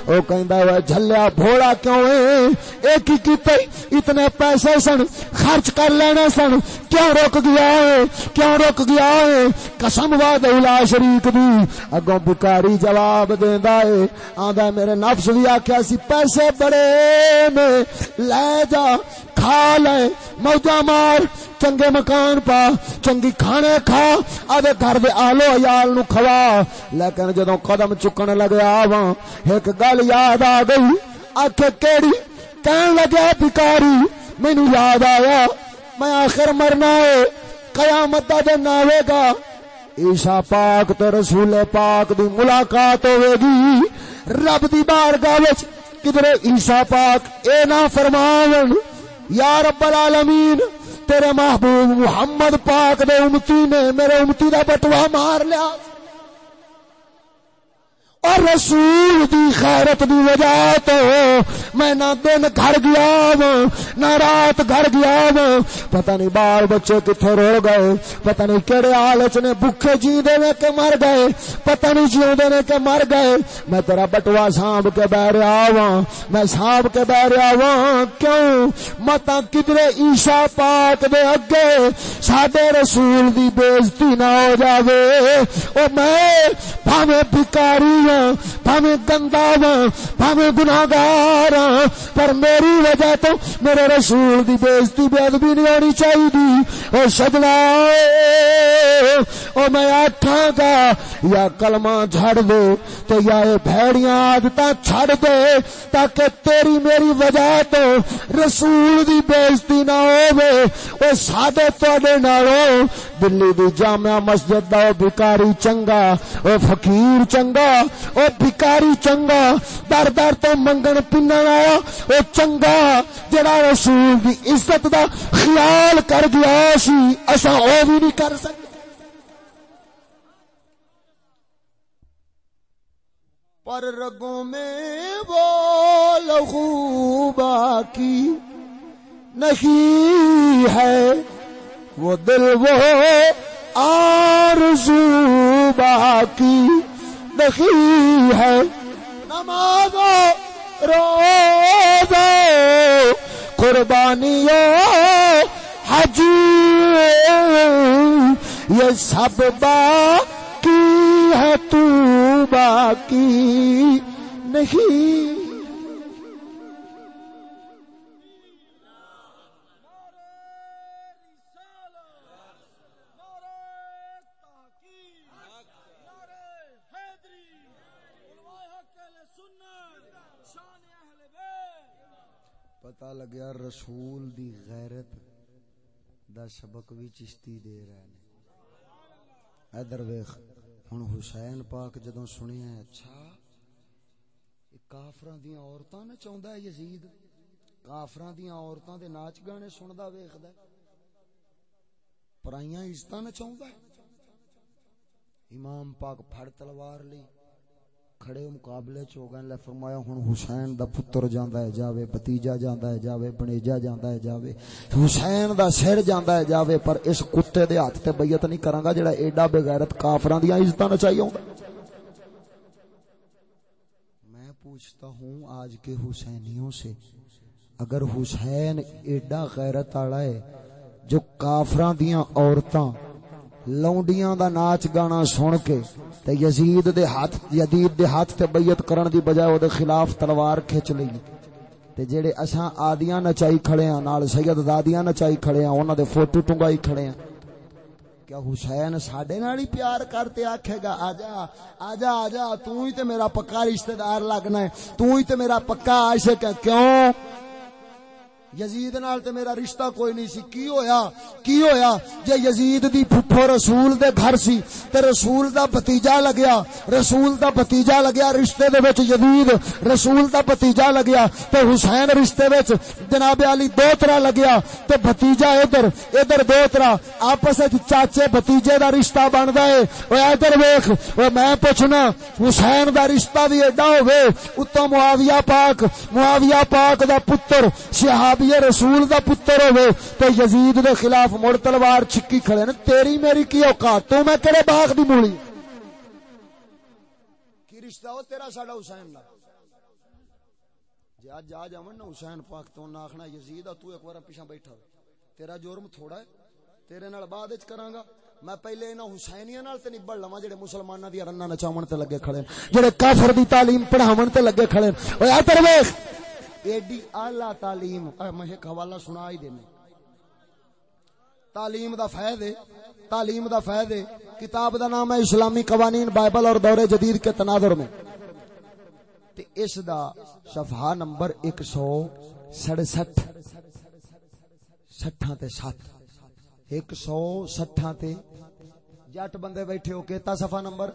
Speaker 2: او کہندا وے جھلیا بھوڑا کیوں اے ایک ہی کیتے اتنے پیسے سن خرچ کر لینے سن کیوں رک گیا ہے کیوں رک گیا ہے قسم وعدہ لا شریک دی اگوں بھکاری جواب دیندا اے آندا میرے نفس بھی آکھیا سی پیسے بڑے نے لے جا کھا لے موجا مار چنگے مکان پا، چنگی کھانے کھا آدھے گھر دے آلو عیال نو کھوا۔ لیکن جدوں قدم چکن لگیا وا ایک گل یاد آ گئی۔ آکھے کیڑی؟ کہن لگیا بھکاری، مینوں یاد آیا۔ میں آخر مرنا ہے، قیامت دا دن آوے گا۔ عیسا پاک تے رسول پاک دی ملاقات ہوے گی۔ رب دی بارگاہ وچ کدھر عیسا پاک اے نہ فرماون یا رب العالمین تیرے محبوب محمد پاک دے امتی نے میرے امتی دا بٹوا مار لیا۔ اور رسول دی خیرت دی وجہ تو میں نہ دن گھر گیا ہوں، نہ رات گھر گیا ہوں۔ پتہ نہیں بال بچے کتنے رو گئے، پتہ نہیں کہڑے آلچ نے بکھے جی دے نے کہ مر گئے، پتہ نہیں جیوں دے نے کہ مر گئے۔ میں تیرا بٹوا سانب کے بہ رہا ہوں میں سانب کے بہ رہا ہوں کیوں؟ متا کدرے عیسا پاک دے اگے ساڈے رسول دی بےزتی نہ ہو جاوے۔ او میں بھاوے بھکاری بھاویں گندا وا بھاویں گناہگار پر میری وجہ تو میرے رسول دی بےزتی بے ادبی نہیں ہونی چاہیے او سجنا، او میں آکھاں گا، یا کلمہ جھڑ دے تو یا اے بھیڑیاں عادتاں چھڑ دے تاکہ تیری میری وجہ تو رسول دی بےزتی نہ ہوے او ساڈے تواڈے نالوں دلی دی جامع مسجد دا او بھکاری چنگا، او فقیر چنگا۔ او بھکاری چنگا در در تو منگن پنن آیا او چنگا جڑا رسول دی عزت دا خیال کر گیا سی اساں او بھی نہیں کر سکتے
Speaker 1: پر رگوں میں وہ لہو باقی نہیں ہے وہ دل وہ آرزو باقی نہیں ہے۔ نماز روز قربانیوں حج یہ سب باقی ہے تو باقی نہیں۔ لگیا رسول دی غیرت دا سبق بھی چشتی دے رہے ہیں ادھر ویخ ہوں حسین پاک جدو سنیا اچھا کافر دیا عورتوں نے چاہتا ہے یزید کافر دیا عورتوں دے ناچ گانے سنتا ویخد پرائیاں عزت نے چاہتا ہے امام پاک پھڑ تلوار لی کھڑے مقابلے چ ہو گئے لے فرمایا، ہن حسین دا پتر جاندا ہے، جاوے بتیجا جاندا ہے، جاوے بنیجا جاندا ہے، جاوے حسین دا سر جاندا ہے، جاوے، پر اس کتے دے ہاتھ تے بیعت نہیں کراں گا جڑا ایڈا بے غیرت کافراں دی عزتاں نہ چاہیے ہوندا میں پوچھتا ہوں، آج کے حسینیوں سے اگر حسین ایڈا غیرت والا ہے جو کافراں دیاں عورتاں لونڈیاں دا ناچ گانا سن کے تے یزید دے ہاتھ یزید دے ہاتھ تے بیعت کرن دی بجائے او دے خلاف تلوار کھچ لئی تے جڑے اساں آدیاں نچائی کھڑے ہاں نال سید دادیاں نچائی کھڑے ہاں انہاں دے فوٹو ٹنگائی کھڑے ہاں۔ کیا حسین ساڈے نال ہی پیار کرتے آکھے گا، آجا آجا آجا تو ہی تے میرا پکا رشتہ دار لگنا ہے تو ہی تے میرا پکا عاشق ہے، کیوں؟ یزید نال تے میرا رشتہ کوئی نہیں سی۔ کی ہویا؟ کی ہویا؟ جے یزید دی پھپھو رسول دے گھر سی تے رسول دا بھتیجا لگیا، رسول دا بھتیجا لگیا رشتے دے وچ یزید، رسول دا بھتیجا لگیا تے حسین رشتے وچ جناب علی دو دوترا لگیا تے بھتیجا ادھر ادھر دو دوترا آپس وچ چاچے بھتیجے دا رشتہ بندا ہے۔ او ادھر ویکھ او میں پوچھنا، حسین دا رشتہ بھی ایڈا ہوے اتوں معاویہ پاک معاویہ پاک دا پتر صحابی یہ رسول دا پتر ہوے تے یزید دے خلاف مڑ تلوار چھکی کھڑے نے، تیری میری کی اوقات؟ تو میں کہڑے باغ دی مولی کی رشتہ ہو تیرا ساڈا حسین لا جے جی، اج آ جاون نا حسین پاک، تو نہ آکھنا، یزید تو ایک بار پیچھے بیٹھا۔ تیرا جرم تھوڑا ہے، تیرے نال بعد وچ کراں گا۔ میں پہلے انہاں حسینیاں نال تے نبڑ لواں، جڑے مسلماناں دی رناں نچاون تے لگے کھڑے جڑے کافر دی تعلیم پڑھاون تے لگے کھڑے اوے ادھر ویکھ ایڈی اعلی تعلیم میں ایک حوالہ سنا ہی دینا تعلیم دا فائد ہے، تعلیم دا فائد ہے۔ کتاب دا نام ہے اسلامی قوانین، بائبل اور دور جدید کے تناظر میں۔ تے اس دا صفحہ نمبر 167 سٹھاں تے سات۔ ایک سو سٹھاں تے جٹ بندے بیٹھے ہو کہتا صفحہ نمبر؟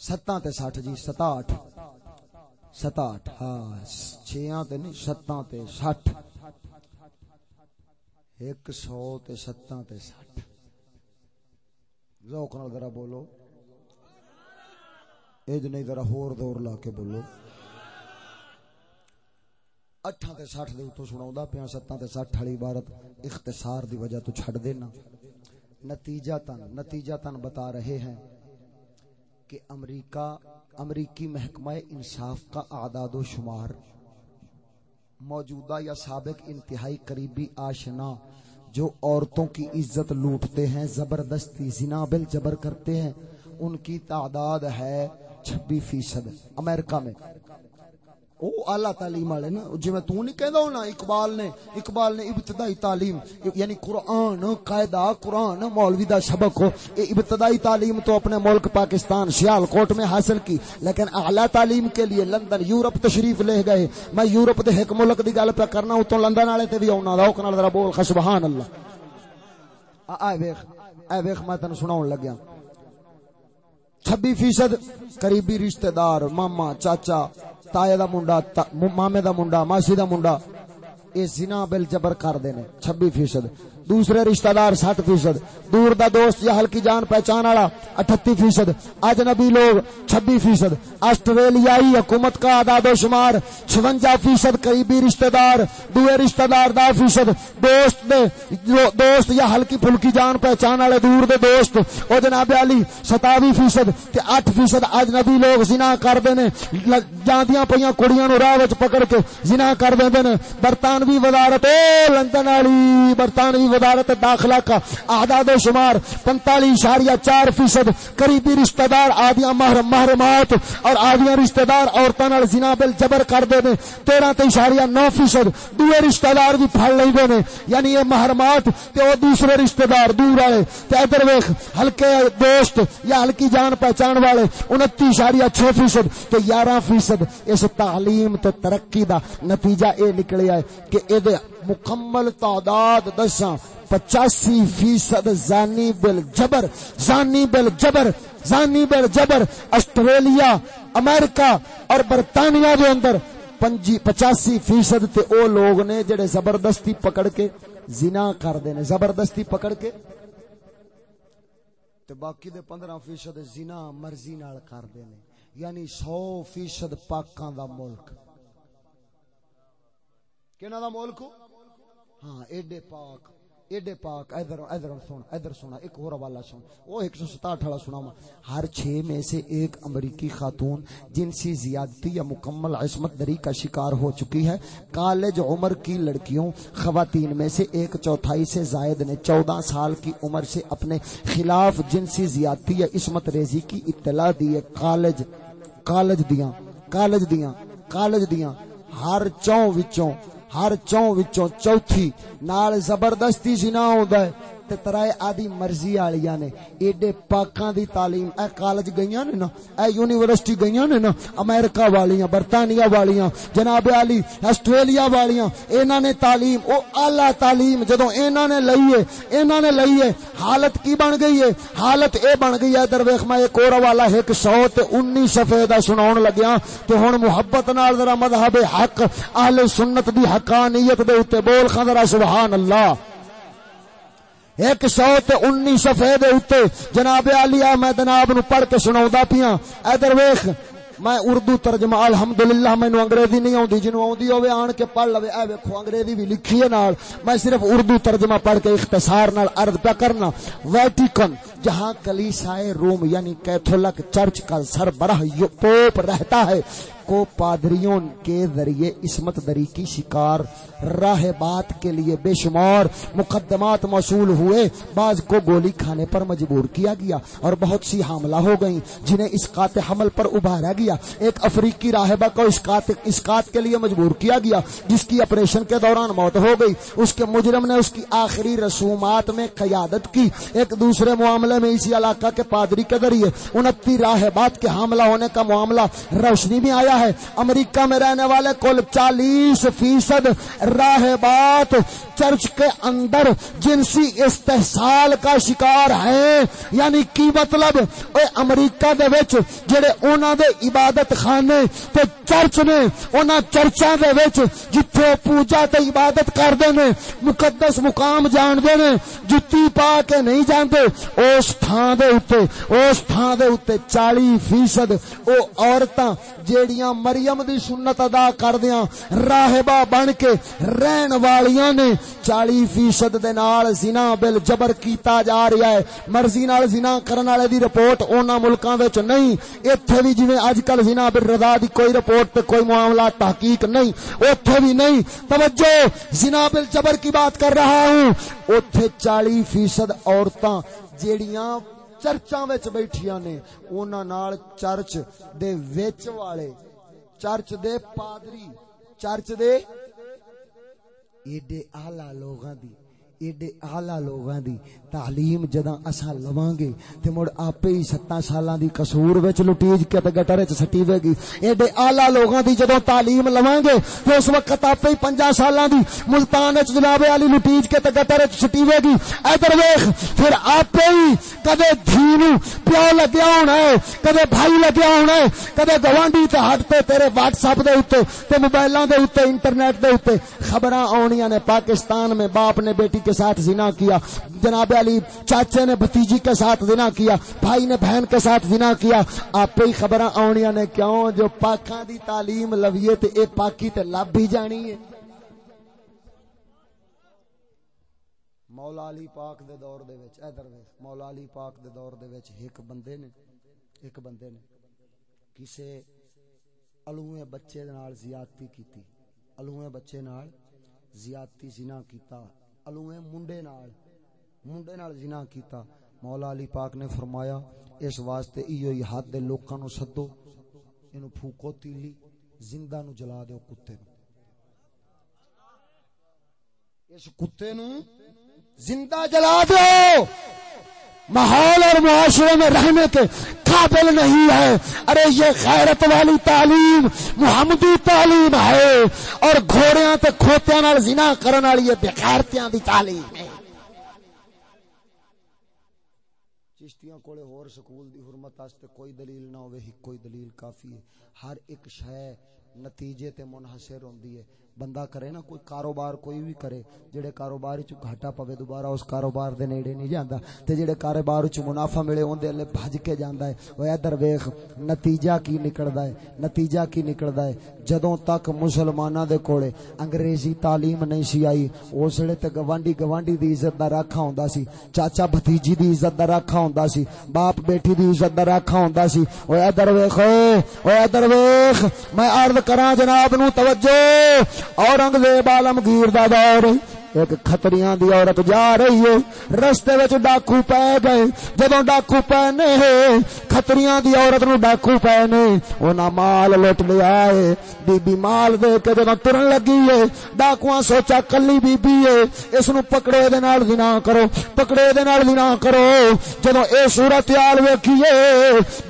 Speaker 1: ستاں تے سٹھ جی ستاٹھ۔ ستاٹھ ہاں چھیاں تے نہیں، ستاں تے سٹھ۔ ایک سو تے ستاں تے سٹھ۔ ذوق نال ذرا بولو۔ اج نہیں، ذرا ہور دور لا کے بولو۔ اٹھاں تے سٹھ دے اتوں سناوندا پیا ستاں تے سٹھ والی عبارت اختصار دی وجہ تو چھڈ دینا۔ نتیجہ تن نتیجہ تن بتا رہے ہیں کہ امریکہ امریکی محکمہ انصاف کا اعداد و شمار۔ موجودہ یا سابق انتہائی قریبی آشنا جو عورتوں کی عزت لوٹتے ہیں، زبردستی زنا بل جبر کرتے ہیں، ان کی تعداد ہے چھبی فیصد۔ امریکہ میں او اعلی تعلیم والے نا جی میں تو نہیں کہدا ہونا، اقبال نے اقبال نے ابتدائی تعلیم یعنی قرآن، قاعدہ، قرآن، مولوی دا سبق ہو، اے ابتدائی تعلیم تو اپنے ملک پاکستان سیال کوٹ میں حاصل کی، لیکن اعلی تعلیم کے لیے لندن، یورپ تشریف لے گئے۔ میں یورپ دے ایک ملک دی گل پہ کرنا ہوں لندن والے تے بھی اونا دا اوکنا ذرا بول، سبحان اللہ۔ آ ویکھ اے ویکھ میں تینوں سناون لگیا۔ چھبی فیصد قریبی رشتہ دار، ماما، چاچا تایا دا منڈا مامے دا منڈا، ماسی دا منڈا، اے زنا بل جبر کر دینے چھبی فیصد۔ دوسرے رشتہ دار سٹھ فیصد، دور دا دوست یا ہلکی جان پہچان والا اٹھتی فیصد، اجنبی لوگ چھبی فیصد، آسٹریلیائی حکومت کا اعداد و شمار چونجا فیصد قریبی رشتہ دار دوے رشتہ دار دا فیصد، دوست دے، دوست یا ہلکی پھلکی جان پہچان والے دور دے دوست۔ او جناب علی، ستاوی فیصد تے اٹھ فیصد اجنبی لوگ زنا کر دینے جاندیاں پیاں کڑیاں نو راہ وچ پکڑ کے زنا کر دیندے نے۔ برطانوی وزارت اے لندن والی، برطانوی وزارت داخلہ کا اعداد و شمار پنتالیس اشاریہ چار فیصد قریبی رشتہ دار آدیاں محرم محرمات اور آدیاں رشتہ دار عورتوں زنا بل جبر کر دے نے، تیرہ تے اشاریہ نو فیصد دوے رشتہ دار بھی پھڑ لے نے۔ یعنی یہ محرمات تے او دوسرے رشتہ دار دور والے، تے ادھر ویکھ ہلکے دوست یا ہلکی جان پہچان والے انتی اشاریہ چھ فیصد تے یارہ فیصد۔ اس تعلیم تے ترقی دا نتیجہ اے نکلیا ہے کہ اے مکمل تعداد دساں پچاسی فیصد زانی بل جبر زانی بل جبر زانی بل جبر آسٹریلیا، امریکہ اور برطانیہ دے اندر۔ پچاسی فیصد تے او لوگ نے جڑے زبردستی پکڑ کے زنا کر دے زبردستی پکڑ کے۔ تے باقی دے پندرہ فیصد زنا مرضی نال کر دے یعنی سو فیصد پاکاں دا ملک۔ کہنا دا ملک ہاں ایڈے پاک۔ ایڈے پاک، ادھر ادھر سن، ادھر سنا ایک اور حوالہ سن، وہ ایک سو ستاٹھ والا سنا ہر چھ میں سے ایک امریکی خاتون جنسی زیادتی یا مکمل عصمت دری کا شکار ہو چکی ہے۔ کالج عمر کی لڑکیوں، خواتین میں سے ایک چوتھائی سے زائد نے چودہ سال کی عمر سے اپنے خلاف جنسی زیادتی یا عصمت ریزی کی اطلاع دی ہے۔ کالج کالج دیاں کالج دیاں کالج دیاں۔ ہر چوں وچوں ہر چوں وچوں چوتھی نال زبردستی جی جنا ہوندا ہے۔ تے ترائے آدی مرضی والیاں نے ایڈے پاکاں دی تعلیم اے کالج گئیاں نے نا اے یونیورسٹی گئیاں نے نا امریکہ والیاں برطانیہ والیاں جناب علی آسٹریلیا والیاں انہاں نے تعلیم او اعلی تعلیم جدوں انہاں نے لئیے انہاں نے لئیے حالت کی بن گئی ہے حالت اے بن گئی ہے در ویکھ میں ایک اور والا ایک سو تے انیس صفحے دا سناون لگیا تے ہن محبت نال ذرا مذہب حق اہل سنت دی حقانیت دے اوتے بول خضرا سبحان اللہ ایک سو تے انیس صفحے دے اوتے جناب علی میں جناب نو پڑھ کے سناوندا پیاں ادھر ویکھ میں اردو ترجمہ، الحمدللہ، مینوں انگریزی نہیں اوندی جنوں اوندی ہوے آن کے پڑھ لوے۔ اے ویکھو، انگریزی بھی لکھی ہے نال۔ میں صرف اردو ترجمہ پڑھ کے اختصار نال عرض پہ کرنا۔ ویٹیکن، جہاں کلیسائے روم یعنی کیتھولک چرچ کا سربراہ پوپ رہتا ہے کو پادریوں کے ذریعے عصمت دری کی شکار، راہ بات کے لیے بے شمار مقدمات موصول ہوئے۔ بعض کو گولی کھانے پر مجبور کیا گیا اور بہت سی حاملہ ہو گئیں جنہیں اسقات حمل پر ابھارا گیا۔ ایک افریقی راہبہ کو اسقات اسقات کے لیے مجبور کیا گیا جس کی آپریشن کے دوران موت ہو گئی۔ اس کے مجرم نے اس کی آخری رسومات میں قیادت کی۔ ایک دوسرے معاملے میں اسی علاقہ کے پادری کے ذریعے انتی راہبات کے حاملہ ہونے کا معاملہ روشنی میں آیا۔ ہے۔ امریکہ میں رہنے والے کل چالیس فیصد راہبات چرچ کے اندر جنسی استحصال کا شکار ہیں۔ یعنی کی مطلب؟ اے امریکہ دے وچ جڑے انہاں دے عبادت خانے تے چرچ نے، انہاں چرچاں دے وچ جتھے پوجا تے عبادت کردے نے، مقدس مقام جان دے نے، جتی پا کے نہیں جاندے اس تھاں دے اوتے اس تھاں دے اوتے 40 فیصد او عورتاں جیڑیاں دیاں مریم دی سنت ادا کردیاں، راہبہ بن کے رہن والیاں نے چالی فیصد دے نال زنا بل جبر کیتا جا رہا ہے۔ مرضی نال زنا کرن والے دی رپورٹ اونا ملکاں وچ نہیں۔ ایتھے بھی جویں اج کل زنا بل رضا دی کوئی رپورٹ تے کوئی معاملہ تحقیق نہیں۔ اوتھے بھی نہیں۔ توجہ، زنا بل جبر کی بات کر رہا ہوں۔ اوتھے چالی فیصد عورتاں جیڑیاں
Speaker 2: چرچاں وچ بیٹھیاں نے انہاں نال چرچ دے وچ والے چرچ دے پادری چرچ دے ایڈے آلہ لوگاں دی۔ ایڈے اعلی لوگاں دی تعلیم جداں اساں لواں گے تے مڑ آپے ہی 7 سالاں دی قصور وچ لٹیج کے تے گٹر وچ سٹی وے گی۔ ایڈے اعلی لوگاں دی جدوں تعلیم لواں گے تے اس وقت آپے ہی 50 سالاں دی ملتان وچ جناب علی لٹیج کے تے گٹر وچ سٹی وے گی۔ ادھر ویکھ، پھر آپے ہی کدے دھی نو پیو لگیا ہونا ہے، کدے بھائی لگیا ہونا ہے، کدے گوانڈی تے ہٹ تے تیرے واٹس ایپ دے اوتے تے موبائلاں دے اوتے انٹرنیٹ دے اوتے خبراں آونیاں نے، پاکستان میں باپ نے بیٹی کے ساتھ زنا کیا۔ جناب علی، چاچے نے بھتیجی کے ساتھ زنا کیا، بھائی نے بہن کے ساتھ زنا کیا۔ آپ ہی خبر آنیا نے کیوں؟ جو پاکاں دی تعلیم لویے تے اے پاکی تے لب بھی جانی ہے۔ مولا علی پاک دے دور دے وچ، ادھر ویکھ، مولا علی پاک دے دور دے وچ ایک بندے نے، ایک بندے نے کسے الوے بچے نال زیادتی کیتی الوے بچے نال زیادتی زنا کیتا۔ الوے منڈے نال منڈے نال زنا کیتا۔ مولا علی پاک نے فرمایا، اس واسطے ایو ہی حد دے لوکاں نو سدو۔ اینو پھوکو تیلی، زندہ نو جلا دیو کتے نو۔ اس کتے نو زندہ جلا دیو۔ ماحول اور معاشرے میں رہنے کے قابل نہیں ہے۔ ارے یہ غیرت والی تعلیم، محمدی تعلیم ہے۔ اور گھوڑیاں تے کھوتیاں نال زنا کرن والی یہ بغیرتیاں دی تعلیم ہے۔ چشتیاں کولے ہور سکول دی حرمت واسطے کوئی دلیل نہ ہوے ہی کوئی دلیل کافی ہے۔ ہر ایک شے نتیجے تے منحصر ہوندی ہے۔ بندہ کرے نا، کوئی کاروبار کوئی بھی کرے، جڑے کاروبار وچ گھاٹا پوے دوبارہ اس کاروبار دے نیڑے نہیں جاندا، تے جڑے کاروبار وچ منافع ملے اون دے لے بھج کے جاندا ہے، او ادھر ویکھ نتیجہ کی نکلدا ہے، نتیجہ کی نکلدا ہے۔ جدوں تک مسلماناں دے کولے انگریزی تعلیم نہیں سی آئی، اس ویلے تے گوانڈی گوانڈی دی عزت دا راکھا ہوندا سی، چاچا بھتیجی دی عزت دا راکھا ہوندا سی، باپ بیٹی دی عزت دا راکھا ہوندا سی۔ او ادھر ویکھ او ادھر ویکھ میں عرض کراں جناب نو توجہ اورنگزیب عالمگیر دا دور ایک خطریاں دی عورت جا رہی ہے۔ رستے وچ ڈاکو پے گئے جدوں ڈاکو پے نے خطریاں دی عورت نو ڈاکو پے نے انہاں مال لٹ لیا ہے بی بی مال دے کے جدوں ترن لگی ہے، ڈاکواں سوچا کلی بی بی ہے۔ اس نو پکڑے دے نال زنا کرو۔ پکڑے دے نال زنا کرو۔ جدوں اے صورت حال ویکھیے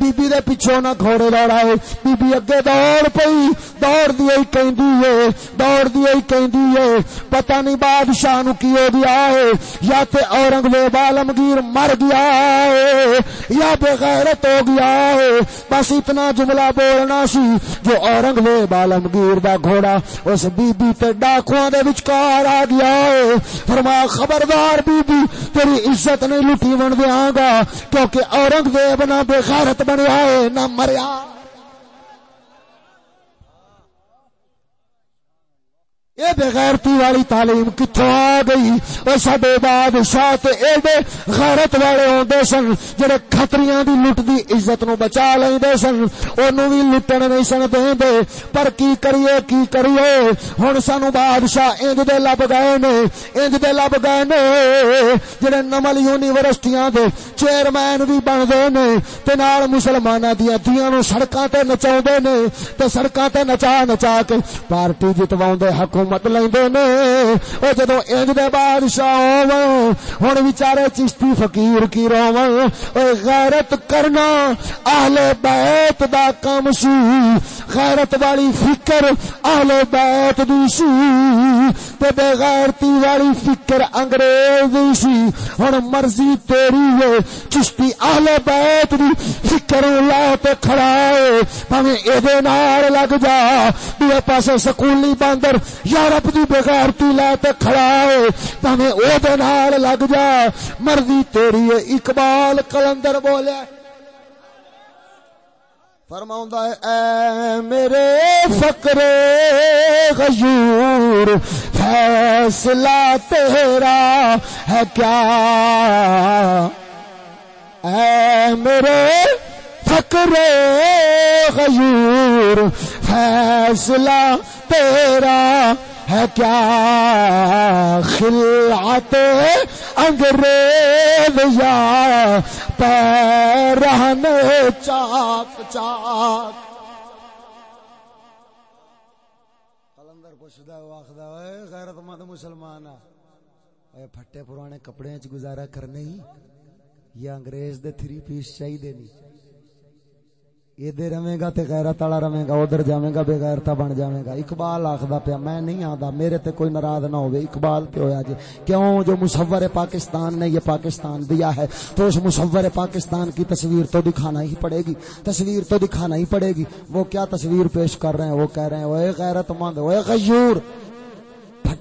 Speaker 2: بی بی دے پیچھے نہ گھوڑے دوڑائے بی بی اگے دوڑ پئی۔ دوڑ دی کہندی ہے، دوڑ دی کہندی ہے۔ پتہ نہیں بادشاہ بادشاہ نو کی ہو گیا ہے یا تے اورنگزیب عالمگیر مر گیا ہے، یا بغیرت ہو گیا ہے۔ بس اتنا جملہ بولنا سی، جو اورنگزیب عالمگیر دا گھوڑا اس بی بی تے ڈاکواں دے وچکار آ گیا ہے۔ فرمایا خبردار بی بی تیری عزت نہیں لٹی ون دیاں گا، کیونکہ اورنگزیب نہ بغیرت بنیا ہے، نہ مریا۔ اے بغیرتی والی تعلیم کتوں آ گئی؟ او سڈے بادشاہ تے ایڈے غیرت والے ہوندے سن، جڑے خطریاں دی لٹ دی عزت نو بچا لیندے سن، اونوں وی لٹن نہیں سن دیندے پر کی کریے کی کریے؟ ہن سانو بادشاہ انج دے لب گئے نے، انج دے لب گئے نے۔ جڑے نمل یونیورسٹیاں دے چیئرمین وی بن دے نے، تے نال مسلماناں دیاں دیاں نو سڑکاں تے نچاوندے نے، تے سڑکاں تے نچا نچا کے پارٹی جتواوندے حکومت حکومت لیندے نے او جدو انج دے بادشاہ ہون ہن بیچارے چشتی فقیر کی روون او غیرت کرنا اہل بیت دا کم سی غیرت والی فکر اہل بیت دی سی تے بے غیرتی والی فکر انگریز دی سی ہن مرضی تیری ہے چشتی اہل بیت دی فکر لا تے کھڑا ہے بھاویں اے دے نال لگ جا دوے پاسے سکولی باندر یا یورپ دی بغیرتی لے تے کھڑا ہے، تانے او دے نال لگ جا۔ مرضی تیری ہے اقبال کلندر بولے۔ فرماؤں ہے، اے میرے فقر غیور، فیصلہ تیرا ہے کیا؟ اے میرے فقر غیور فیصلہ تیرا ہے کیا خلعت انگریز یا پیرہن چاک چاک؟
Speaker 1: قلندر پوچھدا ہے واخدا اے غیرت مند مسلمان اے پھٹے پرانے کپڑے وچ گزارا کرنے ہی یا انگریز دے تھری پیس چاہیے نہیں۔ ادھر رہے گا تے غیرت والا رہے گا ادھر جائے گا بے غیرتا بن جائے گا اقبال آخدا پیا میں نہیں آندا میرے تے کوئی ناراض نہ ہوئے اقبال پہ ہویا جی کیوں جو مصور پاکستان نے یہ پاکستان دیا ہے تو اس مصور پاکستان کی تصویر تو دکھانا ہی پڑے گی تصویر تو دکھانا ہی پڑے گی وہ کیا تصویر پیش کر رہے ہیں وہ کہہ رہے ہیں وہ غیرت مند وہ غیور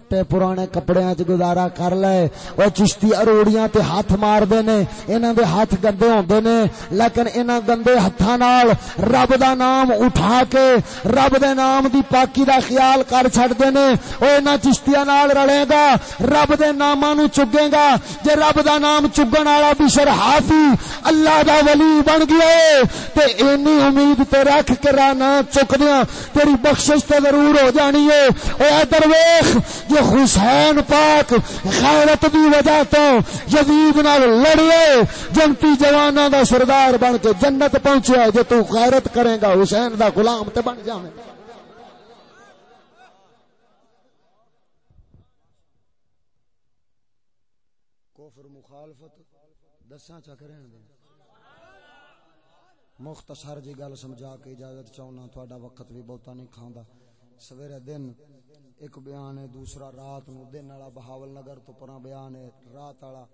Speaker 1: پھٹے پرانے کپڑے چ گزارا کر لے۔ وہ چشتی اروڑیاں تے ہاتھ مار دے نے، انہاں دے ہاتھ گندے ہوندے نے۔ لیکن انہاں گندے ہتھاں نال رب دا نام اٹھا کے، رب دے نام دی پاکی دا خیال کر چھڑ دے نے۔ او انہاں چشتیاں نال رلے گا، رب دے ناماں نو چگے گا۔ جے رب دا نام چگن والا بشر حافی، اللہ دا ولی بن گیا تے اینی امید تے رکھ کے رانا چک دیاں تیری بخشش تے ضرور ہو جانی ہے۔ اے درویش، جو حسین پاک غیرت دی وجہ تو یزید نال لڑے۔ جنتی جواناں دا سردار بن کے جنت پہنچیا ہے، جو تو غیرت کرے گا، حسین دا غلام تے بن جاویں کفر مخالفت دساں چا کریں دے مختصر جی گل سمجھا کے اجازت چاہنا، تھوڑا وقت بھی بہتا نہیں کھاندا سویرے دن ایک بیان ہے، دوسرا رات نو دن والا بہاول نگر تو پرا بیان ہے، رات والا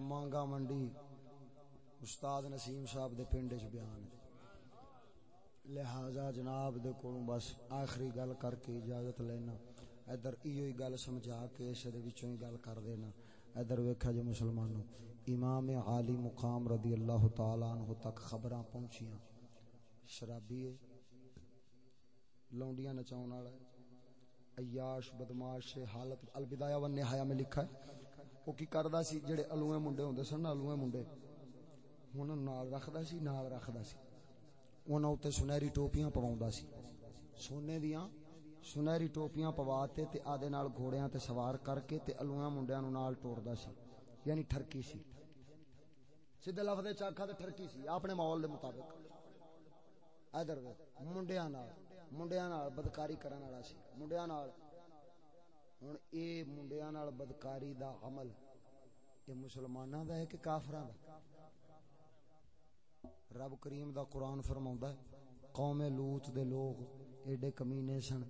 Speaker 1: مانگا منڈی، استاد نسیم صاحب دے پنڈ وچ بیان ہے۔ لہذا جناب دے کولوں بس آخری گل کر کے اجازت لینا۔ ادھر ایو ہی گل سمجھا کے اس دے وچوں ہی گل کر دینا۔ ادھر ویکھا جو مسلمانوں، امام عالی مقام رضی اللہ تعالی عنہ تک خبراں پہنچیاں۔ شرابی ہے۔ لونڈیاں نچاؤن والا عیاش بدماش حالت البدایہ و نہایا میں لکھا ہے۔ وہ کی کردا سی؟ جڑے الوے منڈے ہوندے سن الوے منڈے۔ ہن نال رکھدا سی، نال رکھدا سی۔ انہاں اوتے سنہری ٹوپیاں پواوندا سی۔ سونے دیاں سنہری ٹوپیاں پواتے تے تے آدے نال گھوڑیاں تے سوار کر کے تے الوے منڈیاں نو نال ٹوردا سی۔ یعنی ٹھرکی سی۔ سیدھے لفظ چاکھا تے ٹھرکی سی، اپنے ماحول دے مطابق۔ ادھر منڈیاں نال۔ منڈیاں نال بدکاری کرن والا سی منڈیاں نال ہن اے منڈیاں نال بدکاری دا عمل اے مسلماناں دا ہے کہ کافراں دا رب کریم دا قرآن فرماوندا ہے قوم لوط دے لوگ ایڈے کمینے سن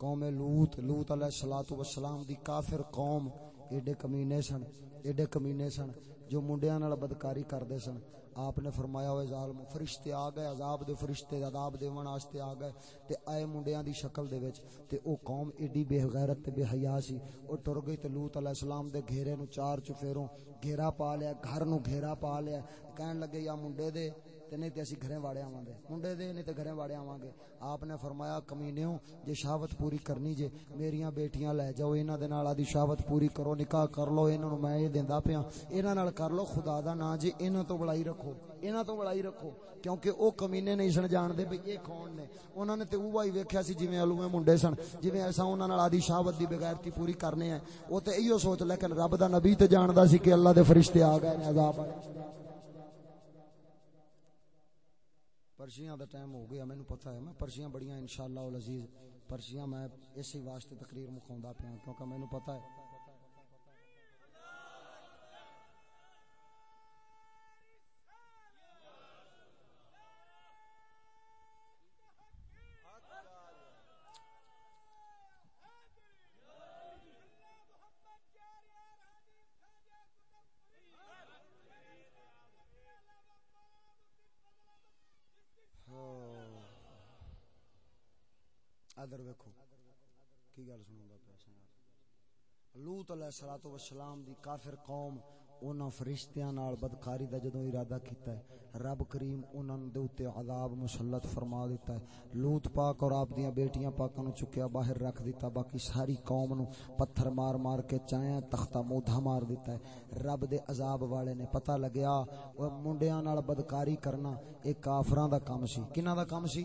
Speaker 1: قوم لوط لوط علیہ الصلوۃ والسلام دی کافر قوم ایڈے کمینے سن، ایڈے کمینے سن جو منڈیاں نال بدکاری کردے سن۔ آپ نے فرمایا ہوئے ظالم، فرشتے آ گئے، عذاب دے فرشتے، عذاب دے واسطے آ گئے۔ تے آئے منڈیاں دی شکل دے وچ، تے او قوم ایڈی بے غیرت تے بے حیا سی۔ او ٹر گئی تے لوط علیہ السلام دے گھیرے نو چار چفیروں گھیرا پا لیا، گھر نو گھیرا پا لیا۔ کہن لگے یا منڈے دے تے نہیں تے اسی گھرے واڑے آواں گے منڈے دے نہیں تے گھرے واڑے آواں گے آپ نے فرمایا کمینیوں جے شہوت پوری کرنی جے میریاں بیٹیاں لے جاؤ انہاں دے نال ادی شہوت پوری کرو نکاح کر لو انہاں نو میں یہ دیندا پیاں انہاں نال کر لو خدا دا نا جے انہاں تو بڑائی رکھو انہاں تو بڑائی رکھو کیونکہ او کمینے نہیں سن جان دے بھئی یہ کون نے انہاں نے تے اوہ ہی ویکھیا سی جویں الوے منڈے سن جویں ایسا انہاں نال ادی شہوت دی بغیرتی پوری کرنے ہیں او تے ایو سوچ لیکن رب دا نبی تے جاندا سی کہ اللہ دے فرشتے آ گئے نے عذاب آئے پرچیاں دا ٹائم ہو گیا، مینوں پتہ ہے، میں پرچیاں بڑیاں انشاءاللہ العزیز، پرچیاں میں اسی واسطے تقریر مکھاوندا پیاں، کیونکہ مینوں پتہ ہے ادھر ویکھو کی گل سنوں گا پیسے لوت علیہ الصلوۃ والسلام دی کافر قوم انہاں فرشتیاں نال بدکاری دا جدوں ارادہ کیتا ہے، رب کریم انہاں دے اوتے عذاب مسلط فرما دیتا ہے۔ لوت پاک اور آپ دیاں بیٹیاں پاکاں نو چکیا، باہر رکھ دیتا، باقی ساری قوم نو پتھر مار مار کے چایا، تختہ موڈھا مار دیتا ہے۔ رب دے عذاب والے نے پتہ لگیا او منڈیاں نال بدکاری کرنا اے کافراں دا کام سی۔ کناں دا کام سی؟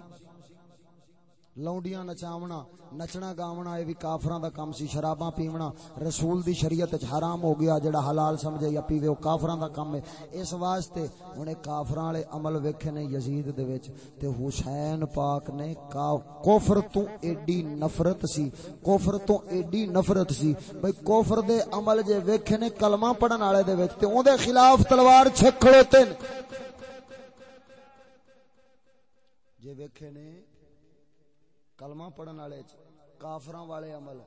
Speaker 1: لونڈیاں نچاونا، نچنا گاونا، یہ بھی کافراں دا کم سی، شراباں پیونا۔ رسول دی شریعت وچ حرام ہو گیا، جڑا حلال سمجھے یا پیوے او کافراں دا کم ہے۔ اس واسطے ہن کافراں والے عمل ویکھے نے یزید دے وچ، تے حسین پاک نے کفر تو ایڈی نفرت سی، کفر تو ایڈی نفرت سی۔ بھئی کفر دے عمل جے ویکھے نے کلمہ پڑھن والے دے وچ، تے اون دے خلاف تلوار چھک کھڑوتے جے ویکھے نے کلمہ پڑھن والے کافراں والے عمل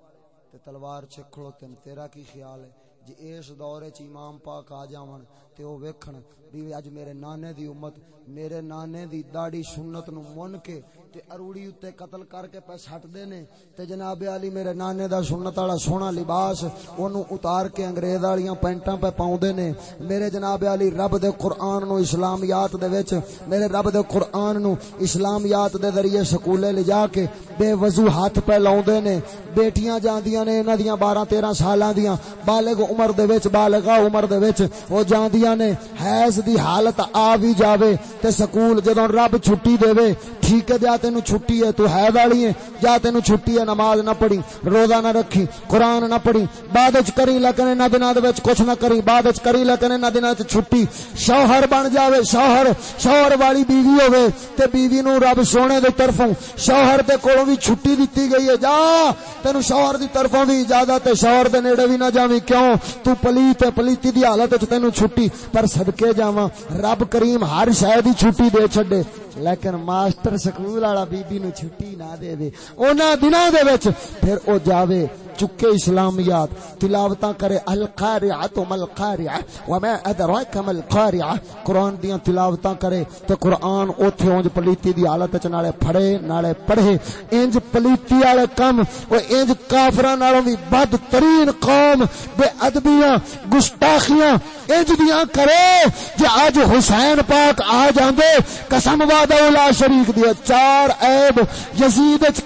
Speaker 1: تے تلوار چکھڑو تین تیرا کی خیال ہے؟ جی اس دور چ امام پاک آ جاون تے او ویکھن بھی اج میرے نانے دی امت، میرے نانے دی داڑھی سنت نو من کے تے اروڑی اتے قتل کر کے پہ سٹ دے نے۔ تے جناب علی میرے نانے دا سنت والا سونا لباس، اونوں اتار کے انگریز والیاں پینٹاں پہ پاوندے نے۔ میرے جناب علی رب دے قرآن نو اسلامیات دے وچ، میرے رب دے قرآن نو اسلامیات دے ذریعے سکولے لے جا کے بے وضو ہاتھ پہ لاوندے نے۔ بیٹیاں جاندیاں نے انہاں دیاں 12 13 سالاں دیاں۔ بالغ عمر دے وچ، بالغا عمر دے وچ او جاندیاں نے۔ حیض دی حالت آ وی جاوے تے سکول جدوں رب چھٹی دے وے ٹھیک ہے، جا تینو چھٹی ہے، تو ہے والی ہے۔ جا تینو چھٹی ہے، نماز نہ پڑھی، روزہ نہ رکھی، قرآن نہ پڑھی، بعد وچ کری لیکن انہاں دناں دے وچ کچھ نہ کری، بعد وچ کری لیکن انہاں دناں وچ چھٹی۔ شوہر بن جاوے، شوہر شوہر والی بیوی ہوے تے بیوی نو رب سونے دے طرفوں، شوہر دے کولوں وی چھٹی دتی گئی ہے۔ جا، تینو شوہر دی طرفوں وی اجازت ہے، شوہر دے نیڑے وی نہ جاویں۔ کیوں؟ تو پلیت ہے، پلیتی دی حالت وچ تینو چھٹی، پر صدکے جا جاواں رب کریم ہر شے دی چھٹی دے چھڈے لیکن ماسٹر سکول والا بی بی نو چھٹی نہ دے دے۔ اونا دنوں دے وچ پھر او جاوے، چکے اسلامیات تلاوتاں کرے، القارعۃ مل قارعہ وما ادراک مل قارعہ قران دیاں تلاوتاں کرے تے قران اوتھے اونج پلیتی دی حالت وچ نالے پڑھے نالے پڑھے۔ انج پلیتی والے کم او انج کافراں نالوں وی بدترین قوم، بے ادبیاں، گستاخیاں۔ انج دیاں کرے، جے اج حسین پاک آ جاندے، قسم وعدہ لا شریک دی چار عیب یزید وچ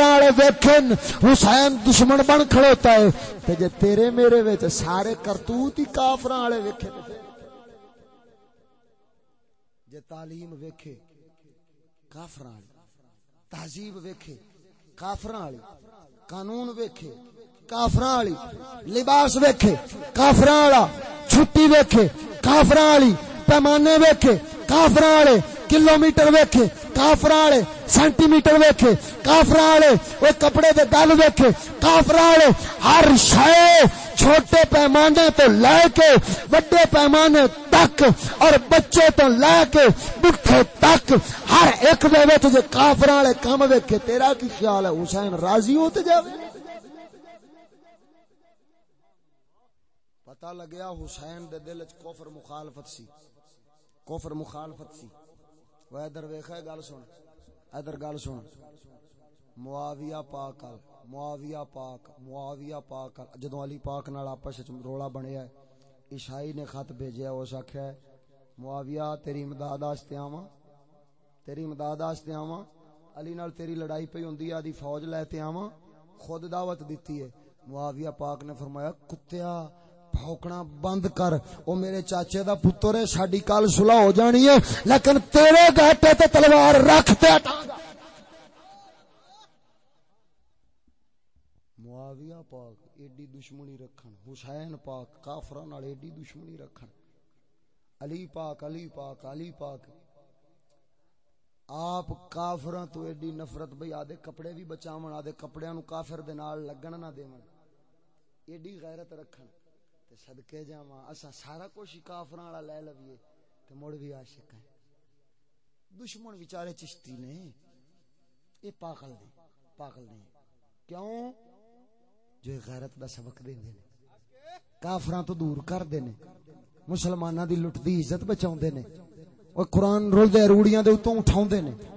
Speaker 1: والے ویکھن، حسین دشمن بن کھڑوتا ہے۔ تے جے تیرے میرے وچ سارے کرتوت ہی کافراں والے ویکھے جے تعلیم ویکھے، کافراں والی تہذیب ویکھے، کافراں والی قانون ویکھے کافراں والی لباس ویکھے، کافراں والا چھٹی ویکھے، کافراں والی پیمانے ویکھے، کافراں والے کلو میٹر ویکھے کافر والے سینٹی میٹر ویکھے کافر والے کپڑے دے گل ویکھے کافر والے ہر شے چھوٹے پیمانے تو لے کے بڑے پیمانے تک اور بچے تو لے کے بٹھے تک ہر ایک دے وچ جے کافر والے کم ویکھے، تیرا کی خیال ہے؟ حسین راضی ہوتے جاوے؟ پتہ لگیا حسین دے دل وچ کفر مخالفت سی۔ کفر مخالفت سی۔ وہ ادھر ویکھا گل سن۔ ادھر گل سن۔ معاویہ پاک معاویہ پاک معاویہ پاک جدوں علی پاک نال آپس وچ رولا بنیا ہے، عیسائی نے خط بھیجیا، اس آکھیا ہے، معاویہ، تیری امداد واسطے آواں۔ تیری امداد واسطے آواں۔ علی نال تیری لڑائی پئی ہوندی آدی فوج لے تے آواں۔ خود دعوت دتی ہے۔ معاویہ پاک نے فرمایا، کتیا؟ بھوکنا بند کر۔ او میرے چاچے دا پتر ہے، ساڈی کل صلح ہو جانی ہے، لیکن تیرے گھاٹے تے تلوار رکھ تے معاویہ پاک، ایڈی دشمنی رکھن۔ حسین پاک، کافراں نال ایڈی دشمنی رکھن۔ علی پاک علی پاک علی پاک۔ آپ کافراں تو ایڈی نفرت، بھئی آدے کپڑے بھی بچاون آدے کپڑیاں نو کافر دے نال لگن نہ دیون۔ ایڈی غیرت رکھن۔ تے صدقے جاواں۔ اسا سارا کچھ کافراں والا لے لویے تے مڑ بھی عاشق ہیں۔ دشمن بیچارے چشتی نے۔ اے پاگل نے پاگل نے۔ کیوں؟ جو غیرت دا سبق دیندے نے کافراں تو دور کر دے نے۔ مسلماناں دی لٹ دی عزت بچاوندے نے۔ او قرآن رول دے روڑیاں دے اوتوں اٹھاوندے نے۔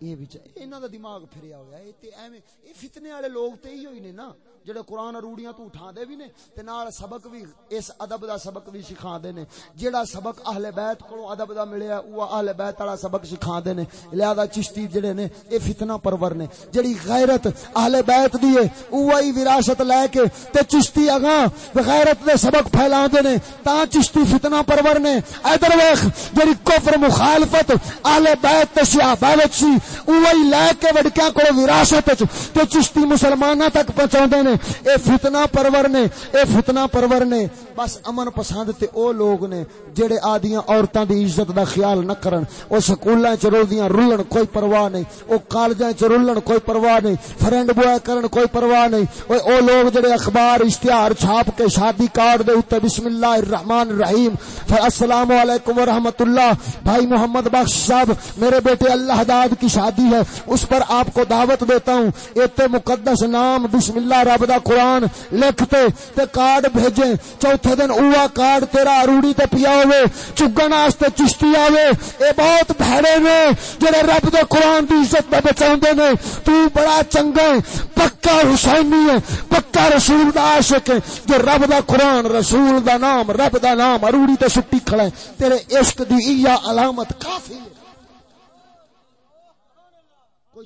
Speaker 1: اے وچ انہاں دا دماغ پھریا ہویا اے تے ایویں اے فتنے والے لوگ تے ہی ہوئی نے نا، جڑے قرآن روڑیاں تو اٹھا دے بھی نے، تے نال سبق بھی اس ادب دا سبق بھی سکھا دے نے۔ جڑا سبق اہل بیت کو ادب دا ملیا او اہل بیت والا سبق سکھا دے نے۔ لہذا چشتی جڑے نے اے فتنہ پرور نے۔ جڑی غیرت اہل بیت دی ہے اوہی وراثت لے کے تے چشتی اگاں غیرت دے سبق پھیلا دے نے۔ تا چشتی فتنہ پرور نے۔ ادھر ویکھ جڑی کفر مخالفت اہل بیت تے صحابہ وچ سی
Speaker 2: اوہی لے کے وڈکیاں کو وراثت تے چشتی مسلماناں تک پہنچاوندے نے۔ اے فتنہ پرور نے، اے فتنہ پرور نے۔ بس امن پسند تے او لوگ نے جڑے آدیاں عورتاں دی عزت دا خیال نہ کرن۔ او سکولاں چ رولدیاں رولن کوئی پرواہ نہیں۔ او کالجاں چ رولن کوئی پرواہ نہیں۔ فرینڈ بوائے کرن کوئی پرواہ نہیں۔ او او لوگ جڑے اخبار، اشتہار چھاپ کے شادی کارڈ دے اوتے بسم اللہ الرحمن الرحیم۔ السلام علیکم ورحمۃ اللہ۔ بھائی محمد بخش صاحب، میرے بیٹے اللہ داد کی شادی ہے، اس پر آپ کو دعوت دیتا ہوں۔ ایتے مقدس نام بسم اللہ رب دا قرآن لکھتے، تے کارڈ بھیجیں۔ چوتھے دن اوہ کارڈ تیرا اروڑی تے پیا ہوئے، چگن آستے چشتی آوے۔ اے بہت بھڑے نے، جڑے رب دے قرآن دی عزت میں بچاؤں دے نے، تو بڑا چنگا ہے، پکا حسینی ہے، پکا رسول دا عاشق ہے، جو رب دا قرآن، رسول دا نام، رب دا نام اروڑی تے سٹی کھڑے تیرے عشق دی ایا علامت کافی ہے۔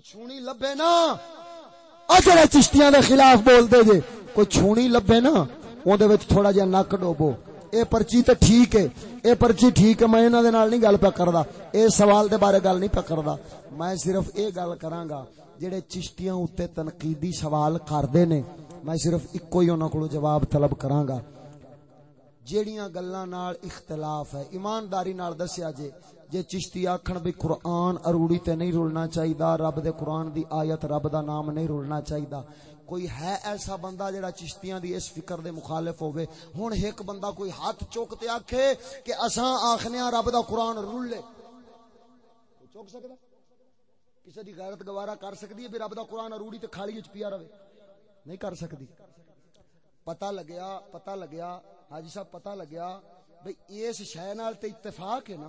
Speaker 2: کوئی چھونی لبے نا؟ اجڑے چشتیاں دے خلاف بول دے جے۔ کوئی چھونی لبے نا؟ اون دے وچ تھوڑا جہا نک ڈوبو۔ اے پرچی تے ٹھیک ہے۔ اے پرچی ٹھیک ہے، میں انہاں دے نال نہیں گل پہ کردا اے سوال دے بارے گل نہیں پہ کردا میں صرف اے گل کراں گا، جڑے چشتیاں اوتے تنقیدی سوال کردے نے، میں صرف اکو ہی انہاں کولوں جواب طلب کراں گا۔ جیڑیاں گلاں نال اختلاف ہے، ایمانداری نال دسیا جے جے چشتی آکھن بھی قرآن اروڑی تے نہیں رولنا چاہیے رب دے قرآن دی آیت رب دا نام نہیں رولنا چاہیے کوئی ہے ایسا بندہ جڑا چشتیاں دی اس فکر دے مخالف ہوئے ہن ایک بندہ کوئی ہاتھ چوک تے آکھے کہ اساں آکھنے رب دا قرآن رول لے۔ چوک سکدا؟ کسی دی غیرت گوارا کر سکدی ہے بھی رب دا قرآن اروڑی تے کھالی وچ پیا رہے؟ نہیں کر سکدی۔ پتہ لگیا پتہ لگیا، حاجی صاحب پتہ لگیا بھئی اس شے نال تے اتفاق ہے نا۔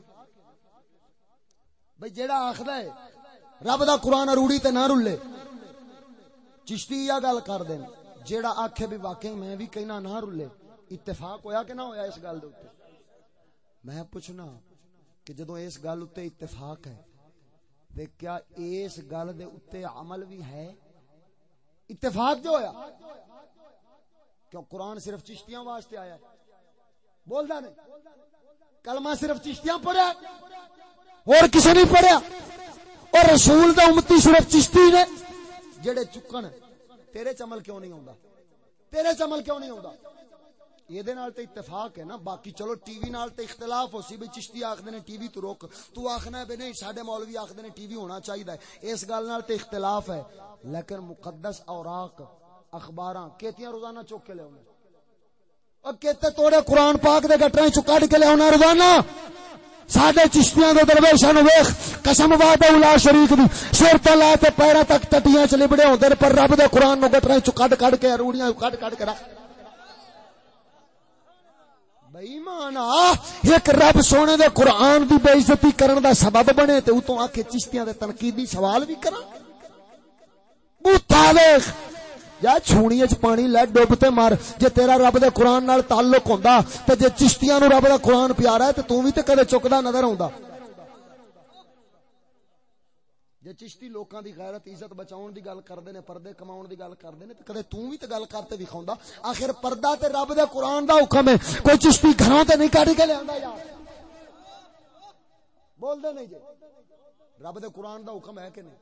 Speaker 2: بھئی جیڑا آخدا ہے، رب دا قرآن اروڑی تے نہ رولے چشتی یا گل کر دین، جیڑا آکھے بھی واقعی میں بھی کہنا نہ رولے اتفاق ہویا کہ نہ ہویا اس گل دے اوتے میں پوچھنا کہ جدوں اس گل اوتے اتفاق ہے، تے کیا اس گل دے اوتے عمل بھی ہے؟ اتفاق جو ہویا، کیوں قرآن صرف چشتیاں واسطے آیا ہے؟ بولدا نہیں۔ کلمہ صرف چشتیاں پڑھیا اور کسی نہیں پڑھیا۔ اور رسول دا امتی صرف چشتی نے۔ جڑے چکن، تیرے چمل کیوں نہیں ہوندا تیرے چمل کیوں نہیں ہوندا یہ دے نال تے اتفاق ہے نا۔ باقی چلو ٹی وی نال تے اختلاف ہو سی بھی چشتی آکھدے نے ٹی وی تو روک تو آکھنا ہے بے نہیں، ساڈے مولوی آکھدے نے ٹی وی ہونا چاہیے اس گل نال تے اختلاف ہے۔ لیکن مقدس اوراق، اخباراں، کیتیاں روزانہ چوک کے لے اونے اور کہتے توڑے قرآن پاک دے گٹریں چ کڈ کے لے اونا روزانہ؟ ساڈے چشتیاں دے درویشاں نو ویکھ قسم وعدہ الا شریک دی۔ سر تے لے تے پیراں تک ٹٹیاں چ لبڑے ہوندے پر رب دے قرآن نو گٹریں چ کڈ کڈ کے، روڑیاں کڈ کڈ کے رکھ۔ بے ایمان ایک رب سونے دے قرآن دی بے عزتی کرن دا سبب بنے تے اتوں آ کے چشتیاں دے تنقیدی سوال بھی کراں۔ بوتا ویکھ یا چھونی اچ پانی لے ڈوبتے مر جے تیرا رب دے قرآن نال تعلق ہوندا تے جے چشتیاں نو رب دا قرآن پیارا ہے تے تو بھی تے کدے چکدا نظر آوندا جے چشتی لوکاں دی غیرت عزت بچاون دی گل کردے نے پردے کماون دی گل کردے نے تے کدے تو بھی تے گل کرتے وکھاوندا آخر پردہ تے رب دے قرآن دا حکم ہے کوئی چشتی گھروں تے نہیں کڈ کے لیندا یار بول دے نہیں جے رب دے قرآن دا حکم ہے کہ نہیں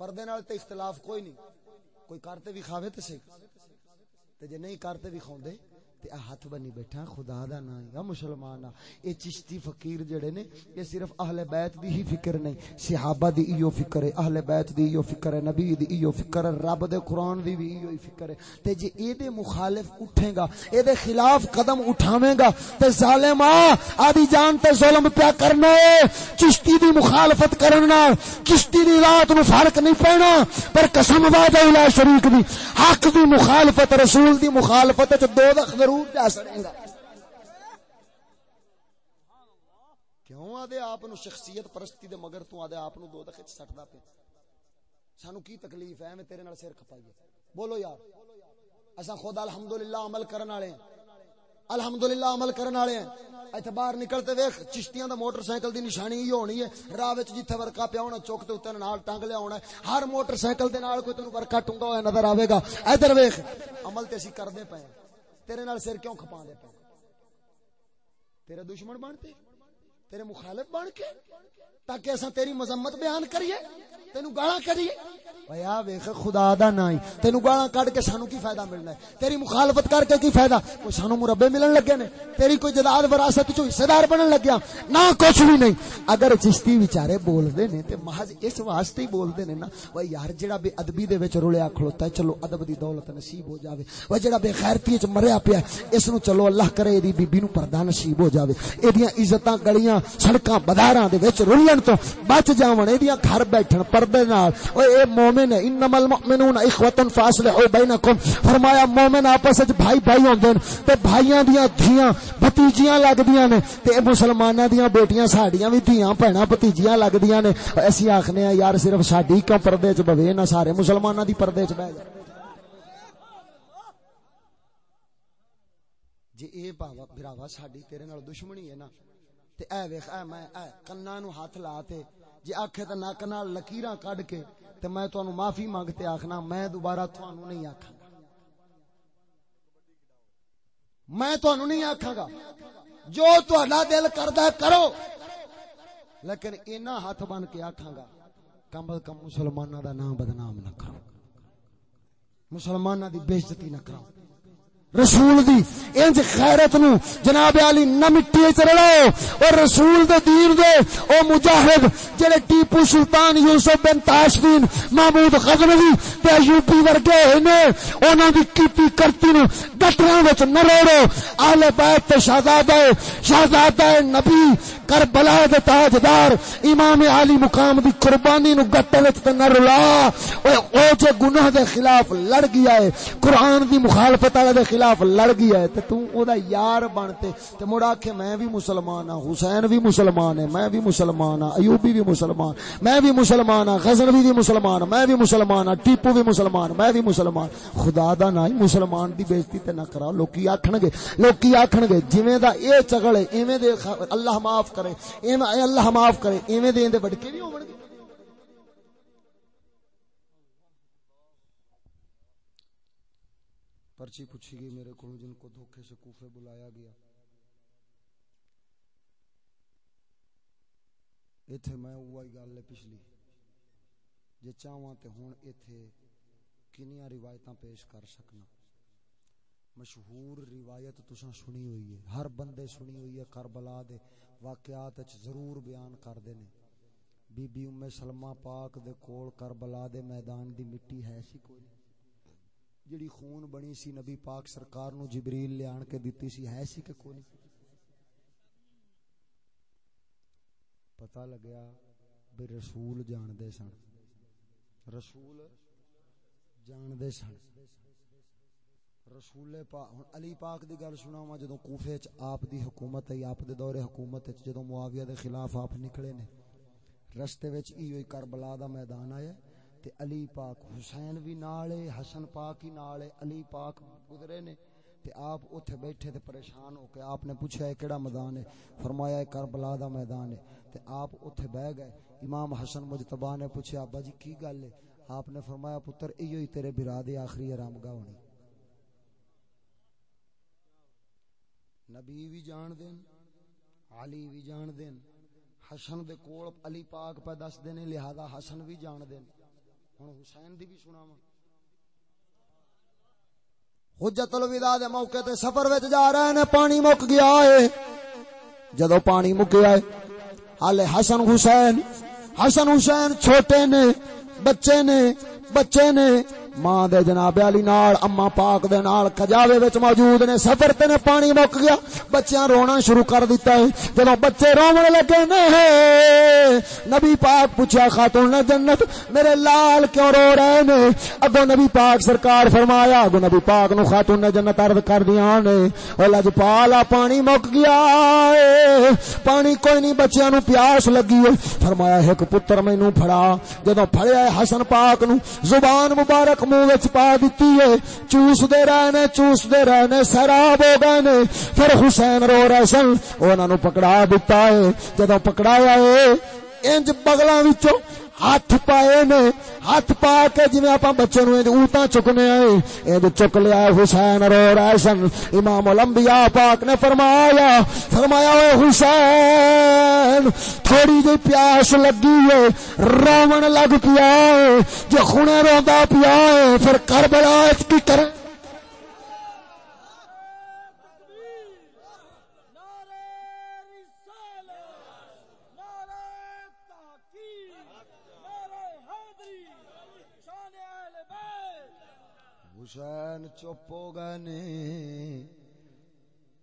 Speaker 2: پردے نال تے اختلاف کوئی نہیں کوئی کرتے بھی کھاوے تے صحیح تے جے نہیں کرتے بھی کھاوندے تے ہاتھ بنی بیٹھا، خدا دا نا ہے مسلمان اے چشتی فقیر جڑے نے، یہ صرف اہل بیت دی ہی فکر نہیں، صحابہ دی ایو فکر ہے، اہل بیت دی ایو فکر ہے، نبی دی ایو فکر ہے، رب دے قرآن دی بھی ایو فکر ہے۔ تے جے اے دے مخالف اٹھے گا، اے دے خلاف قدم اٹھاویں گا، تے ظالم آدی جان تے ظلم پیا کرنا ہے۔ چشتی دی مخالفت کرنا، چشتی دی رات نو فرق نہیں پینا پر قسم وعدہ الا شریک دی، حق دی مخالفت، رسول دی مخالفت تے دو دخ ضرور جا سڑے گا کیوں آدھے آپ شخصیت پرستی دے مگر تو آدھے آپ دو دخ سٹدا پہ سانو کی تکلیف ہے؟ میں تیرے نال سر کھپائیے بولو یار۔ اسا خود الحمدللہ عمل کرن والے ہیں۔ الحمدللہ عمل کرن والے ہیں۔ ایتھے باہر نکلتے ویکھ، چشتیاں دا موٹر سائیکل دی نشانی ہی ہونی ہے۔ راہ وچ جتھے ورکا پیا ہونا چوک تے اوتے نال ٹنگ لیا ہونا ہے۔ ہر موٹر سائیکل دے نال کوئی تینوں ورکا ٹنگا ہوا نظر آوے گا۔ ادھر ویکھ۔ عمل تے اسی کردے پئے ہیں۔ تیرے نال سر کیوں کھپا دے پئے تیرے دشمن بنتے تیرے مخالف بن کے؟ تاکہ اصا تیری مذمت بیان کریے، تینو گالا کریے۔ بھیا ویخ خدا دا نائی۔ تینو گالا کٹ کے سانو کی فائدہ ملنا ہے؟ تیری مخالفت کر کے کی فائدہ؟ کوئی سانو مربے ملن لگے نے؟ تیری کوئی جداد وراثت چو حصے دار بنن لگیا؟ نہ کچھ بھی نہیں۔ اگر چشتی بیچارے بول دے نے، تے محض اس واسطے ہی بول دے نے نا وہ یار جڑا بے ادبی دے وچ رولیا کھلوتا ہے، چلو ادب دی دولت نصیب ہو جاوے۔ وہ جڑا بے غیرتی وچ مریا پیا اس نو چلو اللہ کرے دی بی بی نو پردہ نصیب ہو جاوے۔ ایدیاں عزتاں، گلیاں، سڑکاں، بازاراں دے وچ رولن تو بچ جاون ایدیاں گھر بیٹھن، پردے نال۔ او اے مومن ہے انما المؤمنون اخوۃ فاصلحوا بینکم۔ فرمایا، مومن آپس وچ بھائی بھائی ہوندے نے تے بھائیاں دیاں دھیاں بھتیجیاں لگدیاں نے، تے مسلماناں دیاں بیٹیاں ساڈیاں وی دھیاں بہناں بھتیجیاں لگدیاں نے اسی آکھنے ہیں یار صرف ساڈی کیوں پردے وچ بوے نہ سارے مسلماناں دی پردے وچ بیٹھ جائے جی اے باوا بھراوا ساڈی تیرے نال دشمنی ہے نا تے اے ویکھ اے میں، اے کناں نو ہاتھ لا تے جی آکھے تے نک نال لکیراں کڈ کے، تے میں تانوں معافی مانگتے آکھنا، میں دوبارہ تھانوں نہیں آکھاں گا۔ میں تانوں نہیں آکھاں گا۔ جو تہاڈا دل کردا ہے، کرو۔ لیکن اینا ہاتھ بن کے آکھاں گا، کم از کم مسلماناں دا نام بدنام نہ کرو۔ مسلماناں دی بے عزتی نہ کرو رسول دی، انج خیرت نو جناب علی نہ مٹی وچ رلو۔ اور رسول دے دین دے، او مجاہد جڑے ٹیپو سلطان یوسف بن تاشدین محمود غزنوی تے ایوبی ورگے نے، انہاں دی کیتی کرتی نو گٹراں وچ نہ روڑو۔ اہل بیت تے شہزادے شہزادے نبی کربلا دے تاجدار، امام علی مقام دی قربانی نو گٹے وچ تے نہ رلا۔ او او جے گناہ دے خلاف لڑ گیا ہے، قرآن دی مخالفت والے دے خلاف لڑ گیا ہے، تے تو او دا یار بنتے تے تے مڑا کہ میں بھی مسلمان ہاں حسین بھی مسلمان ہے، میں بھی مسلمان ہاں ایوبی بھی مسلمان، میں بھی مسلمان ہاں غزنوی بھی مسلمان ہاں، میں بھی مسلمان ہاں ٹیپو بھی مسلمان ہاں، میں بھی مسلمان ہاں۔ خدا دا نہ مسلمان دی بےزتی تے نہ کرا، لوکی آکھن گے لوکی آکھن گے جویں دا اے چگل ہے، ایویں دے اللہ معاف کرے ایویں اللہ معاف کرے ایویں دے دے بڑکے نہیں ہون گے۔ پرچی پوچھی گئی میرے کو جن کو دھوکے سے کوفے بلایا گیا۔ ایتھے میں وہی گل ہے پچھلی۔ جے چاہواں تے ہن ایتھے کنیاں روایتاں پیش کر سکنا۔ مشہور روایت تساں سنی ہوئی ہے۔ ہر بندے سنی ہوئی ہے کربلا دے۔ واقعات وچ ضرور بیان کر دے نے بی بی ام سلمہ پاک دے کول کربلا دے میدان دی مٹی ہے سی کوئی جڑی خون بنی سی نبی پاک سرکار نو جبریل لے آن کے دتی سی ہے سی کہ کوئی پتہ لگیا بے رسول جان دے سن۔ رسول جان دے سن۔ رسول پاک علی پاک دی گل سناواں جدوں کوفے وچ آپ دی حکومت ہے آپ دے دور حکومت وچ جدوں معاویہ دے خلاف آپ نکلے نے، رستے وچ ایو کربلا دا میدان آیا۔ تے علی پاک حسین بھی نال ہے، حسن پاک ہی نال ہے، علی پاک گزرے نے۔ تے آپ اوتھے بیٹھے تے پریشان ہو کے آپ نے پوچھا ہے کیڑا میدان ہے؟ فرمایا ہے کربلا دا میدان ہے۔ تے آپ اوتھے بیٹھ گئے۔ امام حسن مجتبی نے پوچھا، ابا جی کی گل ہے؟ آپ نے فرمایا، پتر ایو ہی تیرے بھرا دی آخری آرامگاہ ہونی۔ نبی بھی جان دین، علی بھی جان دین، حسن دے کول علی پاک پہ دس دینے، لہذا حسن بھی جان دین۔ ہن حسین دی بھی سناواں۔ حجت الوداع دے موقع تے سفر وچ جا رہے نے، پانی مک گیا ہے۔ جدو پانی مکیا ہے حال حسن حسین حسن حسین چھوٹے نے بچے نے بچے نے ماں دے جناب علی نال اما پاک دے نال کجاوے وچ موجود نے، سفر تے نے پانی مک گیا۔ بچیاں رونا شروع کر دیتا ہے۔ جدو بچے رون لگے نے، نبی پاک پوچھا، خاتون نے جنت، میرے لال کیوں رو رہے نے؟ اگو نبی پاک سرکار فرمایا اگو نبی پاک نو خاتون نے جنت عرض کر دیا نے۔ او لج پالا پانی مک گیا اے پانی کوئی نہیں، بچیاں نو پیاس لگی ہے۔ فرمایا، ایک پتر مینوں پھڑا۔ جدو پھڑیا ہے حسن پاک نو زبان مبارک منہ وچ پا دیتی ہے چوس دے رہنے چوس دے رہنے سراب ہو گئے نے۔ پھر حسین رو رہے سن، انہاں نو پکڑا دیتا ہے جدوں پکڑایا ہے انج بغلاں وچوں ہاتھ پائے نے ہاتھ پا کے جی آپ بچے نو اوتا چکنے آئے یہ چک لیا حسین رو رہے سن امام الانبیاء پاک نے فرمایا فرمایا اے حسین تھوڑی جی پیاس لگی ہے رومن لگ پیا ہے جو خونے روندا پیا ہے پھر کربلا کی کریں
Speaker 1: حسین چپ ہو گئے نے۔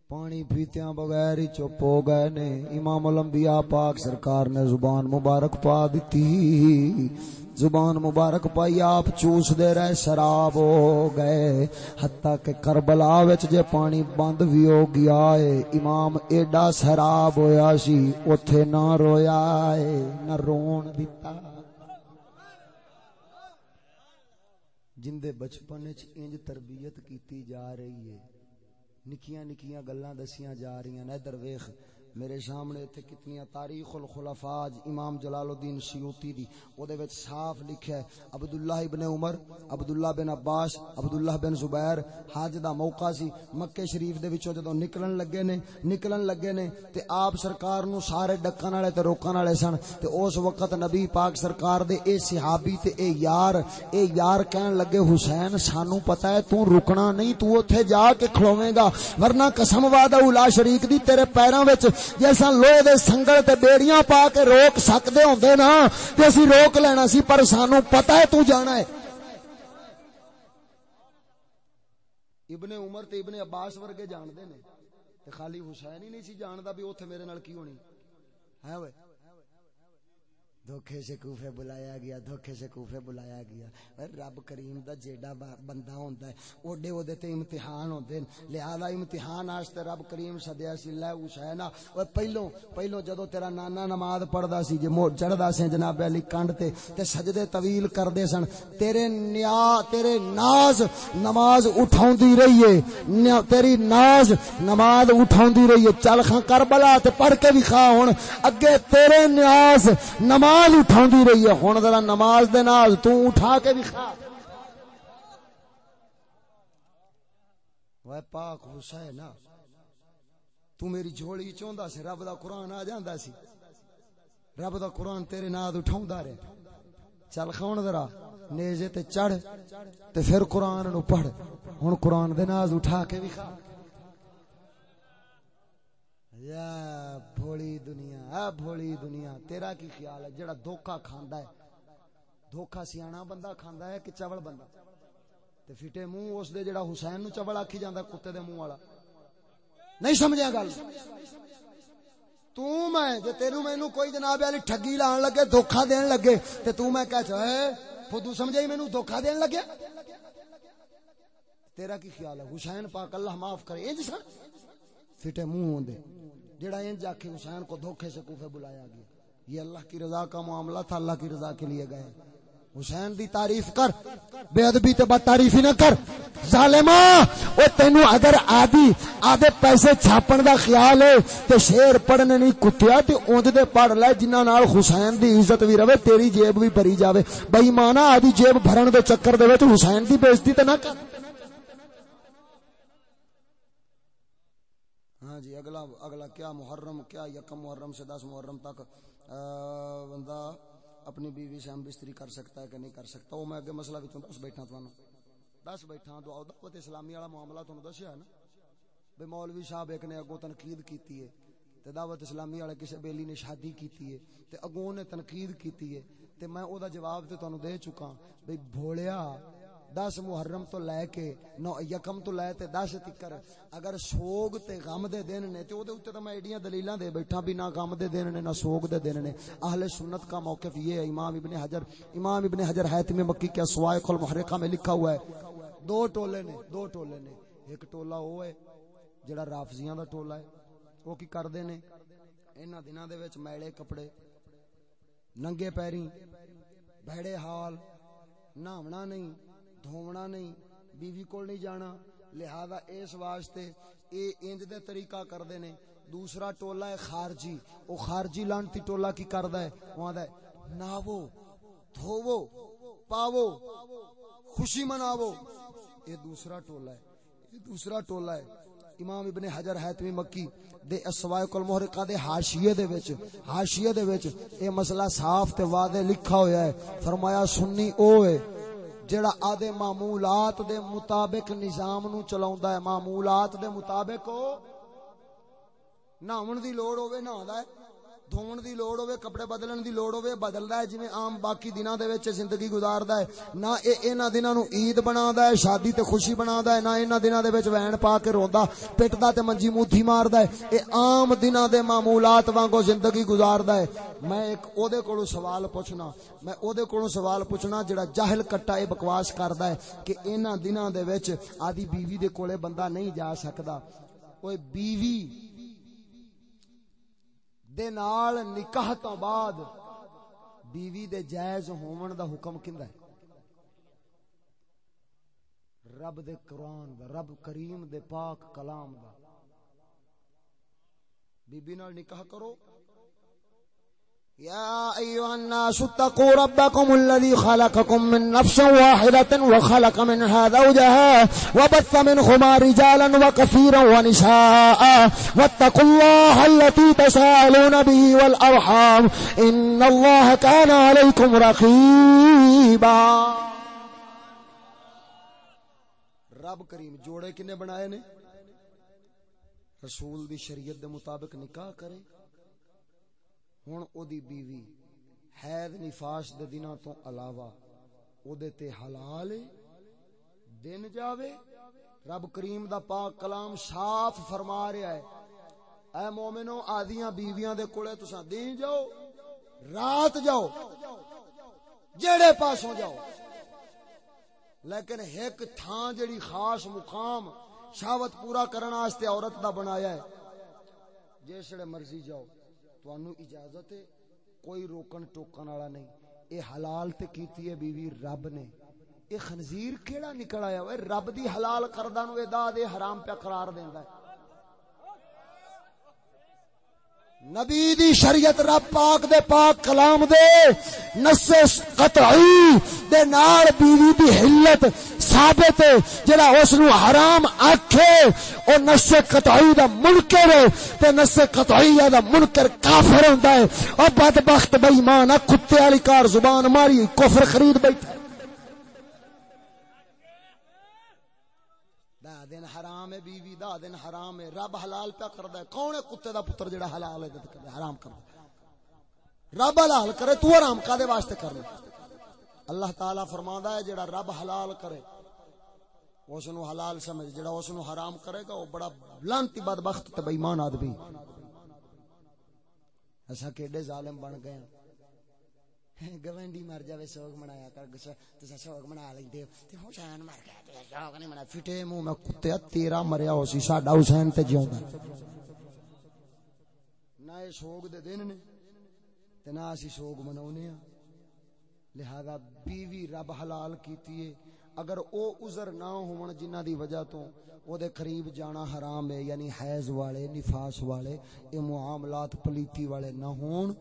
Speaker 1: پانی پیتیاں بغیر ہی چپ ہو گئے نے۔ امام الانبیاء پاک سرکار نے زبان مبارک پا دیتی۔ زبان مبارک پائی آپ چوس دے رہے شراب ہو گئے۔ حتیٰ کہ کربلا وچ جے پانی بند بھی ہو گیا ہے۔ امام ایڈا شراب ہویا سی، اوتھے نہ رویا ہے، نہ رون دیتا۔ جن دے بچپن چ انج تربیت کیتی جا رہی ہے۔ نکیاں نکیاں گلاں دسیاں جا رہی ہیں ادھر ویکھ میرے سامنے تے کتنی تاریخ الخلفاء امام جلال الدین سیوطی دی او دے وچ صاف لکھیا ہے، عبداللہ ابن عمر، عبداللہ بن عباس، عبداللہ بن زبیر حج دا موقع سی مکے شریف دے وچوں جدوں نکلن لگے نے، نکلن لگے نے، تے آپ سرکار نو سارے ڈکن والے تے روکن والے سن، تے اس وقت نبی پاک سرکار دے اے صحابی تے اے یار اے یار کہن لگے، حسین، سانو پتہ ہے تو رکنا نہیں، تو اوتھے جا کے کھلوویں گا، ورنہ قسم وعدہ الا شریک دی تیرے پیراں وچ جیسا لوہے دے سنگل تے بیڑیاں پا کے روک سکدے ہوندے نا، تے اسی روک لینا سی، پر سانو پتہ ہے تو جانا ہے۔ ابن عمر تے ابن عباس ورگے جان دے نے، تے خالی حسین ہی نہیں سی جاندا بھی اوتھے میرے نال کی ہونی۔ ہاں ہے اوئے دھوکھے سے کوفے بلایا گیا، دھوکھے سے کوفے بلایا گیا۔ رب کریم دا جیڑا بندہ ہوندا ہے، اوڈے اودے تے امتحان ہوندے لہذا امتحان واسطے رب کریم سدیا سی لے حسین او پہلو پہلو جدو تیرا نانا نماز پڑھدا سی، جے مو چڑھدا سی جناب علی کنڈ تے تے سجدے طویل کردے سن۔ تیرے نیا تیرے ناز نماز اٹھاوندی رہی ہے۔ تیری ناز نماز اٹھاوندی رہی ہے۔ چل خاں کربلا تے پڑھ کے بھی کھا ہن اگے تیرے نیاز نماز نماز اٹھا رہی ہے۔ ہوں ذرا نماز دے نال تو اٹھا کے بھی کھا۔ پاک حسین تو میری جھولی چوندا سی، رب دا قرآن آ جاندا سی۔ رب دا قرآن تیرے ناد اٹھاوندا رہے۔ چل کھاون ذرا، نیزے تے چڑھ تے پھر قرآن نو پڑھ۔ ہن قرآن دے ناز اٹھا کے بھی کھا۔ یا دنیا بھولی دنیا، تیرا کی خیال ہے؟ جڑا دھوکا کھاندا ہے، دھوکا سیاںا بندہ کھاندا ہے کہ چول بندہ؟ تے فٹے منہ، اس دے جڑا حسین نو چول آکھی جاندا کتے دے منہ والا۔ نہیں سمجھیا گل؟ تو میں، جے تینو مینوں کوئی جناب علی ٹھگی لان لگے، دھوکا دین لگے، تے تو میں کہہ چے خود سمجھے مینوں دھوکا دین لگے تیرا کی خیال ہے؟ حسین پاک اللہ معاف کرے، انج سن؟ فٹے منہ ہوندے۔ جڑا انج آکھے حسین کو دھوکے سے کوفے بلایا گیا۔ یہ اللہ کی رضا کا معاملہ تھا، اللہ کی رضا کے لیے گئے۔ حسین دی تعریف کر، بے ادبی تے بد تعریفی نہ کر۔ ظالما او تینو اگر آدی آدھے پیسے چھاپن دا خیال ہے تے شیر پڑھنے نہیں کتیا تے اونج دے پڑھ لے، جنہاں نال حسین دی عزت بھی رہے، تیری جیب بھی بھری جاوے۔ بے ایمانا آدی جیب بھرن دے چکر دے وچ حسین دی بے عزتی تے نہ کر ہاں جی اگلا اگلا کیا محرم، کیا یکم محرم سے دس محرم تک بندہ اپنی بیوی سے ہم بستری کر سکتا ہے کہ نہیں کر سکتا؟ وہ میں اگے مسئلہ بھی دس بیٹھا تو دس بیٹھا تو دعوت اسلامی والا معاملہ تو دسیا ہے نا؟ بے مولوی صاحب ایک نے اگوں تنقید کیتی ہے، تے دعوت اسلامی والے کسی بیلی نے شادی کیتی ہے، تے اگوں نے تنقید کیتی ہے، تے میں او دا جواب تے تانوں دے چکا۔ بھئی بھولیا دس محرم تو لے کے نو یکم تو لے تے دس تکر۔ اگر سوگ تے غم دے دن نے تے او دے اوتے تے میں ایڈیاں دلیلاں دے بیٹھا بھی نہ غم دے دن نے نہ سوگ دے دن نے۔ اہل سنت کا موقف یہ ہے، امام ابن حجر، امام ابن حجر حیاتم مکی کے سوائق المحرقہ میں لکھا ہوا ہے۔ دو ٹولے نے، دو ٹولے نے۔ ایک ٹولا او ہے جڑا رافضیاں دا ٹولا ہے۔ او کی کردے نے؟ انہاں دناں دے وچ میلے کپڑے، ننگے پیری بھڑے حال، نہاونا نہیں۔ دھونا نہیں بیوی کول نہیں جانا لہذا اس واسطے اے انج دے طریقہ کردے نے دوسرا ٹولا ہے خارجی او خارجی لانتی ٹولا کی کردا ہے او آندا ناوو ہوو پاو خوشی مناو یہ دوسرا ٹولہ ہے یہ دوسرا ٹولہ ہے امام ابن حجر حیتمی مکی دے اسوائے کل محرقہ دے حاشیے دے وچ حاشیے دے وچ اے مسئلہ صاف تے واضح لکھا ہویا ہے فرمایا سنی او ہے جڑا آدھے معمولات دے مطابق نظام نو چلاوندا ہے، معمولات دے مطابق او نہاون دی لوڑ ہوے نہاندا ہے۔ دھون دی لوڑ ہوے کپڑے بدلن دی لوڑ ہوے بدلدا ہے جویں عام باقی دناں دے وچ زندگی گزاردا ہے۔ نہ اے انہاں دناں نو عید بنادا ہے، شادی تے خوشی بنادا ہے، نہ انہاں دناں دے وچ وین پا کے روندا پٹدا تے منجی موتھی ماردا ہے۔ اے عام دناں دے معمولات وانگو زندگی گزاردا ہے۔ میں ایک او دے کولوں سوال پوچھنا، میں او دے کولوں سوال پوچھنا جڑا جاہل کٹا اے بکواس کردا ہے کہ انہاں دناں دے وچ آدی بیوی دے کولے بندہ نہیں جا سکدا۔ اوے بیوی دے نال نکاح تو بعد بیوی دے جائز ہون دا حکم کیندا ہے؟ رب دے قرآن دا، رب کریم دے پاک کلام دا۔ بی بی نال نکاح کرو۔ يا أيها الناس اتقوا ربكم الذي خلقكم من نفس واحدة وخلق منها زوجها وبث منهما رجالا وكثيرا ونساء. واتقوا الله التي تسالون به والأرحام. إن الله كان عليكم رقيبا. رب کریم، جوڑے کنے بنائے نے؟ رسول دی شریعت دے مطابق نکاح کرے ہوں او دی بیوی حید نفاس دے دنوں تو علاوہ او دے تے حلال دن جاوے، رب کریم دا پاک کلام صاف فرما رہا ہے۔ اے مومنو، آدیاں بیویاں دے کولے تساں دین جاؤ، رات جاؤ جڑے پاسوں جاؤ۔ لیکن ایک تھان جڑی خاص مقام شاوت پورا کرنا واسطے عورت دا بنایا ہے جسڑے مرضی جاؤ۔ توانو اجازت ہے، کوئی روکن ٹوکن والا نہیں۔ اے حلال تے کیتی ہے بیوی، رب نے۔ اے خنزیر کیڑا نکل آیا؟ رب دی حلال کردہ نو اے دا دے حرام پہ قرار دیندا ہے۔ نبی دی شریعت رب پاک دے پاک کلام دے نس قطعی دے نال بیوی دی حلت ثابت، جڑا اس نو حرام آکھے، او نس قطعی دا منکر تے نس قطعی دا منکر کافر ہوندا ہے۔ او بدبخت، بے ایمان کتے والی کار زبان ماری، کفر خرید بیٹھا دن حرام ہے، بیوی دا دن حرام ہے، رب حلال پہ کردا ہے۔ کون ہے کتے دا پتر جڑا حلال ہے حرام کردا رب حلال کرے، تو حرام کا دے واسطے کرنا اللہ تعالی فرماندا ہے، جڑا رب حلال کرے، اس نو حلال سمجھ، جڑا اس نو حرام کرے گا، وہ بڑا لانتی بدبخت تے بے ایمان آدمی ایسا کیڑے ظالم بن گئے ہیں۔ گوینڈی مر جائے سوگ منایا کر تسا سوگ منا لیندے ہو۔ تے حسین مر گیا تے سوگ نہیں منا۔ فٹے منہ میں کتے، تیرا مریا ہو سی، ساڈا حسین تے جیوندا نہ اے سوگ دے دن نے، تے نہ اسی سوگ مناونے ہاں۔ لہذا بیوی رب حلال کیتی ہے۔ اگر او عذر نہ ہون جنہ دی وجہ تو، او دے قریب جانا حرام ہے یعنی حیض والے، نفاس والے، اے معاملات پلیتی والے نہ ہون۔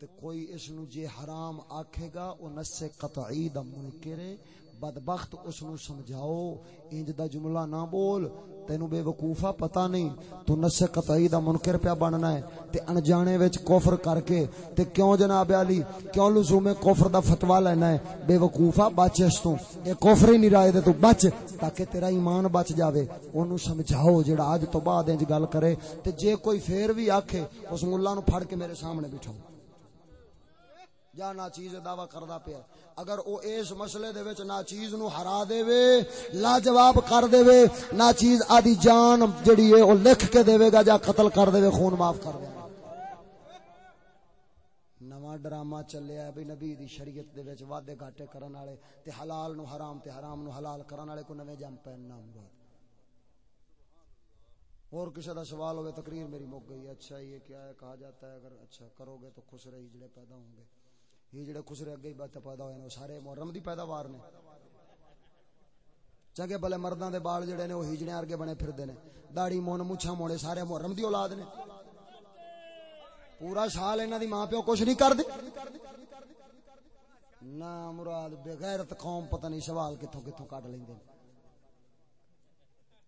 Speaker 1: تے کوئی اس نو جے حرام آکھے گا، او نس قطعی دا منکر بدبخت اس نو سمجھاؤ، انج دا جملہ نہ بول۔ تینو بے وقوفا پتہ نہیں، تو نس قطعی دا منکر پیا بننا ہے۔ تے انجانے وچ کفر کر کے، تے کیوں جناب علی؟ کیوں لزوم کفر دا فتوا لینا ہے؟ بے وقوفا بچ اس تو۔ اے کفر ہی نہیں رائے دے تو بچ، تاکہ تیرا ایمان بچ جاوے۔ اونوں سمجھاؤ جڑا اج تو بعد انج گل کرے۔ تے جے کوئی پھر بھی آکھے، اس مولا نو پھڑ کے میرے سامنے بٹھاؤ۔ یا نا چیز دعوی کردا پیا۔ اگر او اس مسئلے دے وچ نا چیز نو ہرا دے وے لا جواب کر دے وے نا چیز آدی جان جڑی ہے او لکھ کے دے وے گا جا قتل کر دے وے خون معاف کر دے نواں ڈرامہ چلیا ہے بھئی نبی دی شریعت دے وچ وعدے گھاٹے کرن والے، تے حلال نو حرام تے حرام نو حلال کرن والے کو نویں جم پین نام مراد اور کسی دا سوال ہوئے، تقریر میری مک گئی اچھا یہ کیا ہے؟ کہا جاتا ہے، اگر اچھا کرو گے تو خوش رہی، جڑے پیدا ہوں گے۔ یہ جڑے خسرے اگے بات پیدا ہوئے نے سارے محرم دی پیداوار نے۔ چگے بلے مرداں دے بال جڑے نے، وہ ہجڑے ارگے بنے پھردے نے۔ داڑھی، مون مچھا موڑے سارے محرم دی اولاد نے۔ پورا سال انہاں دی ماں پیو کچھ نہیں کردے نہ مراد بغیرت قوم پتہ نہیں سوال کتوں کتوں کٹ لیندے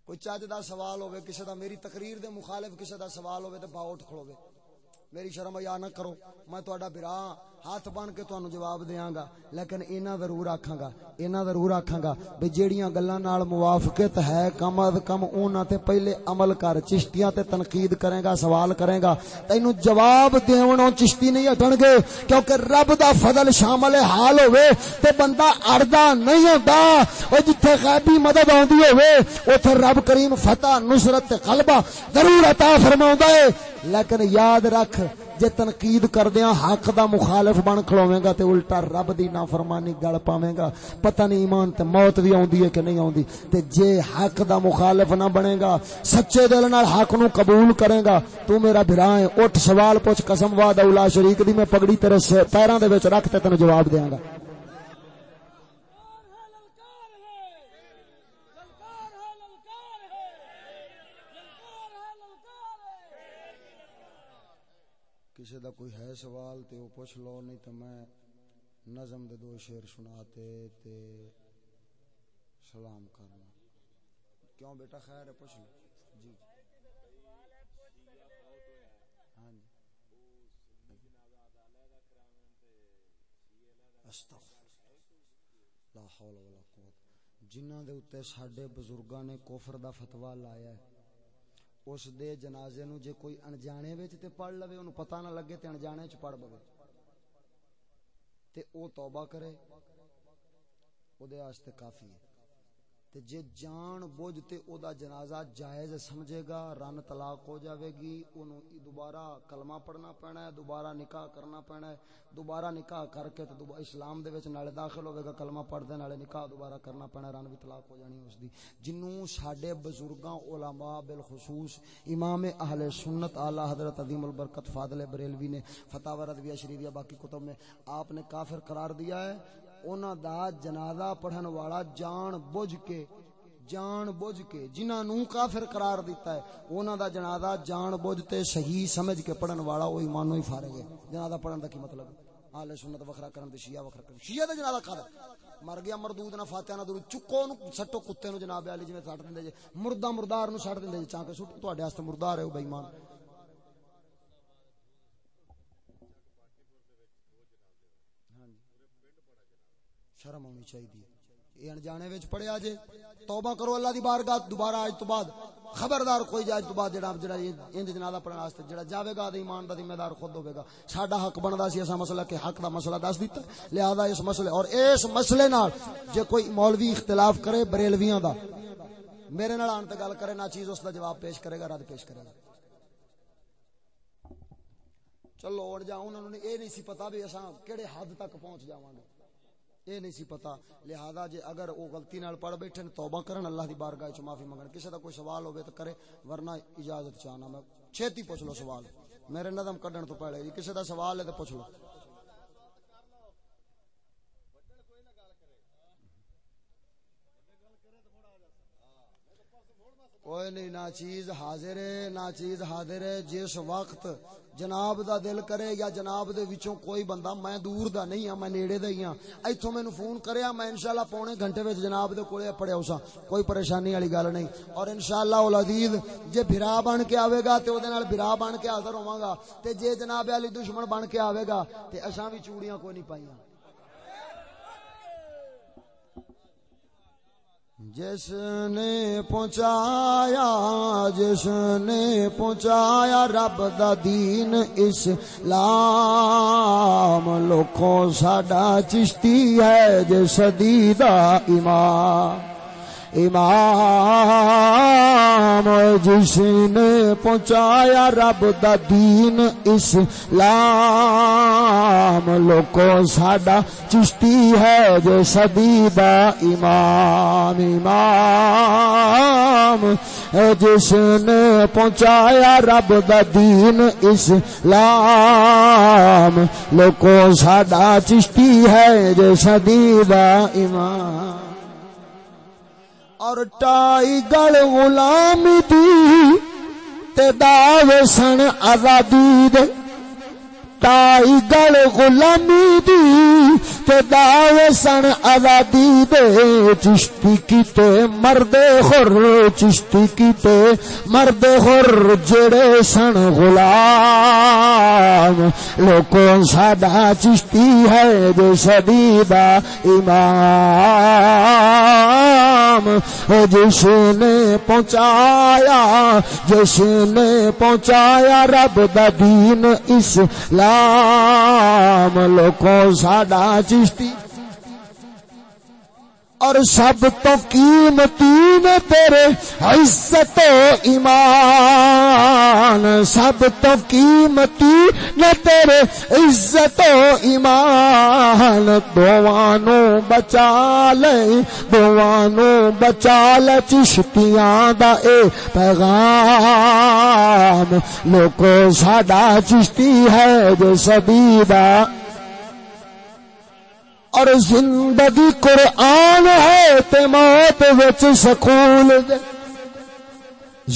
Speaker 1: کوئی چج دا سوال ہوے کسے دا میری تقریر دے مخالف کسے دا سوال ہوے تے باؤٹ کھلوے میری شرم یا نہ کرو، میں تہاڈا بھرا ہاں۔ ہاتھ بن کے تانوں جواب دیاں گا۔ لیکن اینا ضرور آکھاں گا۔ اینا ضرور آکھاں گا بھئی جیڑیاں گلاں نال موافقت ہے، کم از کم اوناں تے پہلے عمل کر، چشتیاں تے تنقید کرے گا، سوال کرے گا۔ تینو جواب دیونوں چشتی نہیں ہٹن گے، کیونکہ رب دا فضل شامل حال ہوے تے بندہ اڑدا نہیں ہوندا۔ او جتھے غیبی مدد اوندی ہوے اوتھے رب کریم فتح، نصرت تے غلبہ ضرور عطا فرماوندا ہے۔ لیکن یاد رکھ جے تنقید کردیاں، حق دا مخالف بن کھلوے گا تے الٹا رب دی نافرمانی گل پاویں گا پتہ نہیں ایمان تے موت وی اوندی ہے کہ نہیں اوندی تے جے حق دا مخالف نہ بنے گا سچے دل نال حق نو قبول کرے گا تو میرا بھرا ہے، اٹھ سوال پوچھ قسم وعدہ اولا شریک دی میں پگڑی تیرے پیراں دے وچ رکھ تے تینوں جواب دیاں گا دا کوئی ہے سوال تے وہ پوچھ لو، نہیں تو میں نظم دے دو شیر سناتے تے سلام کرنا۔ کیوں بیٹا؟ خیر ہے، پوچھ لو۔ جی۔ ہاں جی۔ لا حول ولا قوت۔ جنہاں دے اوتے ساڈے بزرگاں نے کفر دا فتوی لایا ہے۔ اس دے جنازے نو جے کوئی انجانے وچ تے پڑھ لوے اونوں پتہ نہ لگے تے انجانے وچ پڑھ بوے تے او توبہ کرے، او دے واسطے کافی ہے۔ تے جے جان بوجھ تے او دا جنازہ جائز سمجھے گا، رن طلاق ہو جاوے گی، اونوں دوبارہ کلمہ پڑھنا پینا ہے، دوبارہ نکاح کرنا پینا ہے، دوبارہ نکاح کر کے تے اسلام دے وچ نالے داخل ہوے گا، کلمہ پڑھ دے نالے نکاح دوبارہ کرنا پینا رن بھی طلاق ہو جانی اس دی۔ جنوں ساڈے بزرگاں علماء بالخصوص، امام اہل سنت اعلی حضرت عظیم البرکت فاضل بریلوی نے فتاوی رضویہ شریفیہ باقی کتب میں آپ نے کافر قرار دیا ہے۔ اونا دا جنازہ پڑھن والا جان بوجھ کے، جان بوجھ کے جنہاں نو کافر قرار دیتا ہے، اونا دا جنازہ جان بوجھ تے صحیح سمجھ کے پڑھن والا او ایمانو ہی فارغ ہے۔ جنازہ پڑھن دا کی مطلب؟ اہل سنت وکھرا کرن تے شیعہ وکھرا کرن شیعہ دا جنازہ کھا مر گیا مردود نہ فاتحہ نہ درود، چکو نو سٹو کتے نو جناب علی جویں سٹ دیندے جے، مردہ مردار نو سٹ دیندے جے، چاں کے سٹ تواڈے واسطے مردار ہے، او بے ایمان۔ شرم ہونی چاہیے۔ یہ انجانے وچ پڑھیا جے، توبہ کرو اللہ دی بارگاہ دوبارہ اج تو بعد، خبردار کوئی جائے تو بعد جڑا جڑا انج جنازہ پڑھن واسطے جڑا جاوے گا تے ایمان دا ذمہ دار خود ہوے گا۔ ساڈا حق بندا سی اسا مسئلہ کہ حق دا مسئلہ دس دیتا لہذا اس مسئلے اور اس مسئلے نال جے کوئی مولوی اختلاف کرے بریلویاں دا، میرے نال آن تے گل کرے، نہ چیز اس دا جواب پیش کرے گا، رد پیش کرے گا۔ چلو، اور جا انہوں نے اے نہیں سی پتہ بھی اساں کیڑے حد تک پہنچ جاواں گے۔ اے نہیں سی پتا۔ لہذا جے اگر وہ غلطی نال پڑھ بیٹھے توبہ کرن، اللہ دی بارگاہ چ معافی منگن۔ کسے دا کوئی سوال ہوے تے کرے، ورنہ اجازت چاہنا۔ میں چھتی پوچھ لو سوال۔ میرے نظم کڈن تو پہلے جی کسے دا سوال ہے تے پوچھ لو۔ کوئی نہیں نہ چیز حاضر ہے نہ چیز حاضر ہے۔ جس وقت جناب دا دل کرے یا جناب دے وچوں کوئی بندہ میں دور دا نہیں ہاں میں نیڑے دا ہی ہاں۔ ایتھوں مینوں فون کریا، میں انشاءاللہ پونے گھنٹے وچ جناب دے کولے پڑے اوسا کوئی پریشانی والی گل نہیں۔ اور انشاءاللہ العزیز جے بھرا بن کے آوے گا تے اودے نال بھرا بن کے حاضر ہوواں گا۔ تے جے جناب علی دشمن بن کے آوے گا تے اساں وی چوڑیاں کوئی نہیں پائیاں۔ جس نے پہنچایا جس نے پہنچایا رب دا دین اسلام۔ لوکوں ساڈا چشتی ہے جس دا امام امام جس نے پہنچایا رب دا دین، اسلام لوکو ساڈا چشتی ہے جو صدی دا امام امام جس نے پہنچایا رب دا دین، اسلام لوکو ساڈا چشتی ہے جو صدی دا امام اور ٹائی گل غلامی دی تے دعوے سن آزادی دے
Speaker 2: کٹائی گل غلامی دی تے دعوے سن آزادی دے، چشتی کیتے مرد خور، چشتی کیتے مرد خور جڑے سن غلام۔ لوکوں ساڈا چشتی ہے جو شدیدہ امام۔ جس نے پہنچایا، جس نے پہنچایا رب دا دین اسلام لوکو ساڈا چشتی اور سب تو قیمتی میں تیرے عزت و ایمان۔ سب تو قیمتی میں تیرے عزت و ایمان۔ دوانو بچا لے دوانو بچا لے چشتیاں دا اے پیغام۔ لوکو ساڈا چشتی ہے جو سبیدہ اور زندگی قرآن ہے تے موت وچ سکون دے۔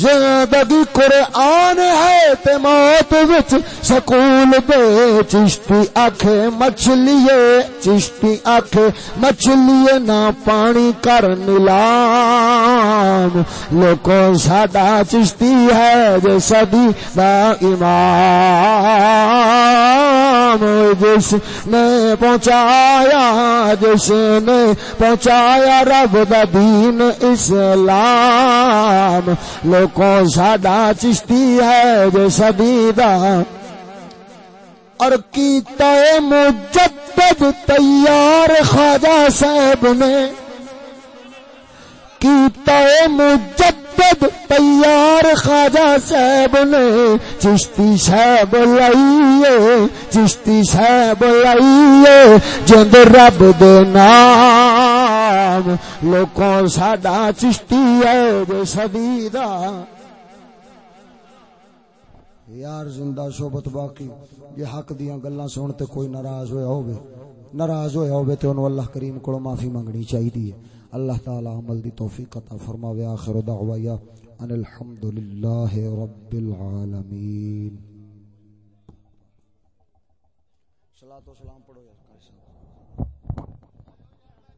Speaker 2: زندگی قرآن ہے تے موت وچ سکول دے چشتی آکھ مچھلیے چشتی آکھ مچھلیے نہ پانی کر نیلام۔ لوکوں ساڈا چشتی ہے جو سبھی دا امام جس نے پہنچایا، جس نے پہنچایا رب دا دین اسلام۔ کو ساڈا چشتی ہے جو سبھی اور کیتا مجدد تیار خواجہ صاحب نے کیتا مجدد تیار خواجہ صاحب نے۔ چشتی صاحب لائیے، چشتی صاحب لائیے جند رب دے نام۔ لوکوں ساڈا چشتی ہے جو سدی دا
Speaker 1: یار زندہ شوبت باقی، یہ حق دیاں گلاں سن تے کوئی ناراض ہویا ہوے ناراض ہویا ہوے تے اونوں اللہ کریم کولوں معافی منگنی چاہیے اللہ تعالی عمل دی توفیق عطا فرماوے، آخر دعوایا ان الحمد للہ رب العالمین۔ صلاۃ و سلام